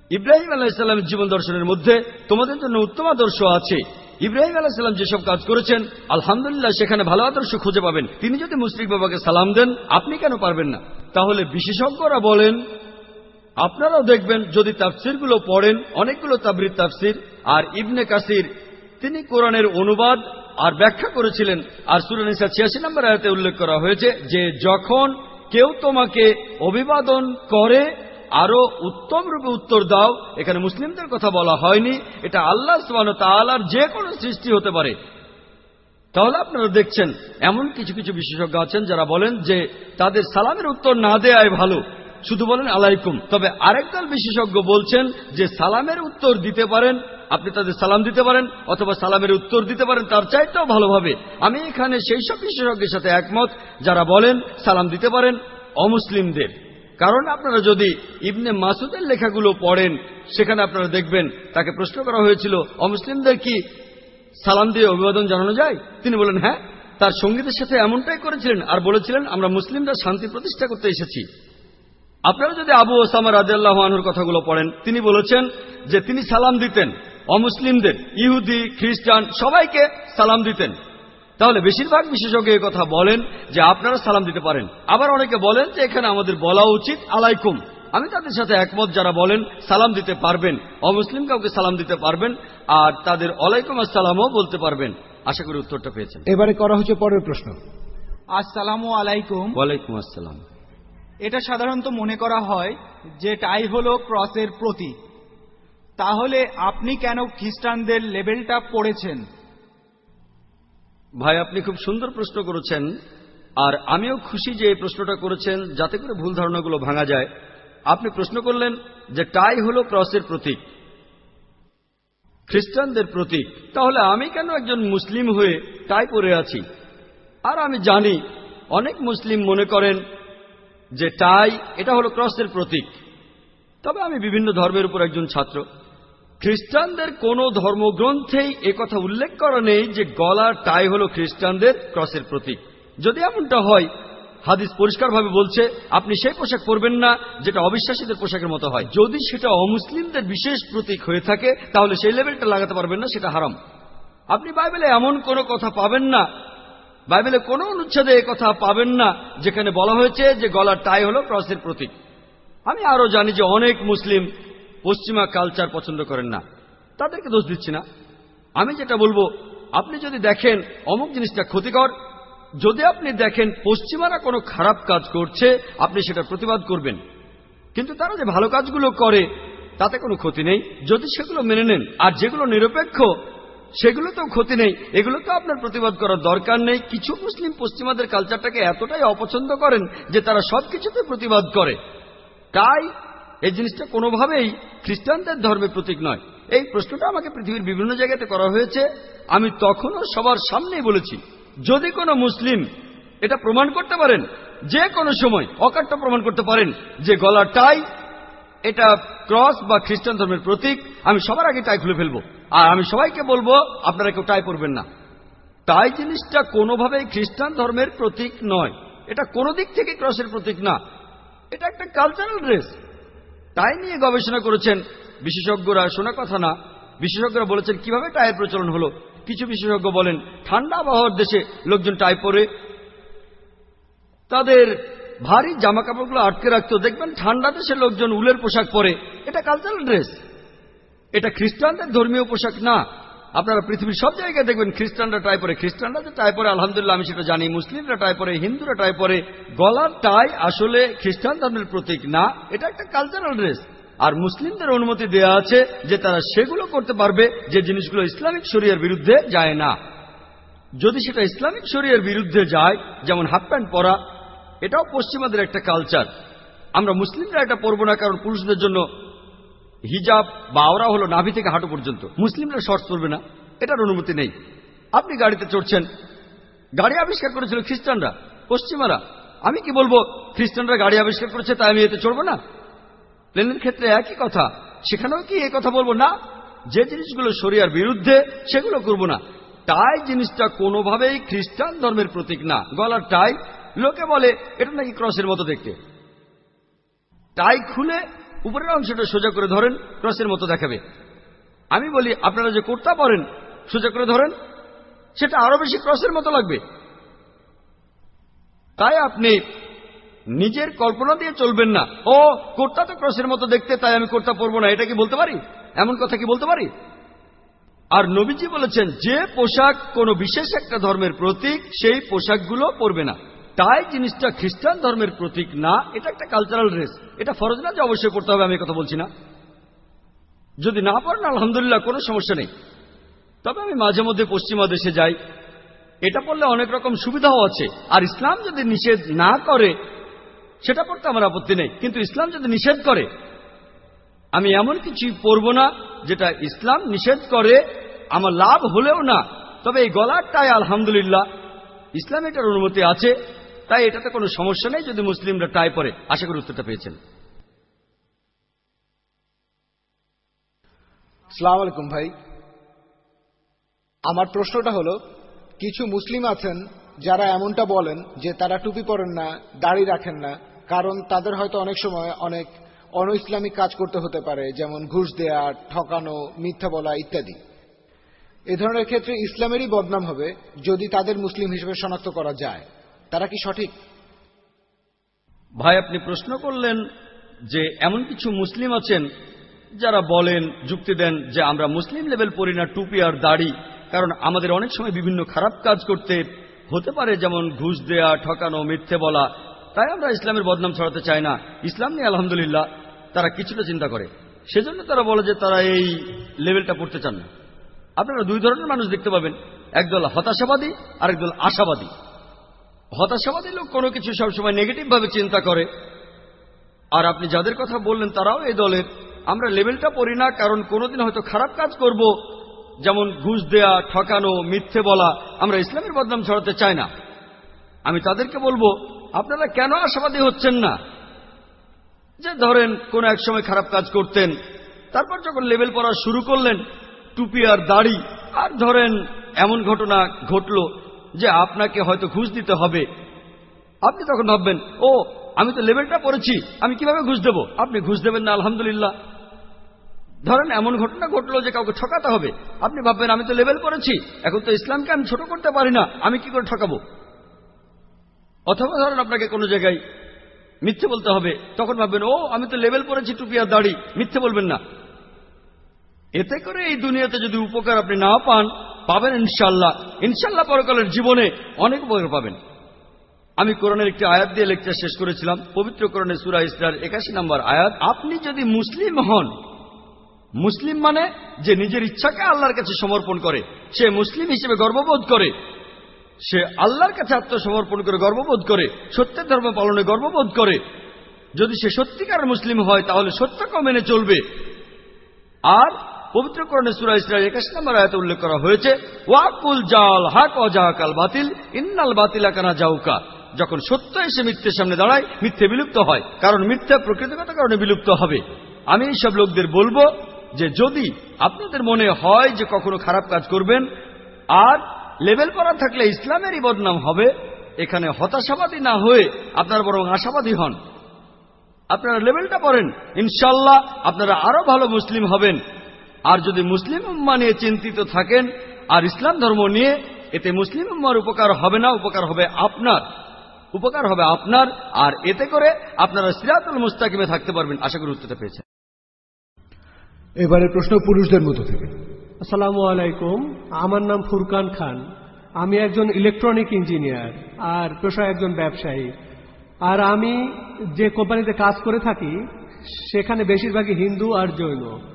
Speaker 1: ইব্রাহিম আলাহিসাল্লামের জীবন দর্শনের মধ্যে তোমাদের জন্য উত্তম আদর্শ আছে। ইব্রাহিম আলাহিসাল্লাম যেসব কাজ করেছেন, আলহামদুলিল্লাহ সেখানে ভালো আদর্শ খুঁজে পাবেন। তিনি যদি মুশরিক বাবাকে সালাম দেন, আপনি কেন পারবেন না? তাহলে বিশেষজ্ঞরা বলেন আপনারাও দেখবেন, যদি তাফসিরগুলো পড়েন, অনেকগুলো তাবরির তাফসির, আর ইবনে কাসির, তিনি কোরআনের অনুবাদ আর ব্যাখ্যা করেছিলেন, আর সুরানিসা ছিয়াশি নম্বর আয়াতে উল্লেখ করা হয়েছে যে যখন কেউ তোমাকে অভিবাদন করে, আরও উত্তম রূপে উত্তর দাও, এখানে মুসলিমদের কথা বলা হয়নি, এটা আল্লাহ তালার যে কোনো সৃষ্টি হতে পারে। তাহলে আপনারা দেখছেন, এমন কিছু কিছু বিশেষজ্ঞ আছেন যারা বলেন যে তাদের সালামের উত্তর না দেয়াই ভালো। শুধু বলেন আলাইকুম। তবে আরেক দল বিশেষজ্ঞ বলছেন যে সালামের উত্তর দিতে পারেন, আপনি তাদের সালাম দিতে পারেন, অথবা সালামের উত্তর দিতে পারেন, তার চাইতেও ভালোভাবে আমি এখানে সেই সব বিশেষজ্ঞের সাথে একমত, যারা বলেন সালাম দিতে পারেন অমুসলিমদের। কারণ আপনারা যদি ইবনে মাসুদের লেখাগুলো পড়েন, সেখানে আপনারা দেখবেন, তাকে প্রশ্ন করা হয়েছিল, অমুসলিমদের কি সালাম দিয়ে অভিবাদন জানানো যায়? তিনি বলেন হ্যাঁ তার সঙ্গীদের সাথে এমনটাই করেছিলেন, আর বলেছিলেন, আমরা মুসলিমরা শান্তি প্রতিষ্ঠা করতে এসেছি। আপনারা যদি আবু ওসামা রাজিয়াল্লাহ আনুর কথাগুলো পড়েন তিনি বলেছেন যে তিনি সালাম দিতেন অমুসলিমদের ইহুদি খ্রিস্টান সবাইকে সালাম দিতেন। তাহলে বেশিরভাগ বিশেষজ্ঞ এই কথা বলেন যে আপনারা সালাম দিতে পারেন। আবার অনেকে বলেন যে এখানে আমাদের বলা উচিত আলাইকুম। আমি তাদের সাথে একমত যারা বলেন সালাম দিতে পারবেন অমুসলিম কাউকে সালাম দিতে পারবেন আর তাদের আলাইকুম আসসালামও বলতে পারবেন। আশা করি উত্তরটা পেয়েছেন।
Speaker 2: এবারে করা হচ্ছে পরের প্রশ্ন।
Speaker 4: আসসালামু আলাইকুম।
Speaker 1: ওয়ালাইকুম আসসালাম।
Speaker 4: এটা সাধারণত মনে করা হয় যে টাই হলো ক্রসের প্রতীক তাহলে আপনি কেন খ্রিস্টানদের লেবেলটা পড়েছেন?
Speaker 1: ভাই, আপনি খুব সুন্দর প্রশ্ন করেছেন, আর আমিও খুশি যে এই প্রশ্নটা করেছেন, যাতে করে ভুল ধারণাগুলো ভাঙা যায়। আপনি প্রশ্ন করলেন যে টাই হল ক্রসের প্রতীক, খ্রিস্টানদের প্রতীক। তাহলে আমি কেন একজন মুসলিম হয়ে টাই পরে আছি? আর আমি জানি, অনেক মুসলিম মনে করেন যে টাই, এটা হলো ক্রসের প্রতীক। তবে আমি বিভিন্ন ধর্মের উপর একজন ছাত্র। খ্রিস্টানদের কোন ধর্মগ্রন্থেই কথা উল্লেখ করা নেই যে গলার টাই হল খ্রিস্টানদের ক্রসের প্রতীক। যদি এমনটা হয়, হাদিস পরিষ্কারভাবে বলছে, আপনি সেই পোশাক পরবেন না যেটা অবিশ্বাসীদের পোশাকের মতো হয়। যদি সেটা অমুসলিমদের বিশেষ প্রতীক হয়ে থাকে, তাহলে সেই লেভেলটা লাগাতে পারবেন না, সেটা হারাম। আপনি বাইবেলে এমন কোনো কথা পাবেন না বাইবেলে কোনো অনুচ্ছেদে কথা পাবেন না, যেখানে বলা হয়েছে যে গলার টাই হল ক্রসের প্রতীক। আমি আরও জানি যে অনেক মুসলিম পশ্চিমা কালচার পছন্দ করেন না। তাদেরকে দোষ দিচ্ছি না। আমি যেটা বলব, আপনি যদি দেখেন অমুক জিনিসটা ক্ষতিকর, যদি আপনি দেখেন পশ্চিমারা কোনো খারাপ কাজ করছে, আপনি সেটা প্রতিবাদ করবেন। কিন্তু তারা যে ভালো কাজগুলো করে, তাতে কোনো ক্ষতি নেই। যদি সেগুলো মেনে নেন, আর যেগুলো নিরপেক্ষ সেগুলো তো ক্ষতি নেই। এগুলো তো আপনার প্রতিবাদ করার দরকার নেই। কিছু মুসলিম পশ্চিমাদের কালচারটাকে এতটাই অপছন্দ করেন যে তারা সবকিছুতে প্রতিবাদ করে। তাই এই জিনিসটা কোনোভাবেই খ্রিস্টানদের ধর্মের প্রতীক নয়। এই প্রশ্নটা আমাকে পৃথিবীর বিভিন্ন জায়গাতে করা হয়েছে। আমি তখনও সবার সামনেই বলেছি, যদি কোনো মুসলিম এটা প্রমাণ করতে পারেন, যে কোনো সময় অকাট্য প্রমাণ করতে পারেন যে গলার টাই এটা ক্রস বা খ্রিস্টান ধর্মের প্রতীক, আমি সবার আগে টাই খুলে ফেলব। আর আমি সবাইকে বলব, আপনারা কেউ টাই পরবেন না। তাই জিনিসটা কোনোভাবেই খ্রিস্টান ধর্মের প্রতীক নয়। এটা কোনো দিক থেকে ক্রসের প্রতীক না। এটা একটা কালচারাল ড্রেস তাই নিয়ে গবেষণা করেছেন বিশেষজ্ঞরা, শোনা কথা না। বিশেষজ্ঞরা বলেছেন, কীভাবে টাইয়ের প্রচলন হলো? কিছু বিশেষজ্ঞ বলেন, ঠান্ডা আবহাওয়ার দেশে লোকজন টাই পরে। তাদের ভারী জামা কাপড়গুলো আটকে রাখতো দেখবেন ঠান্ডা দেশে লোকজন উলের পোশাক পরে। এটা কালচারাল ড্রেস এটা খ্রিস্টানদের ধর্মীয় পোশাক না। আপনারা পৃথিবীর সব জায়গায় দেখবেন খ্রিস্টানরা টাই পরে খ্রিস্টানরা যে টাই পরে আলহামদুলিল্লাহ আমি সেটা জানি, মুসলিমরা টাই পরে হিন্দুরা টাই পরে গলার টাই আসলে খ্রিস্টান ধর্মের প্রতীক না, এটা একটা কালচারাল ড্রেস আর মুসলিমদের অনুমতি দেয়া আছে যে তারা সেগুলো করতে পারবে, যে জিনিসগুলো ইসলামিক শরিয়ার বিরুদ্ধে যায় না। যদি সেটা ইসলামিক শরিয়ার বিরুদ্ধে যায়, যেমন হাফ প্যান্ট পরা, এটাও পশ্চিমাদের একটা কালচার আমরা মুসলিমরা এটা পরবো না, কারণ পুরুষদের জন্য হিজাব বা আওরা হলো নাভি থেকে হাঁটু পর্যন্ত। মুসলিমরা শর্টস পরবে না, এটার অনুমতি নেই। আপনি গাড়িতে চড়ছেন, গাড়ি আবিষ্কার করেছিল খ্রিস্টানরা, পশ্চিমারা। আমি কি বলব, খ্রিস্টানরা গাড়ি আবিষ্কার করেছে, তাই আমি এতে চড়বো না? প্লেনের ক্ষেত্রে একই কথা, সেখানেও কি এই কথা বলব? না, যে জিনিসগুলো শরিয়ার বিরুদ্ধে, সেগুলো করব না। টাই জিনিসটা কোনোভাবেই খ্রিস্টান ধর্মের প্রতীক না। গলার টাই, লোকে বলে, এটা নাকি ক্রসের মতো দেখতে। টাই খুলে উপরের অংশটা সোজা করে ধরেন, ক্রসের মতো দেখাবে। আমি বলি, আপনারা যে কোর্তা পরেন, সোজা করে ধরেন, সেটা আরও বেশি ক্রসের মতো লাগবে। তাই আপনি নিজের কল্পনা দিয়ে চলবেন না। ও, কোর্তা তো ক্রসের মতো দেখতে, তাই আমি কোর্তা পরবো না, এটা কি বলতে পারি? এমন কথা কি বলতে পারি? আর নবীজি বলেছেন, যে পোশাক কোনো বিশেষ একটা ধর্মের প্রতীক, সেই পোশাকগুলো পরবে না। তাই জিনিসটা খ্রিস্টান ধর্মের প্রতীক না, এটা একটা কালচারাল ড্রেস এটা ফরজ না যে অবশ্যই পড়তে হবে, আমি কথা বলছি না। যদি না পারেন আলহামদুলিল্লাহ, কোনো সমস্যা নেই। তবে আমি মাঝে মধ্যে পশ্চিমা দেশে যাই। এটা পড়লে অনেক রকম সুবিধাও আছে। আর ইসলাম যদি নিষেধ না করে, সেটা পড়তে আমার আপত্তি নেই। কিন্তু ইসলাম যদি নিষেধ করে, আমি এমন কিছুই পরব না যেটা ইসলাম নিষেধ করে, আমার লাভ হলেও না। তবে এই গলারটায় আলহামদুলিল্লাহ। ইসলাম এটার অনুমতি আছে। তাই এটাতে কোনো সমস্যা নেই যদি মুসলিমরা টাই পরে আশা করি উত্তরটা পেয়েছেন।
Speaker 2: সালাম আলাইকুম ভাই। আমার প্রশ্নটা হলো, কিছু মুসলিম আছেন যারা এমনটা বলেন যে তারা টুপি পরেন না, দাড়ি রাখেন না, কারণ তাদের হয়তো অনেক সময় অনেক অন ইসলামিক কাজ করতে হতে পারে, যেমন ঘুষ দেয়া, ঠকানো, মিথ্যা বলা ইত্যাদি। এ ধরনের ক্ষেত্রে ইসলামেরই বদনাম হবে যদি তাদের মুসলিম হিসেবে শনাক্ত করা যায়। তারা কি সঠিক?
Speaker 1: ভাই, আপনি প্রশ্ন করলেন যে এমন কিছু মুসলিম আছেন যারা বলেন, যুক্তি দেন যে আমরা মুসলিম লেভেল পড়ি না, টুপি আর দাড়ি, কারণ আমাদের অনেক সময় বিভিন্ন খারাপ কাজ করতে হতে পারে, যেমন ঘুষ দেয়া, ঠকানো, মিথ্যে বলা। তাই আমরা ইসলামের বদনাম ছড়াতে চাই না। ইসলাম নিয়ে আলহামদুলিল্লাহ তারা কিছুটা চিন্তা করে। সেজন্য তারা বলে যে তারা এই লেভেলটা পড়তে চান না। আপনারা দুই ধরনের মানুষ দেখতে পাবেন। একদল হতাশাবাদী আর একদল আশাবাদী। হতাশাবাদী লোক কোনো কিছু সবসময় নেগেটিভ ভাবে চিন্তা করে। আর আপনি যাদের কথা বললেন, তারাও এই দলের। আমরা লেভেলটা পড়ি না, কারণ কোনোদিন হয়তো খারাপ কাজ করব। যেমন ঘুষ দেয়া, ঠকানো, মিথ্যে বলা, আমরা ইসলামের বদনাম ছড়াতে চাই না। আমি তাদেরকে বলব, আপনারা কেন আশাবাদী হচ্ছেন না? যে ধরেন, কোন এক সময় খারাপ কাজ করতেন, তারপর যখন লেভেল পড়া শুরু করলেন, টুপি আর দাড়ি, আর ধরেন, এমন ঘটনা ঘটল যে আপনাকে হয়তো ঘুষ দিতে হবে। আপনি তখন ভাববেন, ও, আমি তো লেভেলটা পড়েছি, আমি কীভাবে ঘুষ দেব? আপনি ঘুষ দেবেন না, আলহামদুলিল্লাহ। ধরেন এমন ঘটনা ঘটলো যে কাউকে ঠকাতে হবে। আপনি ভাববেন, আমি তো লেভেল পড়েছি, এখন তো ইসলামকে আমি ছোট করতে পারি না, আমি কি করে ঠকাবো? অথবা ধরেন আপনাকে কোনো জায়গায় মিথ্যে বলতে হবে, তখন ভাববেন, ও, আমি তো লেভেল পড়েছি, টুপি আর দাড়ি, মিথ্যে বলবেন না। এতে করে এই দুনিয়াতে যদি উপকার আপনি না পান পাবেন ইনশাল্লাহ ইনশাল্লাহ পরকালের জীবনে অনেক উপকার পাবেন। আমি কোরআনের একটি আয়াত দিয়ে লেকচার শেষ করেছিলাম। পবিত্র কোরআনের সুরা ইসরার একাশি নম্বর আয়াত। আপনি যদি মুসলিম হন, মুসলিম মানে যে নিজের ইচ্ছাকে আল্লাহর কাছে সমর্পণ করে, সে মুসলিম হিসেবে গর্ববোধ করে, সে আল্লাহর কাছে আত্মসমর্পণ করে গর্ববোধ করে, সত্যের ধর্ম পালনে গর্ববোধ করে। যদি সে সত্যিকার মুসলিম হয়, তাহলে সত্যকে মেনে চলবে। আর পবিত্র করণে সুরা ইসরায়েল একাশ নম্বর আয়তে উল্লেখ করা হয়েছে, ওয়াকুল জাল হাক অজাহাকাল বাতিল, ইন্নাল বাতিল আকানা জাউকা। যখন সত্য এসে মিথ্যের সামনে দাঁড়ায়, মিথ্যে বিলুপ্ত হয়, কারণ মিথ্যা প্রকৃতিগত কারণে বিলুপ্ত হবে। আমি এইসব লোকদের বলব যে, যদি আপনাদের মনে হয় যে কখনো খারাপ কাজ করবেন, আর লেভেল করা থাকলে ইসলামেরই বদনাম হবে, এখানে হতাশাবাদী না হয়ে আপনারা বরং আশাবাদী হন। আপনারা লেভেলটা পড়েন, ইনশাল্লাহ আপনারা আরও ভালো মুসলিম হবেন। আর যদি মুসলিম উম্মা নিয়ে চিন্তিত থাকেন আর ইসলাম ধর্ম নিয়ে এতে মুসলিম উম্মার উপকার হবে না উপকার হবে আপনার। উপকার হবে আপনার আর এতে করে আপনারা সিরাতুল মুস্তাকিমে থাকতে পারবেন। আশা করি উত্তরটা পেয়েছেন।
Speaker 2: এবারে প্রশ্ন পুরুষদের মতো থেকে।
Speaker 3: আসসালামু আলাইকুম। আমার নাম ফুরকান খান। আমি একজন ইলেকট্রনিক ইঞ্জিনিয়ার আর পেশায় একজন ব্যবসায়ী। আর আমি যে কোম্পানিতে কাজ করে থাকি সেখানে বেশিরভাগই হিন্দু আর জৈন।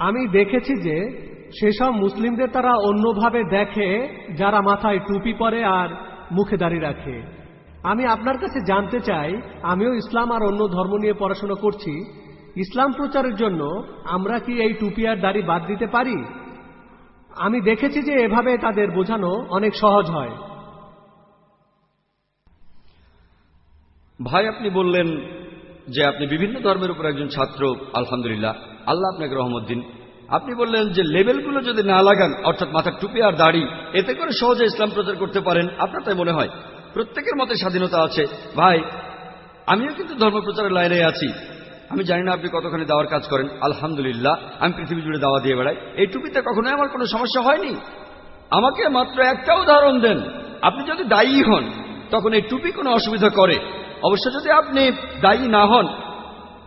Speaker 3: আমি দেখেছি যে সেসব মুসলিমদের তারা অন্যভাবে দেখে, যারা মাথায় টুপি পরে আর মুখে দাড়ি রাখে। আমি আপনার কাছে জানতে চাই, আমিও ইসলাম আর অন্য ধর্ম নিয়ে পড়াশোনা করছি। ইসলাম প্রচারের জন্য আমরা কি এই টুপি আর দাড়ি বাদ দিতে পারি? আমি দেখেছি যে এভাবে তাদের বোঝানো অনেক সহজ হয়।
Speaker 1: ভাই, আপনি বললেন যে আপনি বিভিন্ন ধর্মের উপর একজন ছাত্র, আলহামদুলিল্লাহ। আল্লাহ আপনাকে রহমদ্দিন আপনি বললেন যে লেভেলগুলো যদি না লাগান, অর্থাৎ মাথার টুপি আর দাড়ি, এতে করে সহজে ইসলাম প্রচার করতে পারেন। আপনার তাই মনে হয়? প্রত্যেকের মতে স্বাধীনতা আছে। ভাই, আমিও কিন্তু ধর্ম প্রচারের লাইনে আছি। আমি জানি না আপনি কতখানি দাওয়ার কাজ করেন। আলহামদুলিল্লাহ, আমি পৃথিবী জুড়ে দাওয়া দিয়ে বেড়াই। এই টুপিতে কখনোই আমার কোনো সমস্যা হয়নি। আমাকে মাত্র একটা উদাহরণ দেন। আপনি যদি দায়ী হন, তখন এই টুপি কোনো অসুবিধা করে। অবশ্য যদি আপনি দায়ী না হন,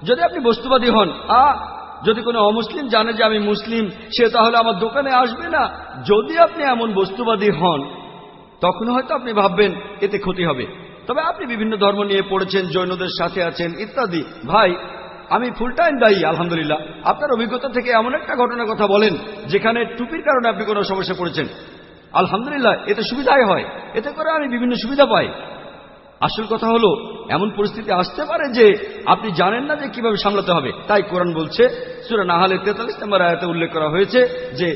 Speaker 1: যদি আপনি বস্তুবাদী হন, আ যদি কোনো অমুসলিম জানে যে আমি মুসলিম, সে তাহলে আমার দোকানে আসবে না। যদি আপনি এমন বস্তুবাদী হন তখন হয়তো আপনি ভাববেন, এতে ক্ষতি হবে। তবে আপনি বিভিন্ন ধর্ম নিয়ে পড়েছেন, জৈনদের সাথে আছেন, ইত্যাদি। ভাই, আমি ফুল টাইম দায়ী, আলহামদুলিল্লাহ। আপনার অভিজ্ঞতা থেকে এমন একটা ঘটনার কথা বলেন, যেখানে টুপির কারণে আপনি কোনো সমস্যা পড়েছেন। আলহামদুলিল্লাহ, এতে সুবিধাই হয়। এতে করে আমি বিভিন্ন সুবিধা পাই। আসল কথা হলো, এমন পরিস্থিতি আসতে পারে যে আপনি জানেন না যে কীভাবে সামলাতে হবে। তাই কোরআন বলছে, সুরা নাহালে তেতাল্লিশ নম্বর আয়াতে উল্লেখ করা হয়েছে যে,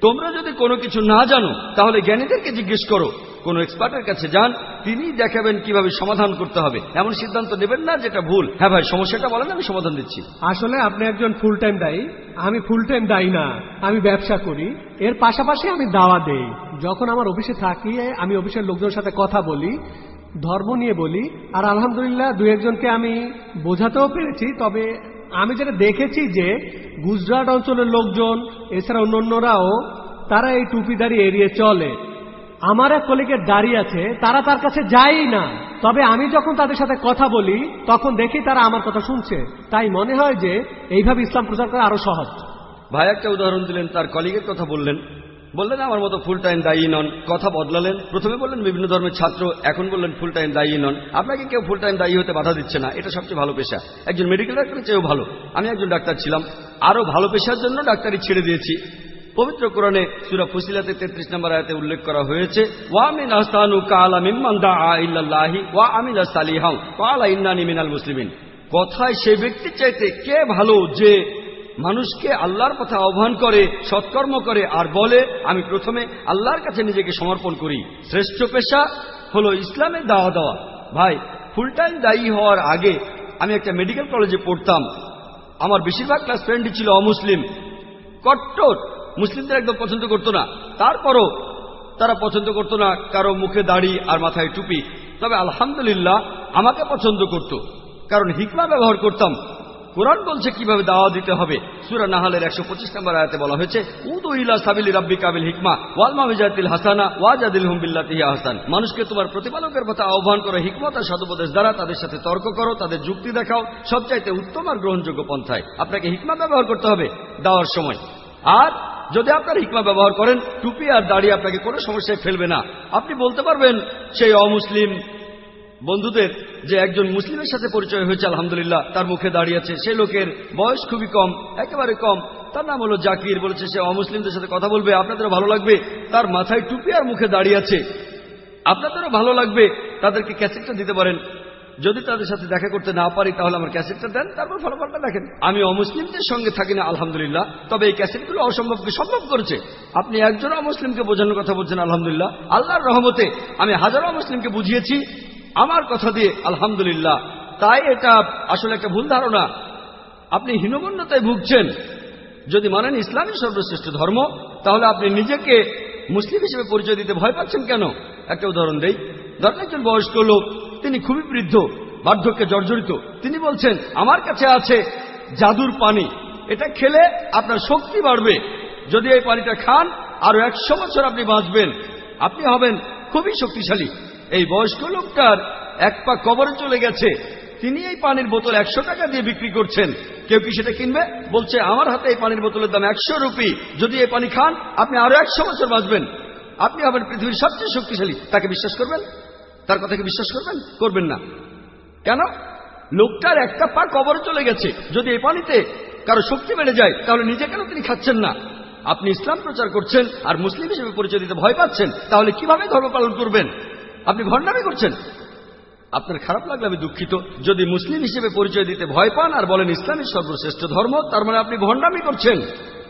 Speaker 1: তোমরা যদি কোনো কিছু না জানো, তাহলে জ্ঞানীদেরকে জিজ্ঞেস করো। কোনো এক্সপার্টের কাছে যান তিনি দেখাবেন কীভাবে সমাধান করতে হবে। এমন সিদ্ধান্ত নেবেন না যেটা ভুল। হ্যাঁ ভাই, সমস্যাটা বলেন, আমি সমাধান দিচ্ছি।
Speaker 3: আসলে আপনি একজন ফুল টাইম দায়ী, আমি ফুল টাইম দায়ী না, আমি ব্যবসা করি। এর পাশাপাশি আমি দাওয়া দেই। যখন আমার অফিসে থাকি, আমি অফিসের লোকজনের সাথে কথা বলি ধর্ম নিয়ে বলি, আর আলহামদুলিল্লাহ দু একজনকে আমি বোঝাতেও পেরেছি, তবে আমি যেটা দেখেছি যে গুজরাট অঞ্চলের লোকজন, এছাড়া অন্যান্যরাও, তারা এই টুপিদারি এড়িয়ে চলে। আমার এক কলিগের দাঁড়িয়ে আছে, তারা তার কাছে যায়ই না। তবে আমি যখন তাদের সাথে কথা বলি, তখন দেখি তারা আমার কথা শুনছে। তাই মনে হয় যে এইভাবে ইসলাম প্রচার করা আরও সহজ।
Speaker 1: ভাই, একটা উদাহরণ দিলেন, তার কলিগের কথা বললেন। বললেন, আমার মতো ফুল টাইম দায়ী নন। কথা বদলালেন। প্রথমে বললেন, বিভিন্ন ধর্মের ছাত্র। এখন বললেন ফুল টাইম দায়ী নন। আপনাকে কেউ ফুল টাইম দায়ী হতে বাধা দিচ্ছে না। এটা সবচেয়ে ভালো পেশা। একজন মেডিকেল ডাক্তারের চেয়েও ভালো। আমি একজন ডাক্তার ছিলাম। আরও ভালো পেশার জন্য ডাক্তারি ছেড়ে দিয়েছি। পবিত্র কোরআনে সুরা ফুসিলাতে তেত্রিশ নম্বর আয়াতে উল্লেখ করা হয়েছে ওয়ামিন ইল্লাল্লাহি ওয়া মিনাল কথায় সে ব্যক্তি চাইতে কে ভালো যে মানুষকে আল্লাহর কথা আহ্বান করে, সৎকর্ম করে আর বলে, আমি প্রথমে আল্লাহর কাছে নিজেকে সমর্পণ করি। শ্রেষ্ঠ পেশা হলো ইসলামের দাওয়া দেওয়া। ভাই ফুল টাইম দায়ী হওয়ার আগে আমি একটা মেডিকেল কলেজে পড়তাম। আমার বেশিরভাগ ক্লাস ফ্রেন্ডই ছিল অমুসলিম। কট্টর। মুসলিমদের একদম পছন্দ করতো না। তারপরও তারা পছন্দ করতো না, কারও মুখে দাড়ি আর মাথায় টুপি। তবে আলহামদুলিল্লাহ, আমাকে পছন্দ করত। কারণ হিকমা ব্যবহার করতাম। কোরআন বলছে কীভাবে দাওয়া দিতে হবে? সুরা নাহালের একশো পঁচিশ নম্বর আয়াতে বলা হয়েছে, উদু ইলা সাবিলি রাব্বি কাবিল হিকমা ওয়ালমা মিজাতিল হাসানা ওয়াজাদিল হুম বিল্লাতিহি হাসান মানুষকে তোমার প্রতিপালকের কথা আহ্বান করো, হিকমত আর সদুপদেশ দ্বারা তাদের সাথে তর্ক করো, তাদের যুক্তি দেখাও, সবচাইতে উত্তম আর গ্রহণযোগ্য পন্থায়। আপনাকে হিকমা ব্যবহার করতে হবে দেওয়ার সময়। আর যদি আপনার হিকমা ব্যবহার করেন, টুপি আর দাড়ি আপনাকে কোনো সমস্যায় ফেলবে না। আপনি বলতে পারবেন, সেই অমুসলিম বন্ধুদের, যে একজন মুসলিমের সাথে পরিচয় হয়েছে, আলহামদুলিল্লাহ, তার মুখে দাঁড়িয়ে আছে। সে লোকের বয়স খুবই কম, একেবারে কম। তার নাম হলো জাকির, বলেছে সে অমুসলিমদের সাথে কথা বলবে, আপনাদেরও ভালো লাগবে। তার মাথায় টুপি আর মুখে দাঁড়িয়ে আছে। আপনাদেরও ভালো লাগবে, তাদেরকে ক্যাসেটটা দিতে পারেন। যদি তাদের সাথে দেখা করতে না পারি, তাহলে আমার ক্যাসেটটা দেন, তারপর ফলাফলটা দেখেন। আমি অমুসলিমদের সঙ্গে থাকি না, আলহামদুলিল্লাহ, তবে এই ক্যাসেটগুলো অসম্ভবকে সম্ভব করেছে। আপনি একজন অমুসলিমকে বোঝানোর কথা বলছেন, আলহামদুলিল্লাহ। আল্লাহর রহমতে আমি হাজারো মুসলিমকে বুঝিয়েছি। আমার কথা দিয়ে, আলহামদুলিল্লাহ, তাই এটা আসলে একটা ভুল ধারণা। আপনি হীনমন্যতায় ভুগছেন। যদি মানেন ইসলামই সর্বশ্রেষ্ঠ ধর্ম, তাহলে আপনি নিজেকে মুসলিম হিসেবে পরিচয় দিতে ভয় পাচ্ছেন কেন? একটা উদাহরণ দেই। ধরেন একজন বয়স্ক লোক, তিনি খুবই বৃদ্ধ, বার্ধক্যে জর্জরিত। তিনি বলছেন, আমার কাছে আছে জাদুর পানি। এটা খেলে আপনার শক্তি বাড়বে। যদি এই পানিটা খান, আরও একশো বছর আপনি বাঁচবেন। আপনি হবেন খুবই শক্তিশালী। এই বয়স্ক লোকটার এক পা কবরে চলে গেছে। তিনি এই পানির বোতল একশো টাকা দিয়ে বিক্রি করছেন। কেউ কি সেটা কিনবে? বলছে, আমার হাতে এই পানির বোতলের দাম একশো রুপি। যদি এই পানি খান, আপনি আরও একশো বছর বাঁচবেন। আপনি হবেন পৃথিবীর সবচেয়ে শক্তিশালী। তাকে বিশ্বাস করবেন? তার কথাকে বিশ্বাস করবেন? করবেন না। কেন? লোকটার একটা পা কবরে চলে গেছে। যদি এই পানিতে কারও শক্তি বেড়ে যায়, তাহলে নিজে কেন তিনি খাচ্ছেন না? আপনি ইসলাম প্রচার করছেন আর মুসলিম হিসেবে পরিচয় দিতে ভয় পাচ্ছেন। তাহলে কীভাবে ধর্ম পালন করবেন? আপনি ভণ্ডামি করছেন। আপনার খারাপ লাগলে আমি দুঃখিত। যদি মুসলিম হিসেবে পরিচয় দিতে ভয় পান আর বলেন ইসলামী সর্বশ্রেষ্ঠ ধর্ম, তার মানে আপনি ভণ্ডামি করছেন।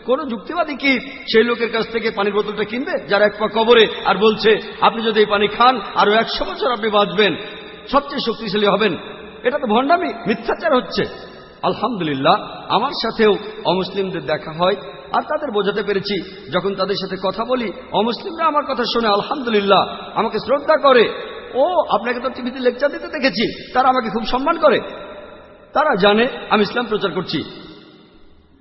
Speaker 1: কোন যুক্তিবাদী কি সেই লোকের কাছ থেকে পানির বোতলটা কিনবে, যার এক পা কবরে আর বলছে, আপনি যদি এই পানি খান, আরও একশো বছর আপনি বাঁচবেন। সবচেয়ে শক্তিশালী হবেন। এটা তো ভণ্ডামি মিথ্যাচার হচ্ছে। আলহামদুলিল্লাহ, আমার সাথেও অমুসলিমদের দেখা হয়। আর তাদের বোঝাতে পেরেছি, যখন তাদের সাথে কথা বলি অমুসলিমরা আমার কথা শুনে, আলহামদুলিল্লাহ, আমাকে শ্রদ্ধা করে। ও, আপনাকে তো টিভিতে লেকচার দিতে দেখেছি, তারা আমাকে খুব সম্মান করে। তারা জানে আমি ইসলাম প্রচার করছি।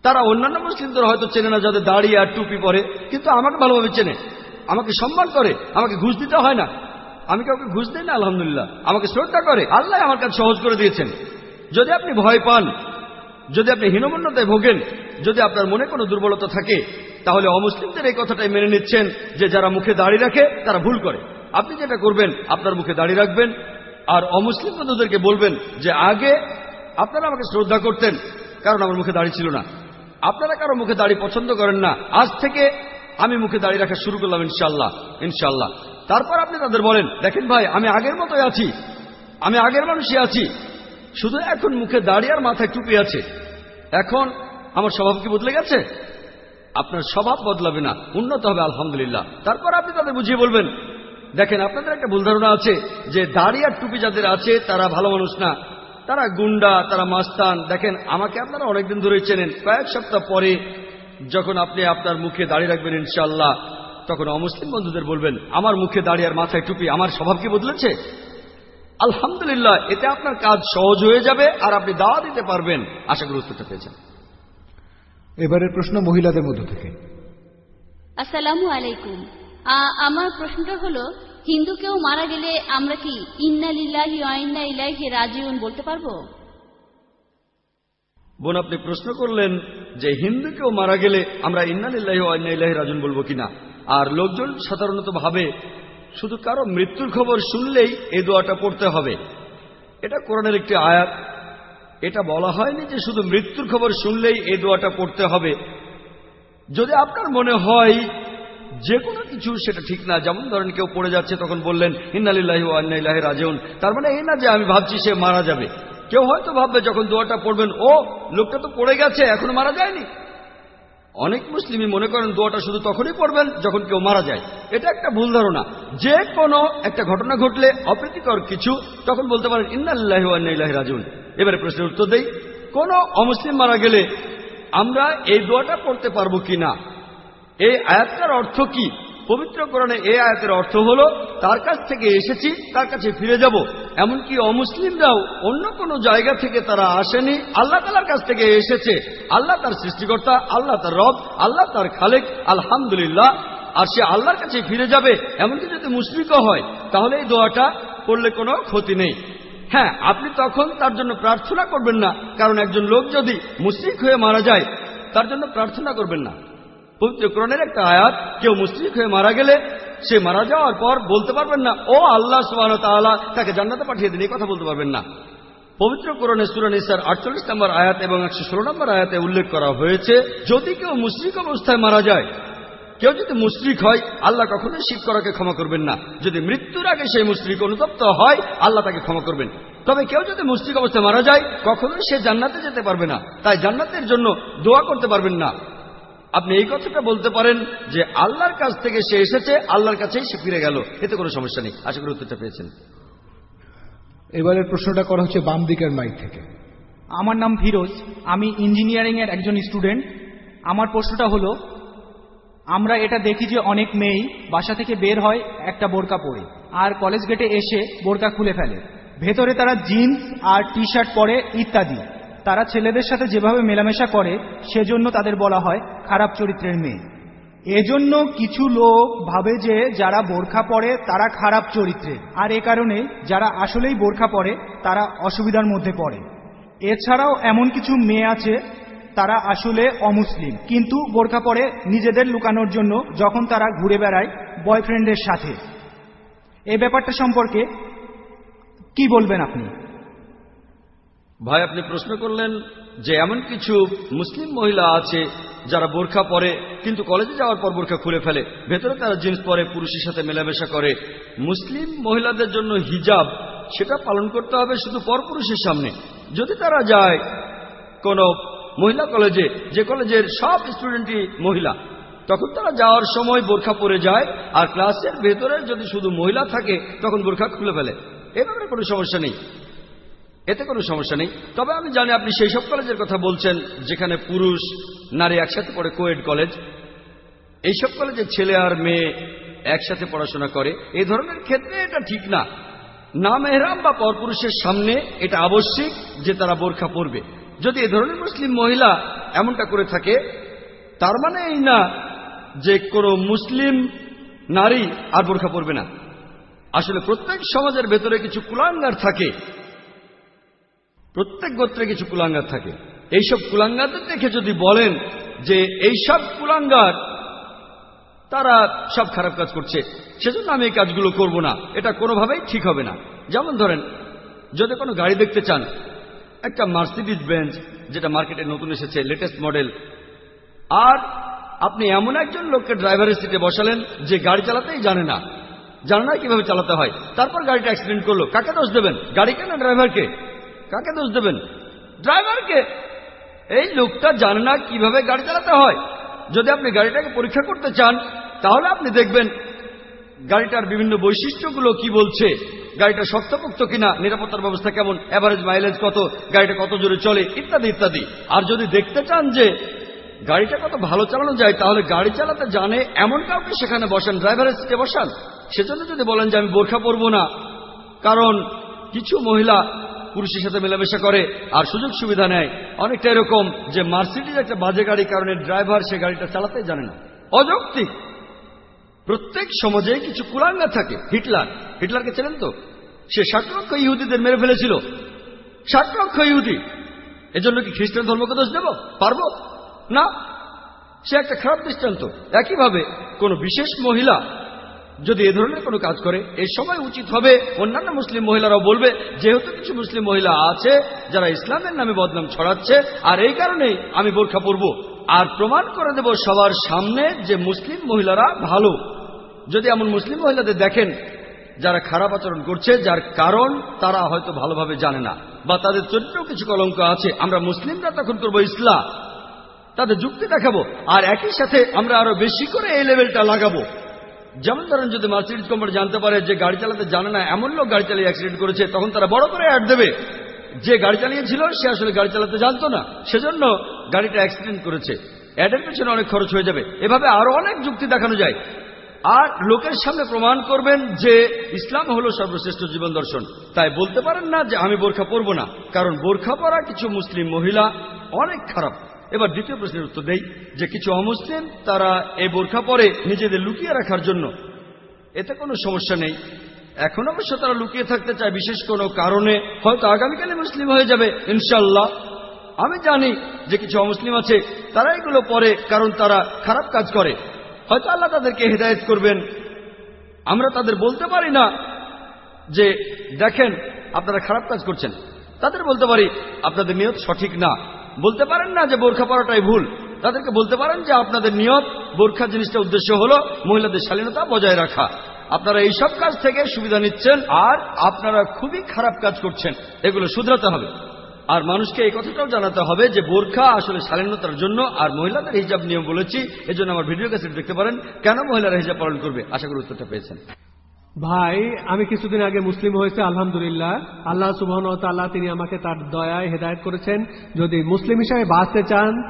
Speaker 1: তারা অন্যান্য মুসলিমদের হয়তো চেনে না, যাদের দাড়ি আর টুপি পরে, কিন্তু আমাকে ভালোভাবে চেনে। আমাকে সম্মান করে, আমাকে ঘুষ দিতে হয় না। আমি কাউকে ঘুষ দিই না, আলহামদুলিল্লাহ। আমাকে শ্রদ্ধা করে, আল্লাহ আমার কাছে সহজ করে দিয়েছেন। যদি আপনি ভয় পান যদি আপনি হীনমন্যতায় ভোগেন, যদি আপনার মনে কোনো দুর্বলতা থাকে, তাহলে অমুসলিমদের এই কথাটাই মেনে নিচ্ছেন যে যারা মুখে দাড়ি রাখে, তারা ভুল করে। আপনি যেটা করবেন, আপনার মুখে দাড়ি রাখবেন, আর অমুসলিম বন্ধুদেরকে বলবেন যে, আগে আপনারা আমাকে শ্রদ্ধা করতেন, কারণ আমার মুখে দাড়ি ছিল না। আপনারা কারও মুখে দাড়ি পছন্দ করেন না। আজ থেকে আমি মুখে দাড়ি রাখা শুরু করলাম ইনশাল্লাহ ইনশাল্লাহ তারপর আপনি তাদের বলেন, দেখেন ভাই, আমি আগের মতোই আছি। আমি আগের মানুষই আছি। শুধু এখন মুখে দাড়ি আর মাথায় টুপি আছে। এখন আমার স্বভাব কি বদলে গেছে? আপনার স্বভাব বদলাবে না। উন্নত হবে, আলহামদুলিল্লাহ। তারপর আপনি তাদের বুঝিয়ে বলবেন, দেখেন, আপনাদের একটা ভুল ধারণা আছে যে দাড়ি আর টুপি যাদের আছে, তারা ভালো মানুষ না। তারা গুন্ডা, তারা মাস্তান। দেখেন, আমাকে আপনারা অনেকদিন ধরেই চেনেন। কয়েক সপ্তাহ পরে যখন আপনি আপনার মুখে দাঁড়িয়ে রাখবেন ইনশাল্লাহ তখন অমুসলিম বন্ধুদের বলবেন, আমার মুখে দাড়ি আর মাথায় টুপি, আমার স্বভাব কি বদলেছে? আলহামদুলিল্লাহ এতে আপনার কাজ সহজ হয়ে যাবে আর আপনি দাওয়া দিতে পারবেন। আশা করি উত্তরটা পেয়েছেন।
Speaker 2: এবারের প্রশ্ন মহিলাদের মধ্য থেকে।
Speaker 5: আসসালামু আলাইকুম। আমার প্রশ্নটা হলো হিন্দু কেউ মারা গেলে আমরা কি ইন্না লিল্লাহি ইন্না ইলাইহি রাজিউন বলতে পারব?
Speaker 1: বোন আপনি প্রশ্ন করলেন যে হিন্দু কেউ মারা গেলে আমরা ইন্নালিল্লাহি ওয়া ইন্না ইলাইহি রাজিউন বলব কিনা। আর লোকজন সাধারণত ভাবে শুধু কারও মৃত্যুর খবর শুনলেই এই দোয়াটা পড়তে হবে। এটা কোরআনের একটি আয়াত। এটা বলা হয়নি যে শুধু মৃত্যুর খবর শুনলেই এই দোয়াটা পড়তে হবে। যদি আপনার মনে হয় যে কোনো কিছু সেটা ঠিক না, যেমন ধরেন কেউ পড়ে যাচ্ছে, তখন বললেন ইন্না ইলাইহি রাজিউন। তার মানে এই না যে আমি ভাবছি সে মারা যাবে। কেউ হয়তো ভাববে যখন দোয়াটা পড়বেন, ও, লোকটা তো পড়ে গেছে, এখনও মারা যায়নি। অনেক মুসলিমই মনে করেন দোয়াটা শুধু তখনই পড়বেন যখন কেউ মারা যায়। এটা একটা ভুল ধারণা। যে কোনো একটা ঘটনা ঘটলে অপ্রীতিকর কিছু, তখন বলতে পারেন ইলাইহি রাজিউন। এবারে প্রশ্নের উত্তর দেই। কোন অমুসলিম মারা গেলে আমরা এই দোয়াটা পড়তে পারব কিনা এই আয়াতটার অর্থ কি? পবিত্র কোরআনে এই আয়াতের অর্থ হলো, তার কাছ থেকে এসেছি, তার কাছে ফিরে যাব। এমনকি অমুসলিমরাও অন্য কোনো জায়গা থেকে তারা আসেনি। আল্লাহ তালার কাছ থেকে এসেছে। আল্লাহ তার সৃষ্টিকর্তা, আল্লাহ তার রব, আল্লাহ তার খালেক, আলহামদুলিল্লাহ। আর সে আল্লাহর কাছে ফিরে যাবে, এমনকি যদি মুশরিকও হয়, তাহলে এই দোয়াটা করলে কোনো ক্ষতি নেই। হ্যাঁ আপনি তখন তার জন্য প্রার্থনা করবেন না। কারণ একজন লোক যদি মুশরিক হয়ে মারা যায়, তার জন্য প্রার্থনা করবেন না। পবিত্র কোরআনের একটা আয়াত, কেউ মুসলিক হয়ে মারা গেলে সে মারা যাওয়ার পর বলতে পারবেন না, ও আল্লাহ সুবাহ তাআলা, তাকে জান্নাতে পাঠিয়ে দিন এই কথা বলতে পারবেন না। পবিত্র কোরআনে সুরান ইসার আটচল্লিশ নম্বর আয়াত এবং একশো ষোলো নম্বর আয়াতে উল্লেখ করা হয়েছে, যদি কেউ মুশরিক অবস্থায় মারা যায়, কেউ যদি মুশরিক হয়, আল্লাহ কখনোই শিব করাকে ক্ষমা করবেন না। যদি মৃত্যুর আগে সেই মুশরিক অনুতপ্ত হয়, আল্লাহ তাকে ক্ষমা করবেন। তবে কেউ যদি মুশরিক অবস্থায় মারা যায়, কখনোই সে জান্নাতে যেতে পারবে না। তাই জান্নাতের জন্য দোয়া করতে পারবেন না। আপনি এই কথাটা বলতে পারেন যে আল্লাহর কাছ থেকে সে এসেছে আল্লাহর কাছেই সে ফিরে গেল। এতে কোনো সমস্যা নেই। আশা করি উত্তরটা পেয়েছেন।
Speaker 2: এবারের প্রশ্নটা করা হচ্ছে বাম দিকের মাইক থেকে।
Speaker 4: আমার নাম ফিরোজ। আমি ইঞ্জিনিয়ারিং এর একজন স্টুডেন্ট। আমার প্রশ্নটা হলো আমরা এটা দেখি যে অনেক মেয়েই বাসা থেকে বের হয় একটা বোরকা পরে আর কলেজ গেটে এসে বোরকা খুলে ফেলে। ভেতরে তারা জিন্স আর টি শার্ট পরে ইত্যাদি। তারা ছেলেদের সাথে যেভাবে মেলামেশা করে, সেজন্য তাদের বলা হয় খারাপ চরিত্রের মেয়ে। এজন্য কিছু লোক ভাবে যে যারা বোরখা পরে, তারা খারাপ চরিত্রের। আর এ কারণে যারা আসলেই বোরখা পরে, তারা অসুবিধার মধ্যে পড়ে। এছাড়াও এমন কিছু মেয়ে আছে, তারা আসলে অমুসলিম। কিন্তু বোরখা পরে নিজেদের লুকানোর জন্য যখন তারা ঘুরে বেড়ায় বয়ফ্রেন্ডের সাথে। এ ব্যাপারটা সম্পর্কে কি বলবেন আপনি?
Speaker 1: ভাই, আপনি প্রশ্ন করলেন যে এমন কিছু মুসলিম মহিলা আছে যারা বোরখা পরে, কিন্তু কলেজে যাওয়ার পর বোরখা খুলে ফেলে, ভেতরে তারা জিন্স পরে, পুরুষের সাথে মেলামেশা করে। মুসলিম মহিলাদের জন্য হিজাব, সেটা পালন করতে হবে শুধু পরপুরুষের সামনে। যদি তারা যায় কোন মহিলা কলেজে, যে কলেজের সব স্টুডেন্টই মহিলা, তখন তারা যাওয়ার সময় বোরখা পরে যায়, আর ক্লাসের ভেতরে যদি শুধু মহিলা থাকে, তখন বোরখা খুলে ফেলে। এ ব্যাপারে কোনো সমস্যা নেই। এতে কোনো সমস্যা নেই। তবে আমি জানি আপনি সেই সব কলেজের কথা বলছেন, যেখানে পুরুষ, নারী একসাথে পড়ে কোয়েড কলেজ। এইসব কলেজে ছেলে আর মেয়ে একসাথে পড়াশোনা করে। এই ধরনের ক্ষেত্রে এটা ঠিক না। না মেহরাম বা পরপুরুষের সামনে এটা আবশ্যিক যে তারা বোরখা পরবে। যদি এ ধরনের মুসলিম মহিলা এমনটা করে থাকে, তার মানে এই না যে কোনো মুসলিম নারী আর বোরখা পরবে না। আসলে প্রত্যেক সমাজের ভেতরে কিছু কুলাঙ্গার থাকে। প্রত্যেক গোত্রে কিছু কুলাঙ্গার থাকে। এইসব কুলাঙ্গারদের দেখে যদি বলেন যে এইসব কুলাঙ্গার, তারা সব খারাপ কাজ করছে, সেজন্য আমি এই কাজগুলো করব না। এটা কোনোভাবেই ঠিক হবে না। যেমন ধরেন, যদি কোনো গাড়ি দেখতে চান, একটা মার্সিডিজ বেঞ্চ যেটা মার্কেটে নতুন এসেছে, লেটেস্ট মডেল, আর আপনি এমন একজন লোককে ড্রাইভারের সিটে বসালেন যে গাড়ি চালাতেই জানে না জানে না কীভাবে চালাতে হয়। তারপর গাড়িটা অ্যাক্সিডেন্ট করল, কাকে দোষ দেবেন? গাড়িকে না ড্রাইভারকে? কাকে দোষ দেবেন? ড্রাইভারকে। এই লোকটা জানে না কীভাবে গাড়ি চালাতে হয়। যদি আপনি গাড়িটাকে পরীক্ষা করতে চান, তাহলে আপনি দেখবেন গাড়িটার বিভিন্ন বৈশিষ্ট্যগুলো কি বলছে, গাড়িটা শক্তপোক্ত কিনা, নিরাপত্তার ব্যবস্থা কেমন অ্যাভারেজ মাইলেজ কত, গাড়িটা কত জোরে চলে, ইত্যাদি ইত্যাদি। আর যদি দেখতে চান যে গাড়িটা কত ভালো চালানো যায়, তাহলে গাড়ি চালাতে জানে এমন কাউকে সেখানে বসান ড্রাইভারের সিটে বসান। সেজন্য যদি বলেন যে আমি বোরখা পরবো না, কারণ কিছু মহিলা পুরুষের সাথে মেলামেশা করে, আর সুযোগ সুবিধা নেয়। অনেকটা এরকম যে মার্সিডিজ একটা বাজে গাড়ি কারণে ড্রাইভার সে গাড়িটা চালাতে জানে না। অযৌক্তিক। প্রত্যেক সমাজে কিছু কুলাঙ্গা থাকে। হিটলার। হিটলারকে চেনেন তো? সে ষাট লক্ষ ইহুদিদের মেরে ফেলেছিল। ষাট লক্ষ ইহুদি। এজন্য কি খ্রিস্টান ধর্মকে দোষ দেব? পারব? না। সে একটা খারাপ দৃষ্টান্ত। একইভাবে কোনো বিশেষ মহিলা যদি এ ধরনের কোনো কাজ করে, এ সময় উচিত হবে, অন্যান্য মুসলিম মহিলারাও বলবে, যেহেতু কিছু মুসলিম মহিলা আছে, যারা ইসলামের নামে বদনাম ছড়াচ্ছে, আর এই কারণেই আমি বোরখা পরব। আর প্রমাণ করে দেব সবার সামনে যে মুসলিম মহিলারা ভালো। যদি এমন মুসলিম মহিলাদের দেখেন, যারা খারাপ আচরণ করছে, যার কারণ তারা হয়তো ভালোভাবে জানে না, বা তাদের চরিত্রেও কিছু কলঙ্ক আছে, আমরা মুসলিমরা তখন করব ইসলাম। তাদের যুক্তি দেখাবো, আর একই সাথে আমরা আরও বেশি করে এই লেভেলটা লাগাবো। যেমন ধরেন যদি মার্সিডিজ কোম্পানি জানতে পারে যে গাড়ি চালাতে জানে না এমন লোক গাড়ি চালিয়ে অ্যাক্সিডেন্ট করেছে তখন তারা বড় করে অ্যাড দেবে যে গাড়ি চালিয়েছিল সে আসলে গাড়ি চালাতে জানতো না সেজন্য গাড়িটা অ্যাক্সিডেন্ট করেছে অ্যাডের পেছনে অনেক খরচ হয়ে যাবে এভাবে আরও অনেক যুক্তি দেখানো যায় আর লোকের সামনে প্রমাণ করবেন যে ইসলাম হলো সর্বশ্রেষ্ঠ জীবন দর্শন তাই বলতে পারেন না যে আমি বোরখা পরব না কারণ বোরখা পরা কিছু মুসলিম মহিলা অনেক খারাপ এবার দ্বিতীয় প্রশ্নের উত্তর দেই, যে কিছু অমুসলিম তারা এই বোরখা পরে নিজেদের লুকিয়ে রাখার জন্য। এতে কোনো সমস্যা নেই। এখন অবশ্য তারা লুকিয়ে থাকতে চায়, বিশেষ কোনো কারণে। হয়তো আগামীকালে মুসলিম হয়ে যাবে ইনশাল্লাহ আমি জানি যে কিছু অমুসলিম আছে, তারা এগুলো পরে কারণ তারা খারাপ কাজ করে। হয়তো আল্লাহ তাদেরকে হেদায়ত করবেন। আমরা তাদের বলতে পারি না যে, দেখেন আপনারা খারাপ কাজ করছেন। তাদের বলতে পারি, আপনাদের নিয়ত সঠিক না। বলতে পারেন না যে বোরখা পরাটাই ভুল। তাদেরকে বলতে পারেন যে আপনাদের নিয়ত, বোরখা জিনিসটা উদ্দেশ্য হলো মহিলাদের শালীনতা বজায় রাখা। আপনারা এইসব কাজ থেকে সুবিধা নিচ্ছেন আর আপনারা খুবই খারাপ কাজ করছেন। এগুলো শুধরাতে হবে। আর মানুষকে এই কথাটাও জানাতে হবে যে বোরখা আসলে শালীনতার জন্য আর মহিলাদের হিজাব নিয়ম বলেছি। এজন্য আমার ভিডিও ক্যাসেট দেখতে পারেন। কেন মহিলারা হিজাব পালন করবে? আশা করি উত্তরটা পেয়েছেন।
Speaker 3: ভাই, আমি কিছুদিন আগে মুসলিম হয়েছে, আলহামদুলিল্লাহ। আল্লাহ সুবহান তিনি আমাকে তার দয়ায় হেদায়ত করেছেন। যদি মুসলিম হিসাবে বাঁচতে চান,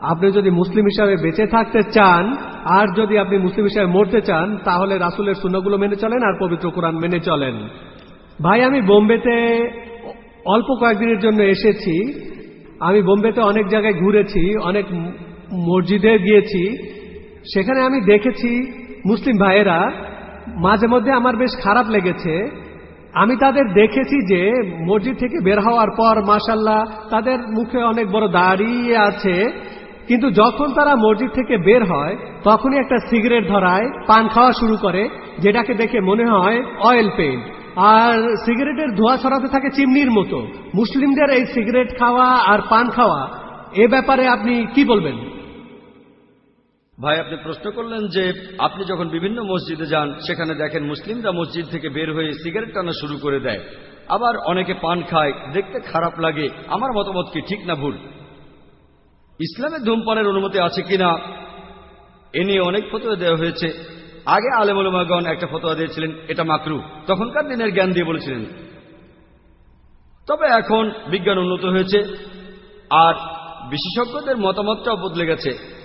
Speaker 3: আপনি যদি মুসলিম হিসাবে বেঁচে থাকতে চান, আর যদি আপনি মুসলিম হিসাবে মরতে চান, তাহলে রাসুলের সুন্নগুলো মেনে চলেন আর পবিত্র কোরআন মেনে চলেন। ভাই, আমি বোম্বেতে অল্প কয়েকদিনের জন্য এসেছি। আমি বোম্বেতে অনেক জায়গায় ঘুরেছি, অনেক মসজিদে গিয়েছি। সেখানে আমি দেখেছি মুসলিম ভাইয়েরা মাঝে মধ্যে আমার বেশ খারাপ লেগেছে। আমি তাদের দেখেছি যে মসজিদ থেকে বের হওয়ার পর মাসাল্লাহ তাদের মুখে অনেক বড় দাঁড়িয়ে আছে। কিন্তু যখন তারা মসজিদ থেকে বের হয়, তখনই একটা সিগারেট ধরায়, পান খাওয়া শুরু করে, যেটাকে দেখে মনে হয় অয়েল পেইন্ট। আর সিগারেটের ধোয়া ছড়াতে থাকে চিমনির মতো। মুসলিমদের এই সিগারেট খাওয়া আর পান খাওয়া, এ ব্যাপারে আপনি কি বলবেন?
Speaker 1: ভাই, আপনি প্রশ্ন করলেন যে আপনি যখন বিভিন্ন মসজিদে যান, সেখানে দেখেন মুসলিমরা মসজিদ থেকে বের হয়ে সিগারেট টানা শুরু করে দেয়। আবার অনেকে পান খায়, দেখতে খারাপ লাগে, আমার মতামত কি, ঠিক না ভুল? ইসলামের ধূমপানের অনুমতি আছে কিনা? এ নিয়ে অনেক ফতোয়া দেওয়া হয়েছে। আগে আলেমুলমাগণ একটা ফতোয়া দিয়েছিলেন, এটা মাকরু। তখনকার দিনের জ্ঞান দিয়ে বলেছিলেন। তবে এখন বিজ্ঞান উন্নত হয়েছে, আর বিশেষজ্ঞদের মতামতটাও বদলে গেছে।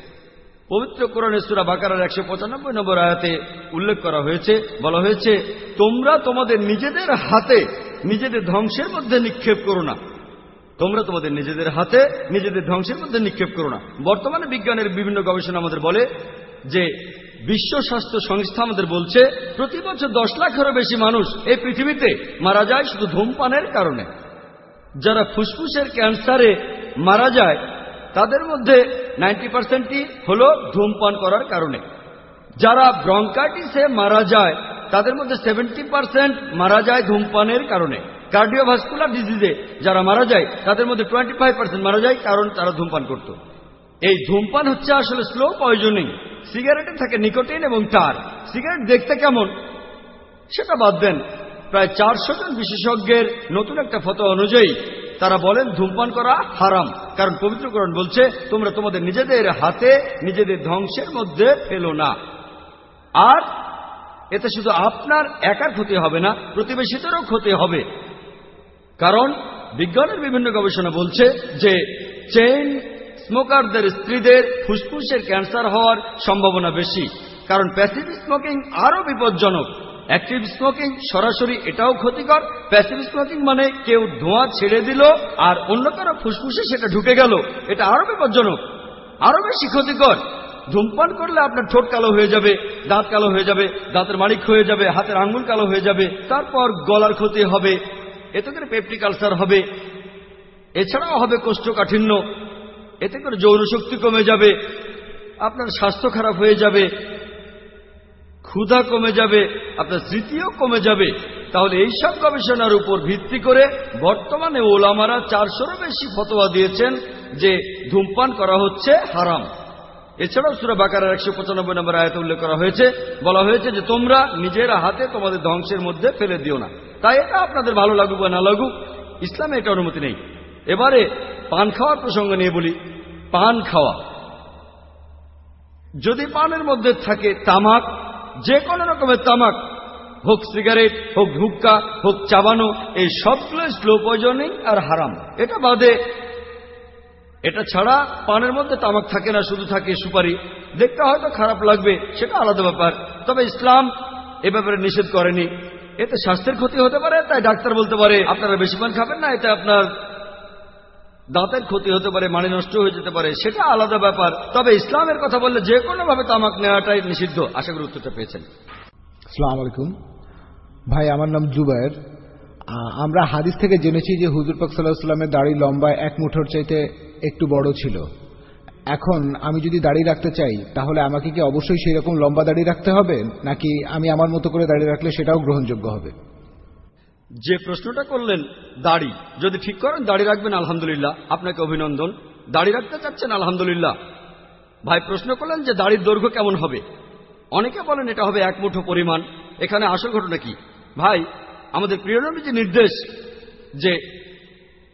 Speaker 1: পবিত্র কোরআনে সুরা বাকারার একশো পঁচানব্বই নম্বর আয়াতে উল্লেখ করা হয়েছে, বলা হয়েছে, তোমরা তোমাদের নিজেদের হাতে নিজেদের ধ্বংসের মধ্যে নিক্ষেপ করো না। তোমরা তোমাদের নিজেদের হাতে নিজেদের ধ্বংসের মধ্যে নিক্ষেপ করো না। বর্তমানে বিজ্ঞানের বিভিন্ন গবেষণা আমাদের বলে যে, বিশ্ব স্বাস্থ্য সংস্থা আমাদের বলছে, প্রতি বছর দশ লাখেরও বেশি মানুষ এই পৃথিবীতে মারা যায় শুধু ধূমপানের কারণে। যারা ফুসফুসের ক্যান্সারে মারা যায়, তাদের মধ্যে নাইনটি পার্সেন্টই হল ধূমপান করার কারণে। যারা ব্রঙ্কাইটিসে মারা যায়, তাদের মধ্যে সেভেন্টি পার্সেন্ট মারা যায় ধূমপানের কারণে। কার্ডিওভাস্কুলার ডিজিজে যারা মারা যায়, তাদের মধ্যে টোয়েন্টি ফাইভ পার্সেন্ট মারা যায় কারণ তারা ধূমপান করত। এই ধূমপান হচ্ছে আসলে স্লো পয়জনিং। সিগারেটে থাকে নিকোটিন এবং টার সিগারেট দেখতে কেমন? সেটা বাদ দেন। প্রায় চারশো জন বিশেষজ্ঞের নতুন একটা ফটো অনুযায়ী তারা বলেন, ধূমপান করা হারাম। কারণ পবিত্রকরণ বলছে, তোমরা তোমাদের নিজেদের হাতে নিজেদের ধ্বংসের মধ্যে ফেলো না। আর এতে শুধু আপনার একার ক্ষতি হবে না, প্রতিবেশীদেরও ক্ষতি হবে। কারণ বিজ্ঞানের বিভিন্ন গবেষণা বলছে যে চেইন স্মোকারদের স্ত্রীদের ফুসফুসের ক্যান্সার হওয়ার সম্ভাবনা বেশি। কারণ প্যাসিভ স্মোকিং আরও বিপজ্জনক। অ্যাক্টিভ স্মোকিং সরাসরি এটাও ক্ষতিকর। প্যাসিভ স্মোকিং মানে কেউ ধোঁয়া ছেড়ে দিল আর অন্য কারও ফুসফুসে সেটা ঢুকে গেল। এটা আরও বিপজ্জনক আরও বেশি ক্ষতিকর। ধূমপান করলে আপনার ঠোঁট কালো হয়ে যাবে, দাঁত কালো হয়ে যাবে, দাঁতের মালিক হয়ে যাবে, হাতের আঙ্গুল কালো হয়ে যাবে, তারপর গলার ক্ষতি হবে, এতে করে পেপটিক হবে। এছাড়াও হবে কোষ্ঠকাঠিন্য, এতে করে যৌন শক্তি কমে যাবে, আপনার স্বাস্থ্য খারাপ হয়ে যাবে ক্ষুধা কমে যাবে, আপনার স্মৃতিও কমে যাবে। তাহলে এইসব গবেষণার উপর ভিত্তি করে বর্তমানে ওলামারা চারশোরও বেশি ফতোয়া দিয়েছেন যে ধূমপান করা হচ্ছে হারাম। এছাড়াও সুরা বাকারের একশো পঁচানব্বই নম্বর আয়তে উল্লেখ করা হয়েছে, বলা হয়েছে যে তোমরা নিজের হাতে তোমাদের ধ্বংসের মধ্যে ফেলে দিও না। তাই এটা আপনাদের ভালো লাগুক বা না লাগুক, ইসলামে এটা অনুমতি নেই। এবারে পান খাওয়ার প্রসঙ্গ নিয়ে বলি। পান খাওয়া। যদি পানের মধ্যে থাকে তামাক যে কোনো রকমের তামাক, হোক সিগারেট হোক হুক্কা হোক চাবানো, এই সবগুলো স্লো পয়জনিং আর হারাম। এটা বাদে এটা ছাড়া পানের মধ্যে তামাক থাকে না, শুধু থাকে সুপারি। দেখতে হয়তো খারাপ লাগবে, সেটা আলাদা ব্যাপার। তবে ইসলাম এ ব্যাপারে নিষেধ করেনি। এতে স্বাস্থ্যের ক্ষতি হতে পারে, তাই ডাক্তার বলতে পারে, আপনারা বেশি পান খাবেন না, এতে আপনার দাঁতের ক্ষতি হতে পারে মানে নষ্ট হয়ে যেতে পারে, সেটা আলাদা ব্যাপার। তবে ইসলামের কথা বললে যে কোনোভাবে তামাক নেওয়াটাই নিষিদ্ধ। আশা করি উত্তরটা পেয়েছেন।
Speaker 2: আসসালামু আলাইকুম। ভাই, আমার নাম জুবায়ের। আমরা হাদিস থেকে জেনেছি যে হুজুর পাক সাল্লাহ দাড়ি লম্বায় এক মুঠোর চাইতে একটু বড় ছিল। এখন আমি যদি দাড়ি রাখতে চাই, তাহলে আমাকে কি অবশ্যই সেই রকম লম্বা দাড়ি রাখতে হবে? নাকি আমি আমার মতো করে দাড়ি রাখলে সেটাও গ্রহণযোগ্য হবে?
Speaker 1: যে প্রশ্নটা করলেন দাড়ি, যদি ঠিক করেন, দাড়ি রাখবেন, আলহামদুলিল্লাহ। আপনাকে অভিনন্দন। দাড়ি রাখতে চাচ্ছেন, আলহামদুলিল্লাহ। ভাই, প্রশ্ন করলেন যে দাড়ির দৈর্ঘ্য কেমন হবে? অনেকে বলেন এটা হবে এক মুঠো পরিমাণ। এখানে আসল ঘটনা কি? ভাই, আমাদের প্রিয়নবী নির্দেশ যে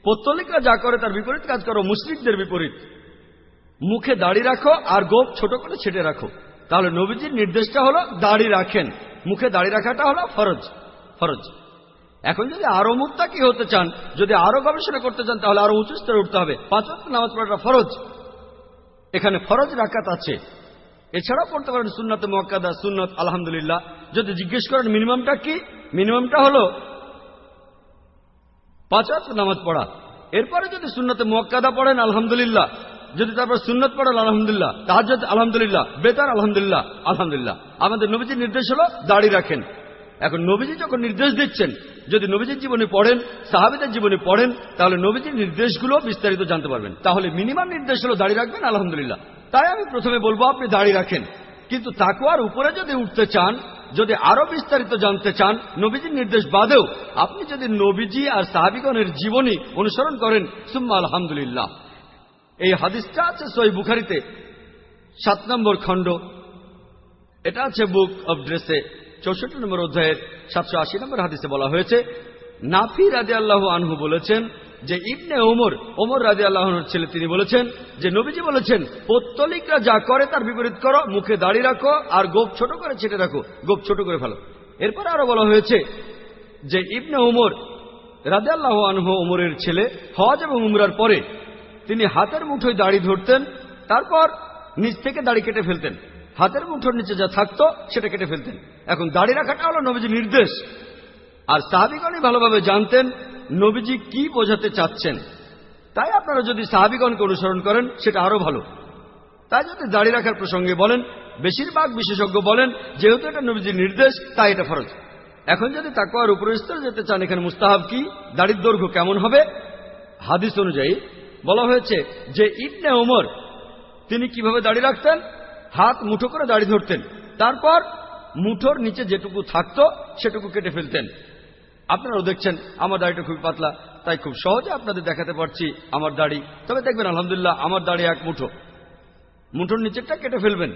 Speaker 1: পত্তলিকরা যা করে তার বিপরীত কাজ করো মুসলিকদের বিপরীত। মুখে দাড়ি রাখো আর গোপ ছোট করে ছেটে রাখো। তাহলে নবীজির নির্দেশটা হলো দাড়ি রাখেন। মুখে দাড়ি রাখাটা হলো ফরজ। ফরজ। এখন যদি আরও মুক্তা কি হতে চান, যদি আরও গবেষণা করতে চান, তাহলে আরও উঁচু স্তরে উঠতে হবে। পাঁচ নামাজ পড়াটা ফরজ। এখানে ফরজ রাকাত আছে। এছাড়াও পড়তে পারেন সুন্নাতে মোয়াক্কাদা, সুন্নত, আলহামদুলিল্লাহ। যদি জিজ্ঞেস করেন, মিনিমামটা কি? মিনিমামটা হলো পাঁচ নামাজ পড়া। এরপরে যদি সুন্নতে মোয়াক্কাদা পড়েন, আলহামদুলিল্লাহ। যদি তারপর সুন্নত পড়েন, আলহামদুলিল্লাহ। তাহাজ আলহামদুলিল্লাহ। বেতার, আলহামদুলিল্লাহ আলহামদুলিল্লাহ। আমাদের নবীজির নির্দেশ হলো দাড়ি রাখেন। এখন নবীজি যখন নির্দেশ দিচ্ছেন, যদি নবীজির জীবনে পড়েন, সাহাবিদের জীবনে পড়েন, তাহলে নবীজির নির্দেশগুলো বিস্তারিত জানতে পারবেন। তাহলে মিনিমাম নির্দেশ হলো দাঁড়িয়ে রাখবেন, আলহামদুলিল্লাহ। তাই আমি প্রথমে বলব, আপনি দাঁড়িয়ে রাখেন। কিন্তু তাকুয়ার উপরে যদি উঠতে চান, যদি আরও বিস্তারিত জানতে চান, নবীজির নির্দেশ বাদেও আপনি যদি নবীজি আর সাহাবিগণের জীবনী অনুসরণ করেন, সুম্মা আলহামদুলিল্লাহ। এই হাদিসটা আছে সই বুখারিতে, সাত নম্বর খণ্ড। এটা আছে বুক অব ড্রেসে। চৌষট্টি নম্বর অধ্যায়ের সাতশো আশি নম্বর হাদিসে বলা হয়েছে, নাফি রাজে আল্লাহ আনহু বলেছেন যে ইবনে ওমর ওমর রাজে আল্লাহর ছেলে তিনি বলেছেন যে নবীজি বলেছেন, পত্তলিকরা যা করে তার বিপরীত করো, মুখে দাড়ি রাখো আর গোপ ছোট করে ছেটে রাখো, গোপ ছোট করে ফেলো। এরপর আরও বলা হয়েছে যে ইবনে ওমর রাজে আল্লাহ আনহু ওমরের ছেলে হজ এবং উমরার পরে তিনি হাতের মুঠোয় দাড়ি ধরতেন, তারপর নিচ থেকে দাড়ি কেটে ফেলতেন। হাতের মুঠোর নিচে যা থাকতো, সেটা কেটে ফেলতেন। এখন দাড়ি রাখাটা হলো নবীজি নির্দেশ। আর সাহাবিগণই ভালোভাবে জানতেন নবীজি কি বোঝাতে চাচ্ছেন। তাই আপনারা যদি সাহাবিগণকে অনুসরণ করেন, সেটা আরও ভালো। তাই যদি দাড়ি রাখার প্রসঙ্গে বলেন, বেশিরভাগ বিশেষজ্ঞ বলেন, যেহেতু এটা নবীজির নির্দেশ, তাই এটা ফরজ। এখন যদি তাকুয়ার উপর স্তরে যেতে চান, এখানে মুস্তাহাব কি? দাড়ির দৈর্ঘ্য কেমন হবে? হাদিস অনুযায়ী বলা হয়েছে যে ইবনে ওমর, তিনি কীভাবে দাড়ি রাখতেন? হাত মুঠো করে দাড়ি ধরতেন। তারপর মুঠোর নিচে যেটুকু থাকতো, সেটুকু কেটে ফেলতেন। আপনারাও দেখছেন, আমার দাড়িটা খুবই পাতলা, তাই খুব সহজে আপনাদের দেখাতে পারছি আমার দাড়ি। তবে দেখবেন, আলহামদুলিল্লাহ, আমার দাড়ি এক মুঠো। মুঠোর নিচেরটা কেটে ফেলবেন।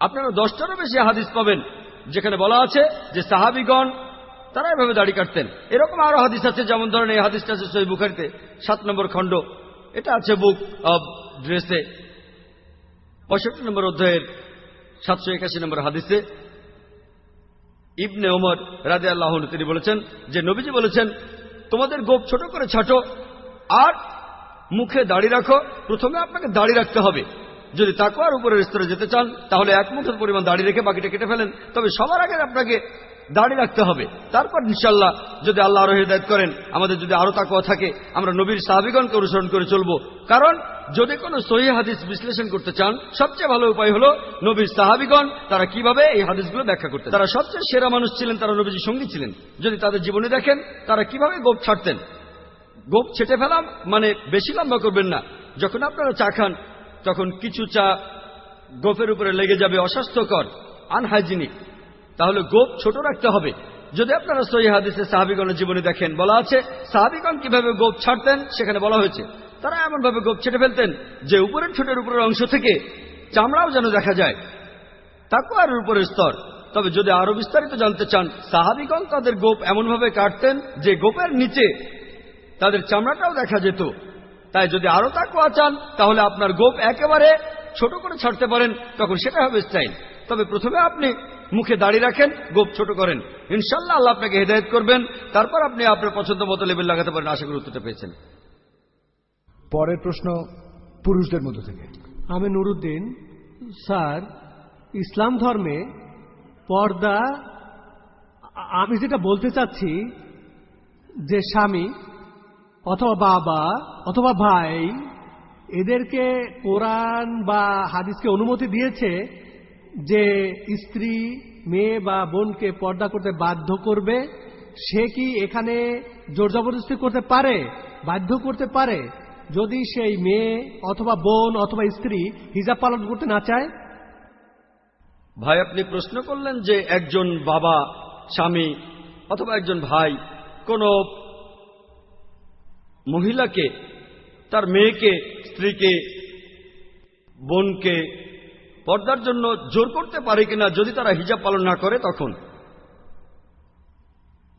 Speaker 1: আপনারা দশটারও বেশি হাদিস পাবেন, যেখানে বলা আছে যে সাহাবিগণ, তারা এভাবে দাড়ি কাটতেন। এরকম আরও হাদিস আছে, যেমন ধরেন এই হাদিসটা আছে সই বুখারিতে, সাত নম্বর খণ্ড। এটা আছে বুক অব ড্রেসে। পঁয়ষট্টি নম্বর অধ্যায়ের সাতশো একাশি নম্বর হাদিসে ইবনে ওমর রাজে আল্লাহ তিনি বলেছেন যে নবীজি বলেছেন, তোমাদের গোপ ছোট করে ছাটো আর মুখে দাড়ি রাখো। প্রথমে আপনাকে দাড়ি রাখতে হবে। যদি তাকুয়ার উপরে স্তরে যেতে চান, তাহলে এক মুখের পরিমাণ দাড়ি রেখে বাকিটা কেটে ফেলেন। তবে সবার আগে আপনাকে দাড়ি রাখতে হবে। তারপর ইনশাল্লাহ যদি আল্লাহ আরও হেদায়ত করেন, আমাদের যদি আরও তাকুয়া থাকে, আমরা নবীর সাহাবিগণকে অনুসরণ করে চলব। কারণ যদি কোনো সহি হাদিস বিশ্লেষণ করতে চান, সবচেয়ে ভালো উপায় হলো নবীর সাহাবিগণ তারা কীভাবে এই হাদিসগুলো ব্যাখ্যা করতেন। তারা সবচেয়ে সেরা মানুষ ছিলেন, তারা নবীজির সঙ্গী ছিলেন। যদি তাদের জীবনে দেখেন, তারা কীভাবে গোপ ছাড়তেন। গোপ ছেটে ফেলাম মানে বেশি লম্বা করবেন না। যখন আপনারা চা খান, তখন কিছু চা গোপের উপরে লেগে যাবে অস্বাস্থ্যকর, আনহাইজিনিক। তাহলে গোপ ছোট রাখতে হবে। যদি আপনারা সহি হাদিসে সাহাবিগণের জীবনে দেখেন, বলা আছে, সাহাবিগণ কীভাবে গোপ ছাড়তেন সেখানে বলা হয়েছে। তারা এমনভাবে গোপ ছেটে ফেলতেন যে উপরের ছোটের উপরের অংশ থেকে চামড়াও যেন দেখা যায়। তাকুয়ার উপরের স্তর। তবে যদি আরও বিস্তারিত জানতে চান, সাহাবিগণ তাদের গোপ এমনভাবে কাটতেন যে গোপের নিচে তাদের চামড়াটাও দেখা যেত। তাই যদি আরও তাকুয়া চান, তাহলে আপনার গোপ একেবারে ছোট করে ছাড়তে পারেন, তখন সেটা হবে স্টাইল। তবে প্রথমে আপনি মুখে দাঁড়িয়ে রাখেন গোপ ছোট করেন। ইনশাল্লাহ আল্লাহ আপনাকে হেদায়ত করবেন। তারপর আপনি আপনার পছন্দ মতো লেবেল লাগাতে পারেন আশা করি উত্তরটা পেয়েছেন।
Speaker 2: পরের প্রশ্ন পুরুষদের মধ্য থেকে।
Speaker 3: আমি নুরুদ্দিন। স্যার ইসলাম ধর্মে পর্দা আমি যেটা বলতে চাচ্ছি যে স্বামী অথবা বাবা অথবা ভাই এদেরকে কোরআন বা হাদিসকে অনুমতি দিয়েছে যে স্ত্রী মেয়ে বা বোনকে পর্দা করতে বাধ্য করবে, সে কি এখানে জোর জবরদস্তি করতে পারে, বাধ্য করতে পারে? যদি সেই মেয়ে অথবা বোন অথবা স্ত্রী হিজাব পালন করতে না চায়?
Speaker 1: ভাই, আপনি প্রশ্ন করলেন যে একজন বাবা, স্বামী অথবা একজন ভাই কোন মহিলাকে, তার মেয়েকে, স্ত্রীকে, বোনকে পর্দার জন্য জোর করতে পারে কিনা যদি তারা হিজাব পালন না করে, তখন।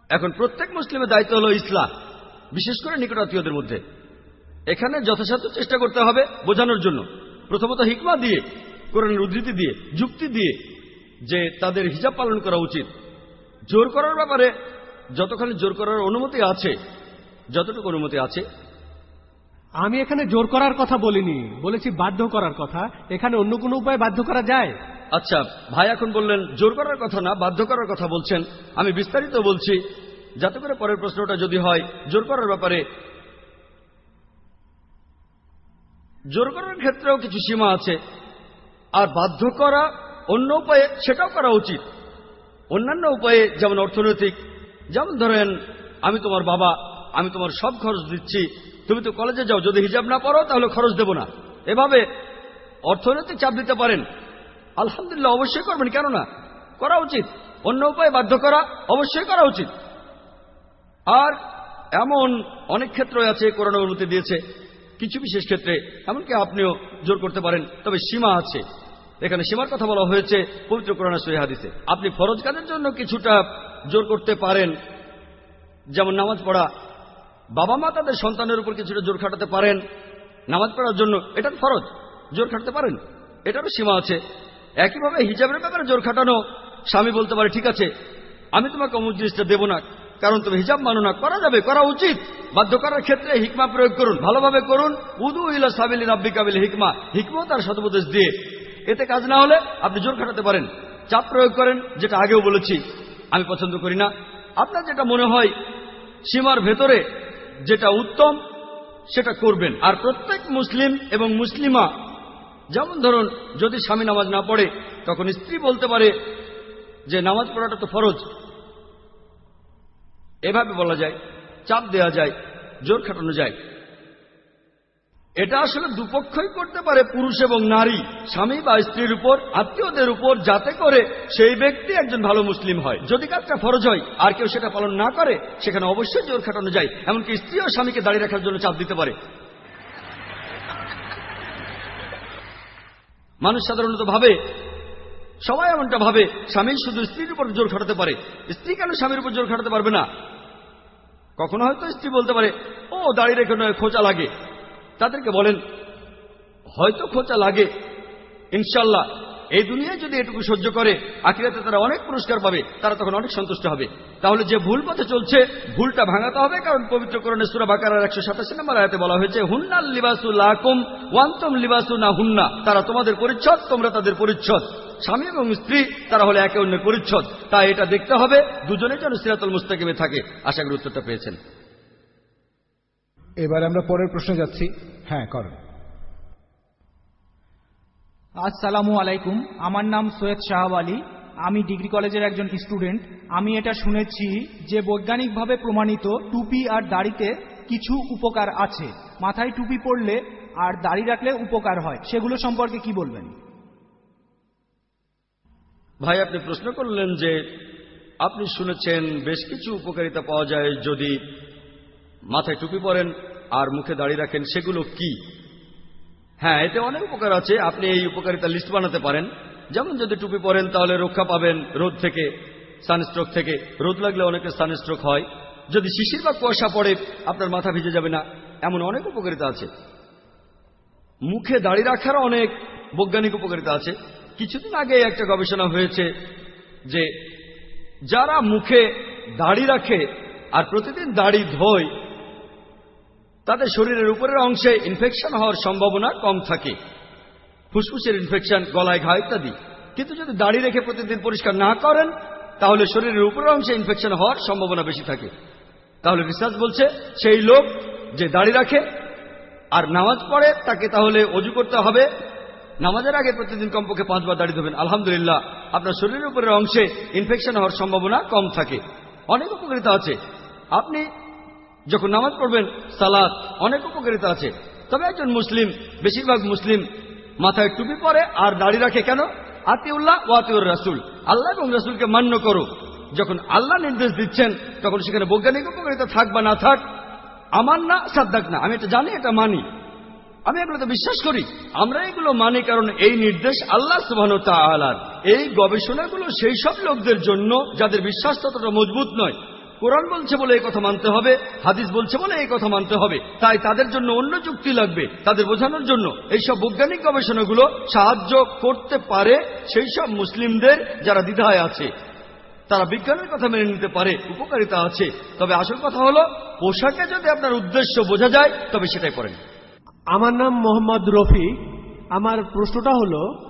Speaker 1: এখন প্রত্যেক মুসলিমের দায়িত্ব হল ইসলাম, বিশেষ করে নিকটাত্মীয়দের মধ্যে। এখানে যথাসাধ্য চেষ্টা করতে হবে বোঝানোর জন্য। প্রথমত হিকমা দিয়ে, কোরআনের উদ্ধৃতি দিয়ে, যুক্তি দিয়ে যে তাদের হিজাব পালন করা উচিত। জোর করার ব্যাপারে যতখানি জোর করার অনুমতি আছে, যতটুকু অনুমতি আছে
Speaker 3: আমি এখানে জোর করার কথা বলিনি। বলেছি বাধ্য করার কথা। এখানে অন্য কোনো উপায় বাধ্য করা যায়?
Speaker 1: আচ্ছা ভাই এখন বললেন, জোর করার কথা না, বাধ্য করার কথা বলছেন। আমি বিস্তারিত বলছি। যাতে করে পরের প্রশ্নটা যদি হয়, জোর করার ব্যাপারে জোর করার ক্ষেত্রেও কিছু সীমা আছে। আর বাধ্য করা অন্য উপায়ে সেটাও করা উচিত। অন্যান্য উপায়ে যেমন অর্থনৈতিক, যেমন ধরেন, আমি তোমার বাবা, আমি তোমার সব খরচ দিচ্ছি তুমি তো কলেজে যাও, যদি হিজাব না পড়ো, তাহলে খরচ দেব না। এভাবে অর্থনৈতিক চাপ দিতে পারেন। আলহামদুলিল্লাহ, অবশ্যই করবেন কেন না করা উচিত। অন্য উপায়ে বাধ্য করা, অবশ্যই করা উচিত। আর এমন অনেক ক্ষেত্র আছে, করোনা অনুমতি দিয়েছে, কিছু বিশেষ ক্ষেত্রে, এমনকি আপনিও জোর করতে পারেন, তবে সীমা আছে। এখানে সীমার কথা বলা হয়েছে, পবিত্র করোনা সহি হাদিসে। আপনি ফরজ কাজের জন্য কিছুটা জোর করতে পারেন, যেমন নামাজ পড়া বাবা মা তাদের সন্তানের উপর কিছুটা জোর খাটাতে পারেন, নামাজ পড়ার জন্য। এটার ফরজ, জোর খাটাতে পারেন। এটারও সীমা আছে। একইভাবে হিজাবের ব্যাপারে জোর খাটানো, স্বামী বলতে পারে, ঠিক আছে, আমি তোমাকে অমুক জিনিসটা দেবো না, কারণ তুমি হিজাব মানো না, করা যাবে, করা উচিত। বাধ্য করার ক্ষেত্রে হিকমা প্রয়োগ করুন, ভালোভাবে করুন। উদু ইলা সাবিলি রাব্বি কাবিল হিকমা তার সদুপদেশ দিয়ে। এতে কাজ না হলে আপনি জোর খাটাতে পারেন। চাপ প্রয়োগ করেন, যেটা আগেও বলেছি, আমি পছন্দ করি না। আপনার যেটা মনে হয়, সীমার ভেতরে যেটা উত্তম, সেটা করবেন। আর প্রত্যেক মুসলিম এবং মুসলিমা, যেমন ধরুন, যদি স্বামী নামাজ না পড়ে, তখন স্ত্রী বলতে পারে যে, নামাজ পড়াটা তো ফরজ। এভাবে বলা যায়, চাপ দেওয়া যায়, জোর খাটানো যায়। এটা আসলে দুপক্ষই করতে পারে, পুরুষ এবং নারী। স্বামী বা স্ত্রীর উপর, আত্মীয়দের উপর, যাতে করে সেই ব্যক্তি একজন ভালো মুসলিম হয়। যদি কাজটা ফরজ হয়, আর কেউ সেটা পালন না করে, সেখানে অবশ্যই জোর খাটানো যায়। এমনকি স্ত্রীও স্বামীকে দাঁড়িয়ে রাখার জন্য চাপ দিতে পারে। মানুষ সাধারণত ভাবে, সবাই এমনটা ভাবে, স্বামী শুধু স্ত্রীর উপর জোর খাটাতে পারে। স্ত্রী কেন স্বামীর উপর জোর খাটাতে পারবে না? কখনো হয়তো স্ত্রী বলতে পারে, ও, দাঁড়িয়ে রেখে নয়, খোঁচা লাগে। তাদেরকে বলেন, হয়তো খোঁচা লাগে। ইনশাল্লাহ, এই দুনিয়ায় যদি এটুকু সহ্য করে, আখিরাতে তারা অনেক পুরস্কার পাবে, তারা তখন অনেক সন্তুষ্ট হবে। তাহলে যে ভুল পথে চলছে, ভুলটা ভাঙাতে হবে, কারণ পবিত্র করণে সুরা বাকার একশো সাতাশি নম্বর আয়াতে বলা হয়েছে, হুন্নাল লিবাসু লাকুম ওয়ান্তম লিবাসু না হুন্না। তারা তোমাদের পরিচ্ছদ, তোমরা তাদের পরিচ্ছদ। স্বামী এবং স্ত্রী, তারা হলে একে অন্যের পরিচ্ছদ। তাই এটা দেখতে হবে দুজনে যেন সিরাতুল মুস্তাকিমে থাকে। আশা করি উত্তরটা পেয়েছেন।
Speaker 2: এবার আমরা পরের প্রশ্নে যাচ্ছি। হ্যাঁ করেন
Speaker 4: আসসালামু আলাইকুম। আমার নাম সৈয়দ শাহাব আলী। আমি ডিগ্রি কলেজের একজন স্টুডেন্ট। আমি এটা শুনেছি যে বৈজ্ঞানিকভাবে প্রমাণিত টুপি আর দাড়িতে কিছু উপকার আছে। মাথায় টুপি পরলে আর দাড়ি রাখলে উপকার হয়। সেগুলো সম্পর্কে কি বলবেন?
Speaker 1: ভাই আপনি প্রশ্ন করলেন যে আপনি শুনেছেন বেশ কিছু উপকারিতা পাওয়া যায় যদি মাথায় টুপি পরেন আর মুখে দাড়ি রাখেন, সেগুলো কি? হ্যাঁ এতে অনেক উপকার আছে। আপনি এই উপকারিতা লিস্ট বানাতে পারেন। যেমন যদি টুপি পরেন, তাহলে রক্ষা পাবেন রোদ থেকে সানস্ট্রোক থেকে। রোদ লাগলে অনেকের সানস্ট্রোক হয়। যদি শিশির বা কুয়াশা পড়ে, আপনার মাথা ভিজে যাবে না। এমন অনেক উপকারিতা আছে। মুখে দাড়ি রাখার অনেক বৈজ্ঞানিক উপকারিতা আছে। কিছুদিন আগে একটা গবেষণা হয়েছে যে, যারা মুখে দাড়ি রাখে আর প্রতিদিন দাড়ি ধোয় তাদের শরীরের উপরের অংশে ইনফেকশন হওয়ার সম্ভাবনা কম থাকে। ফুসফুসের ইনফেকশন গলায় ঘা ইত্যাদি। কিন্তু যদি দাড়ি রেখে প্রতিদিন পরিষ্কার না করেন, তাহলে শরীরের উপরের অংশে ইনফেকশন হওয়ার সম্ভাবনা বেশি থাকে। তাহলে রিসার্চ বলছে, সেই লোক যে দাড়ি রাখে আর নামাজ পড়ে, তাকে তাহলে অজু করতে হবে। নামাজের আগে প্রতিদিন কমপক্ষে পাঁচবার দাড়ি ধরবেন আলহামদুলিল্লাহ, আপনার শরীরের উপরের অংশে ইনফেকশন হওয়ার সম্ভাবনা কম থাকে। অনেক উপকারিতা আছে। আপনি যখন নামাজ পড়বেন সালাদ অনেক উপকারিতা আছে। তবে একজন মুসলিম, বেশিরভাগ মুসলিম মাথায় টুপি পরে আর দাড়ি রাখে কেন? আতিউল্লাহ ও আতিউর রাসুল। আল্লাহ এবং রাসুলকে মান্য করো। যখন আল্লাহ নির্দেশ দিচ্ছেন, তখন সেখানে বৈজ্ঞানিক উপকারিতা থাক বা না থাক, আমার না, সাদ্দাক না। আমি এটা জানি, এটা মানি। আমি এগুলোতে বিশ্বাস করি, আমরা এগুলো মানি কারণ এই নির্দেশ আল্লাহ সুবাহ এই গবেষণাগুলো সেই সব লোকদের জন্য যাদের বিশ্বাস ততটা মজবুত নয়। কোরআন বলছে বলে এই কথা মানতে হবে, হাদিস বলছে বলে এই কথা মানতে হবে। তাই তাদের জন্য অন্য যুক্তি লাগবে, তাদের বোঝানোর জন্য। এইসব বৈজ্ঞানিক গবেষণাগুলো সাহায্য করতে পারে সেই সব মুসলিমদের যারা দ্বিধায় আছে। তারা বিজ্ঞানের কথা মেনে নিতে পারে, উপকারিতা আছে। তবে আসল কথা হলো, পোশাকে যদি আপনার উদ্দেশ্য বোঝা যায়, তবে সেটাই করেন।
Speaker 3: আমার নাম মোহাম্মদ রফি। আমার প্রশ্নটা হলো,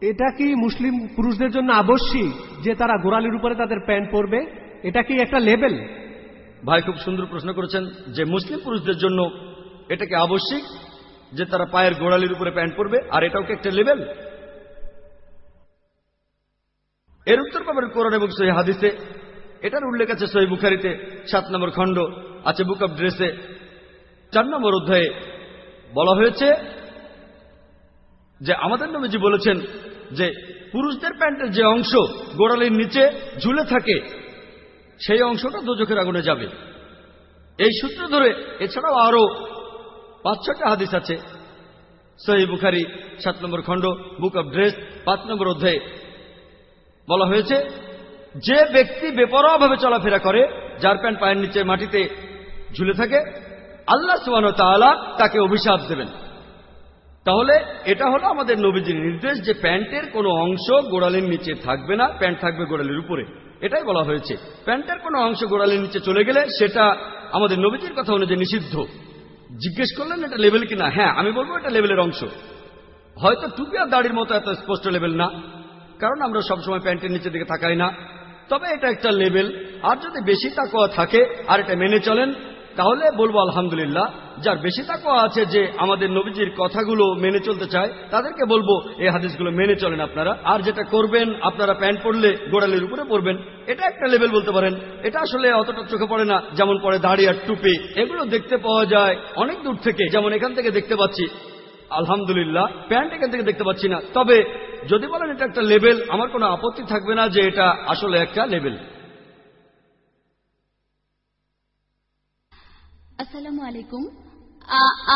Speaker 3: এটা কি মুসলিম পুরুষদের জন্য আবশ্যিক যে তারা গোড়ালির উপরে তাদের প্যান্ট পরবে? এটা কি একটা লেভেল
Speaker 1: ভাই, খুব সুন্দর প্রশ্ন করেছেন যে মুসলিম পুরুষদের জন্য এটা কি আবশ্যিক যে তারা পায়ের গোড়ালির উপরে প্যান্ট পরবে, আর এটাও কি একটা লেভেল এর উত্তর পাবেন কোরআন এবং সহি হাদিসে। এটার উল্লেখ আছে সহি বুখারিতে, সাত নম্বর খণ্ড, আছে বুক অব ড্রেসে। চার নম্বর অধ্যায়ে বলা হয়েছে যে আমাদের নবীজি বলেছেন যে পুরুষদের প্যান্টের যে অংশ গোড়ালির নিচে ঝুলে থাকে সেই অংশটা দোজখের আগুনে যাবে। এই সূত্র ধরে এছাড়াও আরও পাঁচ ছটা হাদিস আছে। সহি বুখারি, সাত নম্বর খণ্ড, বুক অব ড্রেস, পাঁচ নম্বর অধ্যায়ে। বলা হয়েছে, যে ব্যক্তি বেপরোয়াভাবে চলাফেরা করে, যার প্যান্ট পায়ের নিচে মাটিতে ঝুলে থাকে, আল্লাহ সুবান তাআলা তাকে অভিশাপ দেবেন। তাহলে এটা হলো আমাদের নবীজির নির্দেশ যে প্যান্টের কোনো অংশ গোড়ালির নিচে থাকবে না, প্যান্ট থাকবে গোড়ালির উপরে। এটাই বলা হয়েছে। প্যান্টের কোনো অংশ গোড়ালের নিচে চলে গেলে সেটা আমাদের নবীদের কথা অনুযায়ী নিষিদ্ধ। জিজ্ঞেস করলেন, এটা লেভেল কিনা? হ্যাঁ আমি বলব এটা লেভেলের অংশ। হয়তো টুপি আর দাড়ির মতো এত স্পষ্ট লেভেল না, কারণ আমরা সবসময় প্যান্টের নিচের দিকে থাকাই না। তবে এটা একটা লেভেল আর যদি বেশি তাকোয়া থাকে, আর এটা মেনে চলেন তাহলে বলব আলহামদুলিল্লাহ, যার বেশি তাকোয়া আছে যে আমাদের নবীজির কথাগুলো মেনে চলতে চায়, তাদেরকে বলব এই হাদিসগুলো মেনে চলেন আপনারা। আর যেটা করবেন, আপনারা প্যান্ট পরলে গোড়ালির উপরে পরবেন। এটা একটা লেভেল বলতে পারেন। এটা আসলে অতটা চোখে পড়ে না, যেমন পরে দাড়ি আর টুপি। এগুলো দেখতে পাওয়া যায় অনেক দূর থেকে, যেমন এখান থেকে দেখতে পাচ্ছি। আলহামদুলিল্লাহ, প্যান্ট এখান থেকে দেখতে পাচ্ছি না। তবে যদি বলেন এটা একটা লেভেল, আমার কোনো আপত্তি থাকবে না যে এটা আসলে একটা লেভেল।
Speaker 5: আসসালামু আলাইকুম।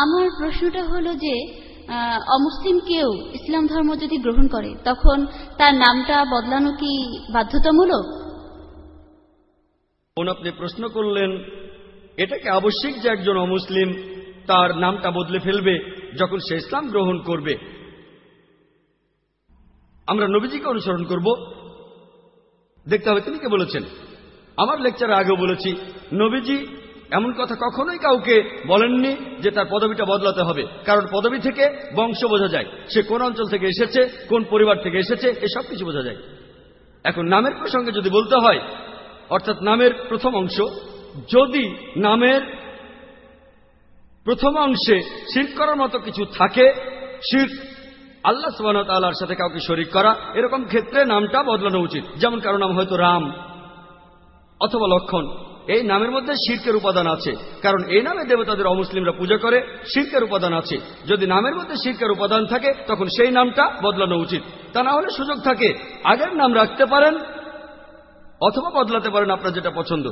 Speaker 5: আমার প্রশ্নটা হলো যে অমুসলিম কেউ ইসলাম ধর্ম যদি গ্রহণ করে, তখন তার নামটা বদলানো কি বাধ্যতামূলক?
Speaker 1: আপনি প্রশ্ন করলেন, এটাকে আবশ্যিক যে একজন অমুসলিম তার নামটা বদলে ফেলবে যখন সে ইসলাম গ্রহণ করবে। আমরা নবীজিকে অনুসরণ করব। দেখতে হবে তিনি কে বলেছেন। আমার লেকচারে আগেও বলেছি, নবীজি এমন কথা কখনোই কাউকে বলেননি যে তার পদবিটা বদলাতে হবে। কারণ পদবি থেকে বংশ বোঝা যায়। সে কোন অঞ্চল থেকে এসেছে, কোন পরিবার থেকে এসেছে এসব কিছু বোঝা যায়। এখন নামের প্রসঙ্গে যদি বলতে হয়, অর্থাৎ নামের প্রথম অংশ, যদি নামের প্রথম অংশে শির করার মতো কিছু থাকে শির আল্লাহ সুবাহ তাল্লাহার সাথে কাউকে শরিক করা, এরকম ক্ষেত্রে নামটা বদলানো উচিত। যেমন কারও নাম হয়তো রাম অথবা লক্ষণ। এই নামের মধ্যে শির্কের উপাদান আছে। কারণ এই নামে দেবতাদের অমুসলিমরা পূজা করে, শির্কের উপাদান আছে। যদি নামের মধ্যে শির্কের উপাদান থাকে, তখন সেই নামটা বদলানো উচিত। তা না হলে সুযোগ থাকে, আগের নাম রাখতে পারেন অথবা বদলাতে পারেন আপনার যেটা পছন্দ।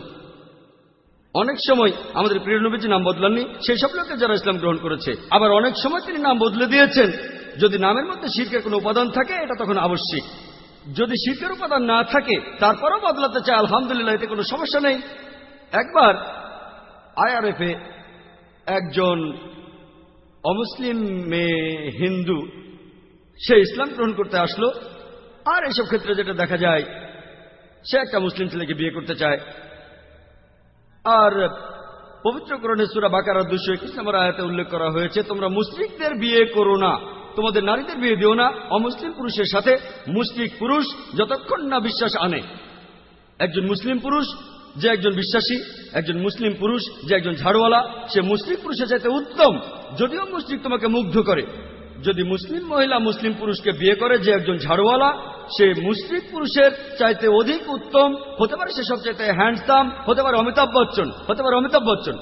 Speaker 1: অনেক সময় আমাদের প্রিয় নবীজি নাম বদলাননি, সেই সব লোকের যারা ইসলাম গ্রহণ করেছে। আবার অনেক সময় তিনি নাম বদলে দিয়েছেন। যদি নামের মধ্যে শির্কের কোনো উপাদান থাকে, এটা তখন আবশ্যিক। যদি শির্কের উপাদান না থাকে, তারপরও বদলাতে চায়, আলহামদুলিল্লাহ, এতে কোনো সমস্যা নেই। একবার আইআরএফে একজন অমুসলিম মেয়ে হিন্দু, সে ইসলাম গ্রহণ করতে আসলো। আর এসব ক্ষেত্রে যেটা দেখা যায়, সে একটা মুসলিম ছেলেকে বিয়ে করতে চায়। আর পবিত্র করণে সুরা বাকারা দুশো একুশ নম্বর আয়াতে উল্লেখ করা হয়েছে, তোমরা মুসলিকদের বিয়ে করো না। তোমাদের নারীদের বিয়ে দিও না। অমুসলিম পুরুষের সাথে মুসলিক পুরুষ যতক্ষণ না বিশ্বাস আনে। একজন মুসলিম পুরুষ যে একজন বিশ্বাসী, একজন মুসলিম পুরুষ, যে একজন ঝাড়ওয়ালা, সে মুসলিম পুরুষের চাইতে উত্তম। যদিও মুসলিম তোমাকে মুগ্ধ করে। যদি মুসলিম মহিলা মুসলিম পুরুষকে বিয়ে করে যে একজন ঝাড়ওয়ালা, সে মুসলিম পুরুষের চাইতে অধিক উত্তম। হতে পারে সে সব চাইতে হ্যান্ডসাম হতে পারে অমিতাভ বচ্চন, হতে পারে অমিতাভ বচ্চন।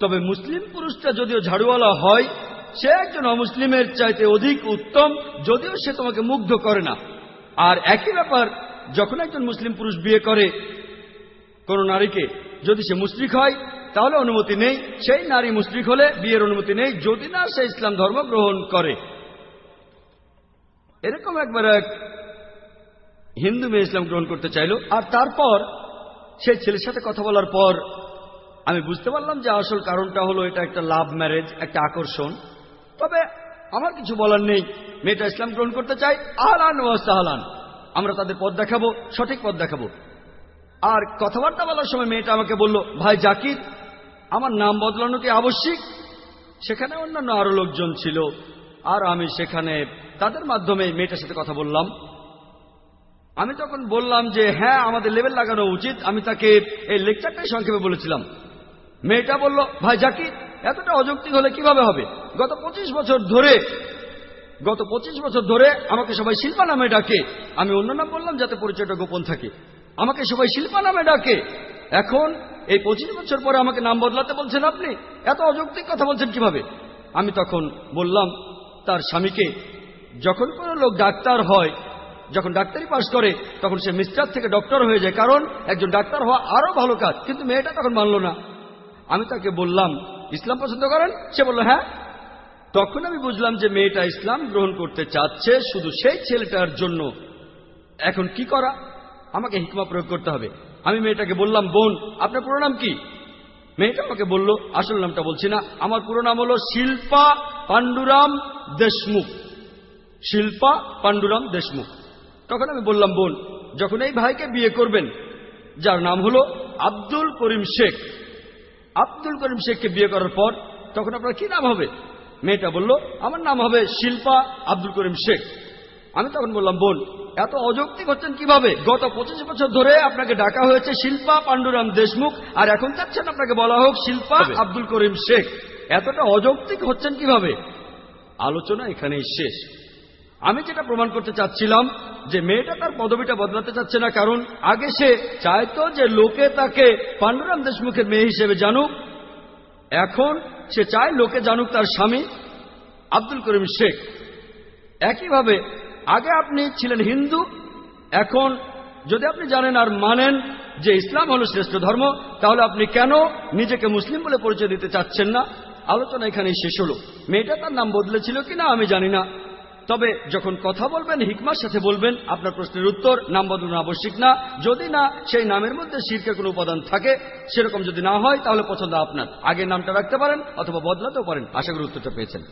Speaker 1: তবে মুসলিম পুরুষটা যদিও ঝাড়ুওয়ালা হয়, সে একজন অমুসলিমের চাইতে অধিক উত্তম, যদিও সে তোমাকে মুগ্ধ করে না। আর একই ব্যাপার, যখন একজন মুসলিম পুরুষ বিয়ে করে কোন নারীকে যদি সে মুসলিক হয়, তাহলে অনুমতি নেই। সেই নারী মুসলিক হলে বিয়ের অনুমতি নেই, যদি না সে ইসলাম ধর্ম গ্রহণ করে। এরকম একবার এক হিন্দু মেয়ে ইসলাম গ্রহণ করতে চাইল, আর তারপর সেই ছেলের সাথে কথা বলার পর আমি বুঝতে পারলাম যে আসল কারণটা হলো এটা একটা লাভ ম্যারেজ, একটা আকর্ষণ। তবে আমার কিছু বলার নেই। মেয়েটা ইসলাম গ্রহণ করতে চাই আহলান ও সাহলান। আমরা তাদের পথ দেখাবো, সঠিক পথ দেখাবো। আর কথাবার্তা বলার সময় মেয়েটা আমাকে বলল, ভাই জাকির, আমার নাম বদলানো কি আবশ্যিক? সেখানে অন্যান্য আরও লোকজন ছিল, আর আমি সেখানে তাদের মাধ্যমে মেয়েটার সাথে কথা বললাম। আমি তখন বললাম যে হ্যাঁ আমাদের লেভেল লাগানো উচিত। আমি তাকে এই লেকচারটাই সংক্ষেপে বলেছিলাম। মেয়েটা বলল, ভাই জাকির, এতটা অযৌক্তিক হলে কীভাবে হবে? গত পঁচিশ বছর ধরে, গত পঁচিশ বছর ধরে আমাকে সবাই শিল্পা নামে ডাকে। আমি অন্য নাম বললাম যাতে পরিচয়টা গোপন থাকে। আমাকে সবাই শিল্পা নামে ডাকে। এখন এই পঁচিশ বছর পরে আমাকে নাম বদলাতে বলছেন আপনি? এত অযৌক্তিক কথা বলছেন কীভাবে? আমি তখন বললাম, তার স্বামীকে, যখন কোনো লোক ডাক্তার হয়, যখন ডাক্তারি পাশ করে, তখন সে মিস্টার থেকে ডক্টর হয়ে যায়। কারণ একজন ডাক্তার হওয়া আরও ভালো কাজ, কিন্তু মেয়েটা তখন মানল না। আমি তাকে বললাম, ইসলাম পছন্দ করেন? সে বলল হ্যাঁ। তখন আমি বুঝলাম যে মেয়েটা ইসলাম গ্রহণ করতে চাচ্ছে শুধু সেই ছেলেটার জন্য। এখন কি করা? আমাকে হিকমা প্রয়োগ করতে হবে। আমি মেয়েটাকে বললাম, বোন, আপনার পুরো নাম কি? মেয়েটা আমাকে বলল, আসল নামটা বলছি না। আমার পুরো নাম হলো শিল্পা পাণ্ডুরাম দেশমুখ। শিল্পা পাণ্ডুরাম দেশমুখ। তখন আমি বললাম, বোন, যখন এই ভাইকে বিয়ে করবেন, যার নাম হলো আব্দুল করিম শেখ, আব্দুল করিম শেখকে বিয়ে করার পর তখন আপনার কি নাম হবে? মেয়েটা বলল, আমার নাম হবে শিল্পা আব্দুল করিম শেখ। আমি তখন বললাম বোন এত অযৌক্তিক হচ্ছেন কীভাবে? গত পঁচিশ বছর ধরে আপনাকে ডাকা হয়েছে শিল্পা পাণ্ডুরাম দেশমুখ আর এখন চাচ্ছেন আপনাকে বলা হোক শিল্পা আব্দুল করিম শেখ। এতটা অযৌক্তিক হচ্ছেন কীভাবে? আলোচনা এখানেই শেষ। আমি যেটা প্রমাণ করতে চাচ্ছিলাম যে মেয়েটা তার পদবিটা বদলাতে চাচ্ছে না কারণ আগে সে চাইতো যে লোকে তাকে পাণ্ডুরাম দেশমুখের মেয়ে হিসেবে জানুক। এখন সে চায় লোকে জানুক তার স্বামী আব্দুল করিম শেখ। একইভাবে আগে আপনি ছিলেন হিন্দু, এখন যদি আপনি জানেন আর মানেন যে ইসলাম হল শ্রেষ্ঠ ধর্ম, তাহলে আপনি কেন নিজেকে মুসলিম বলে পরিচয় দিতে চাচ্ছেন না? আলোচনা এখানেই শেষ হলো। মেয়েটা তার নাম বদলেছিল কিনা আমি জানি না। তবে যখন কথা বলবেন, হিকমার সাথে বলবেন, আপনার প্রশ্নের উত্তর, নাম বদলানো আবশ্যিক না। যদি না, সেই নামের মধ্যে শিরকের কোনো উপাদান থাকে। সেরকম যদি না হয়, তাহলে পছন্দ আপনার। আগে নামটা রাখতে পারেন অথবা বদলাতেও পারেন। আশা করি উত্তরটা পেয়েছেন।